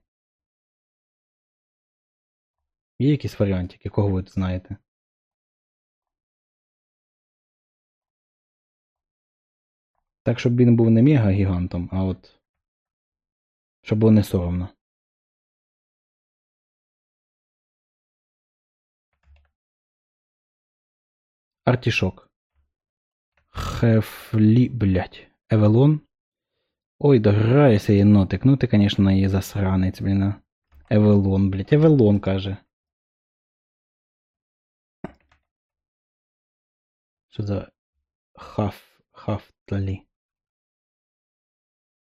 Є якийсь варіант, якого ви знаєте? Так, щоб він був не мега-гігантом, а от. Щоб було не соромно. Артішок. Хефлі, блять. Евелон. Ой, дограється єнотик. Ну ти, звісно, її засранець, блін. Евелон, блять. Евелон каже. Що за хаф, хафталі?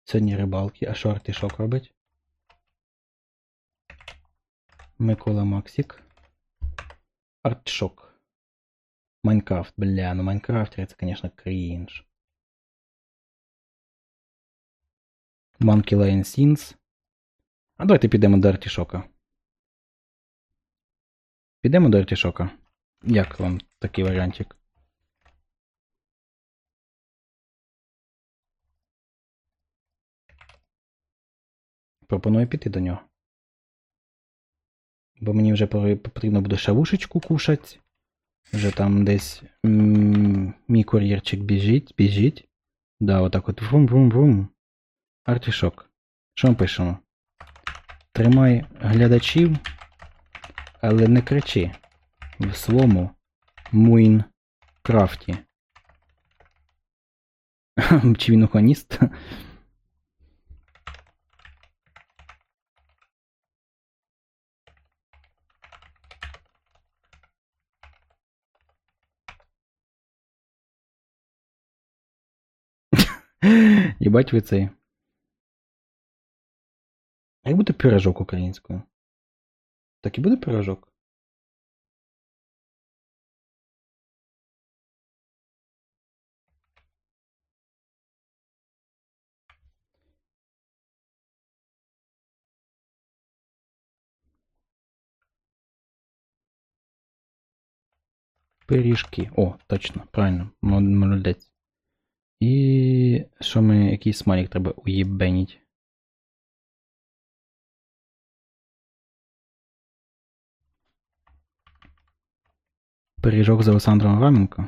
Сьогодні рибалки, а що артишок робить? Микола Максик. Артшок. Майнкрафт, бля, ну Майнкрафтер це, конечно, крінж. Monkey Lane Scenes. А давайте підемо до артішока. Підемо до артішока. Як вам такий варіантик? Пропоную піти до нього. Бо мені вже потрібно буде шавушечку кушати. Вже там десь мій кур'єрчик біжить, біжить. Да, отак от врум-врум-врум. Артішок. Що ми пишемо? Тримай глядачів, але не кричи в своєму Муінкрафті. [LAUGHS] Чи він уханіст? Єбать ви цей. А як буде пирожок українською? Так і буде пирожок? Пиріжки. О, точно, правильно. Мол- Молодець. І що ми, який смайлик треба уєбеніть? Пиріжок з Олександром Раменко?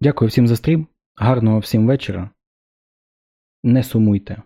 Дякую всім за стрім. Гарного всім вечора. Не сумуйте.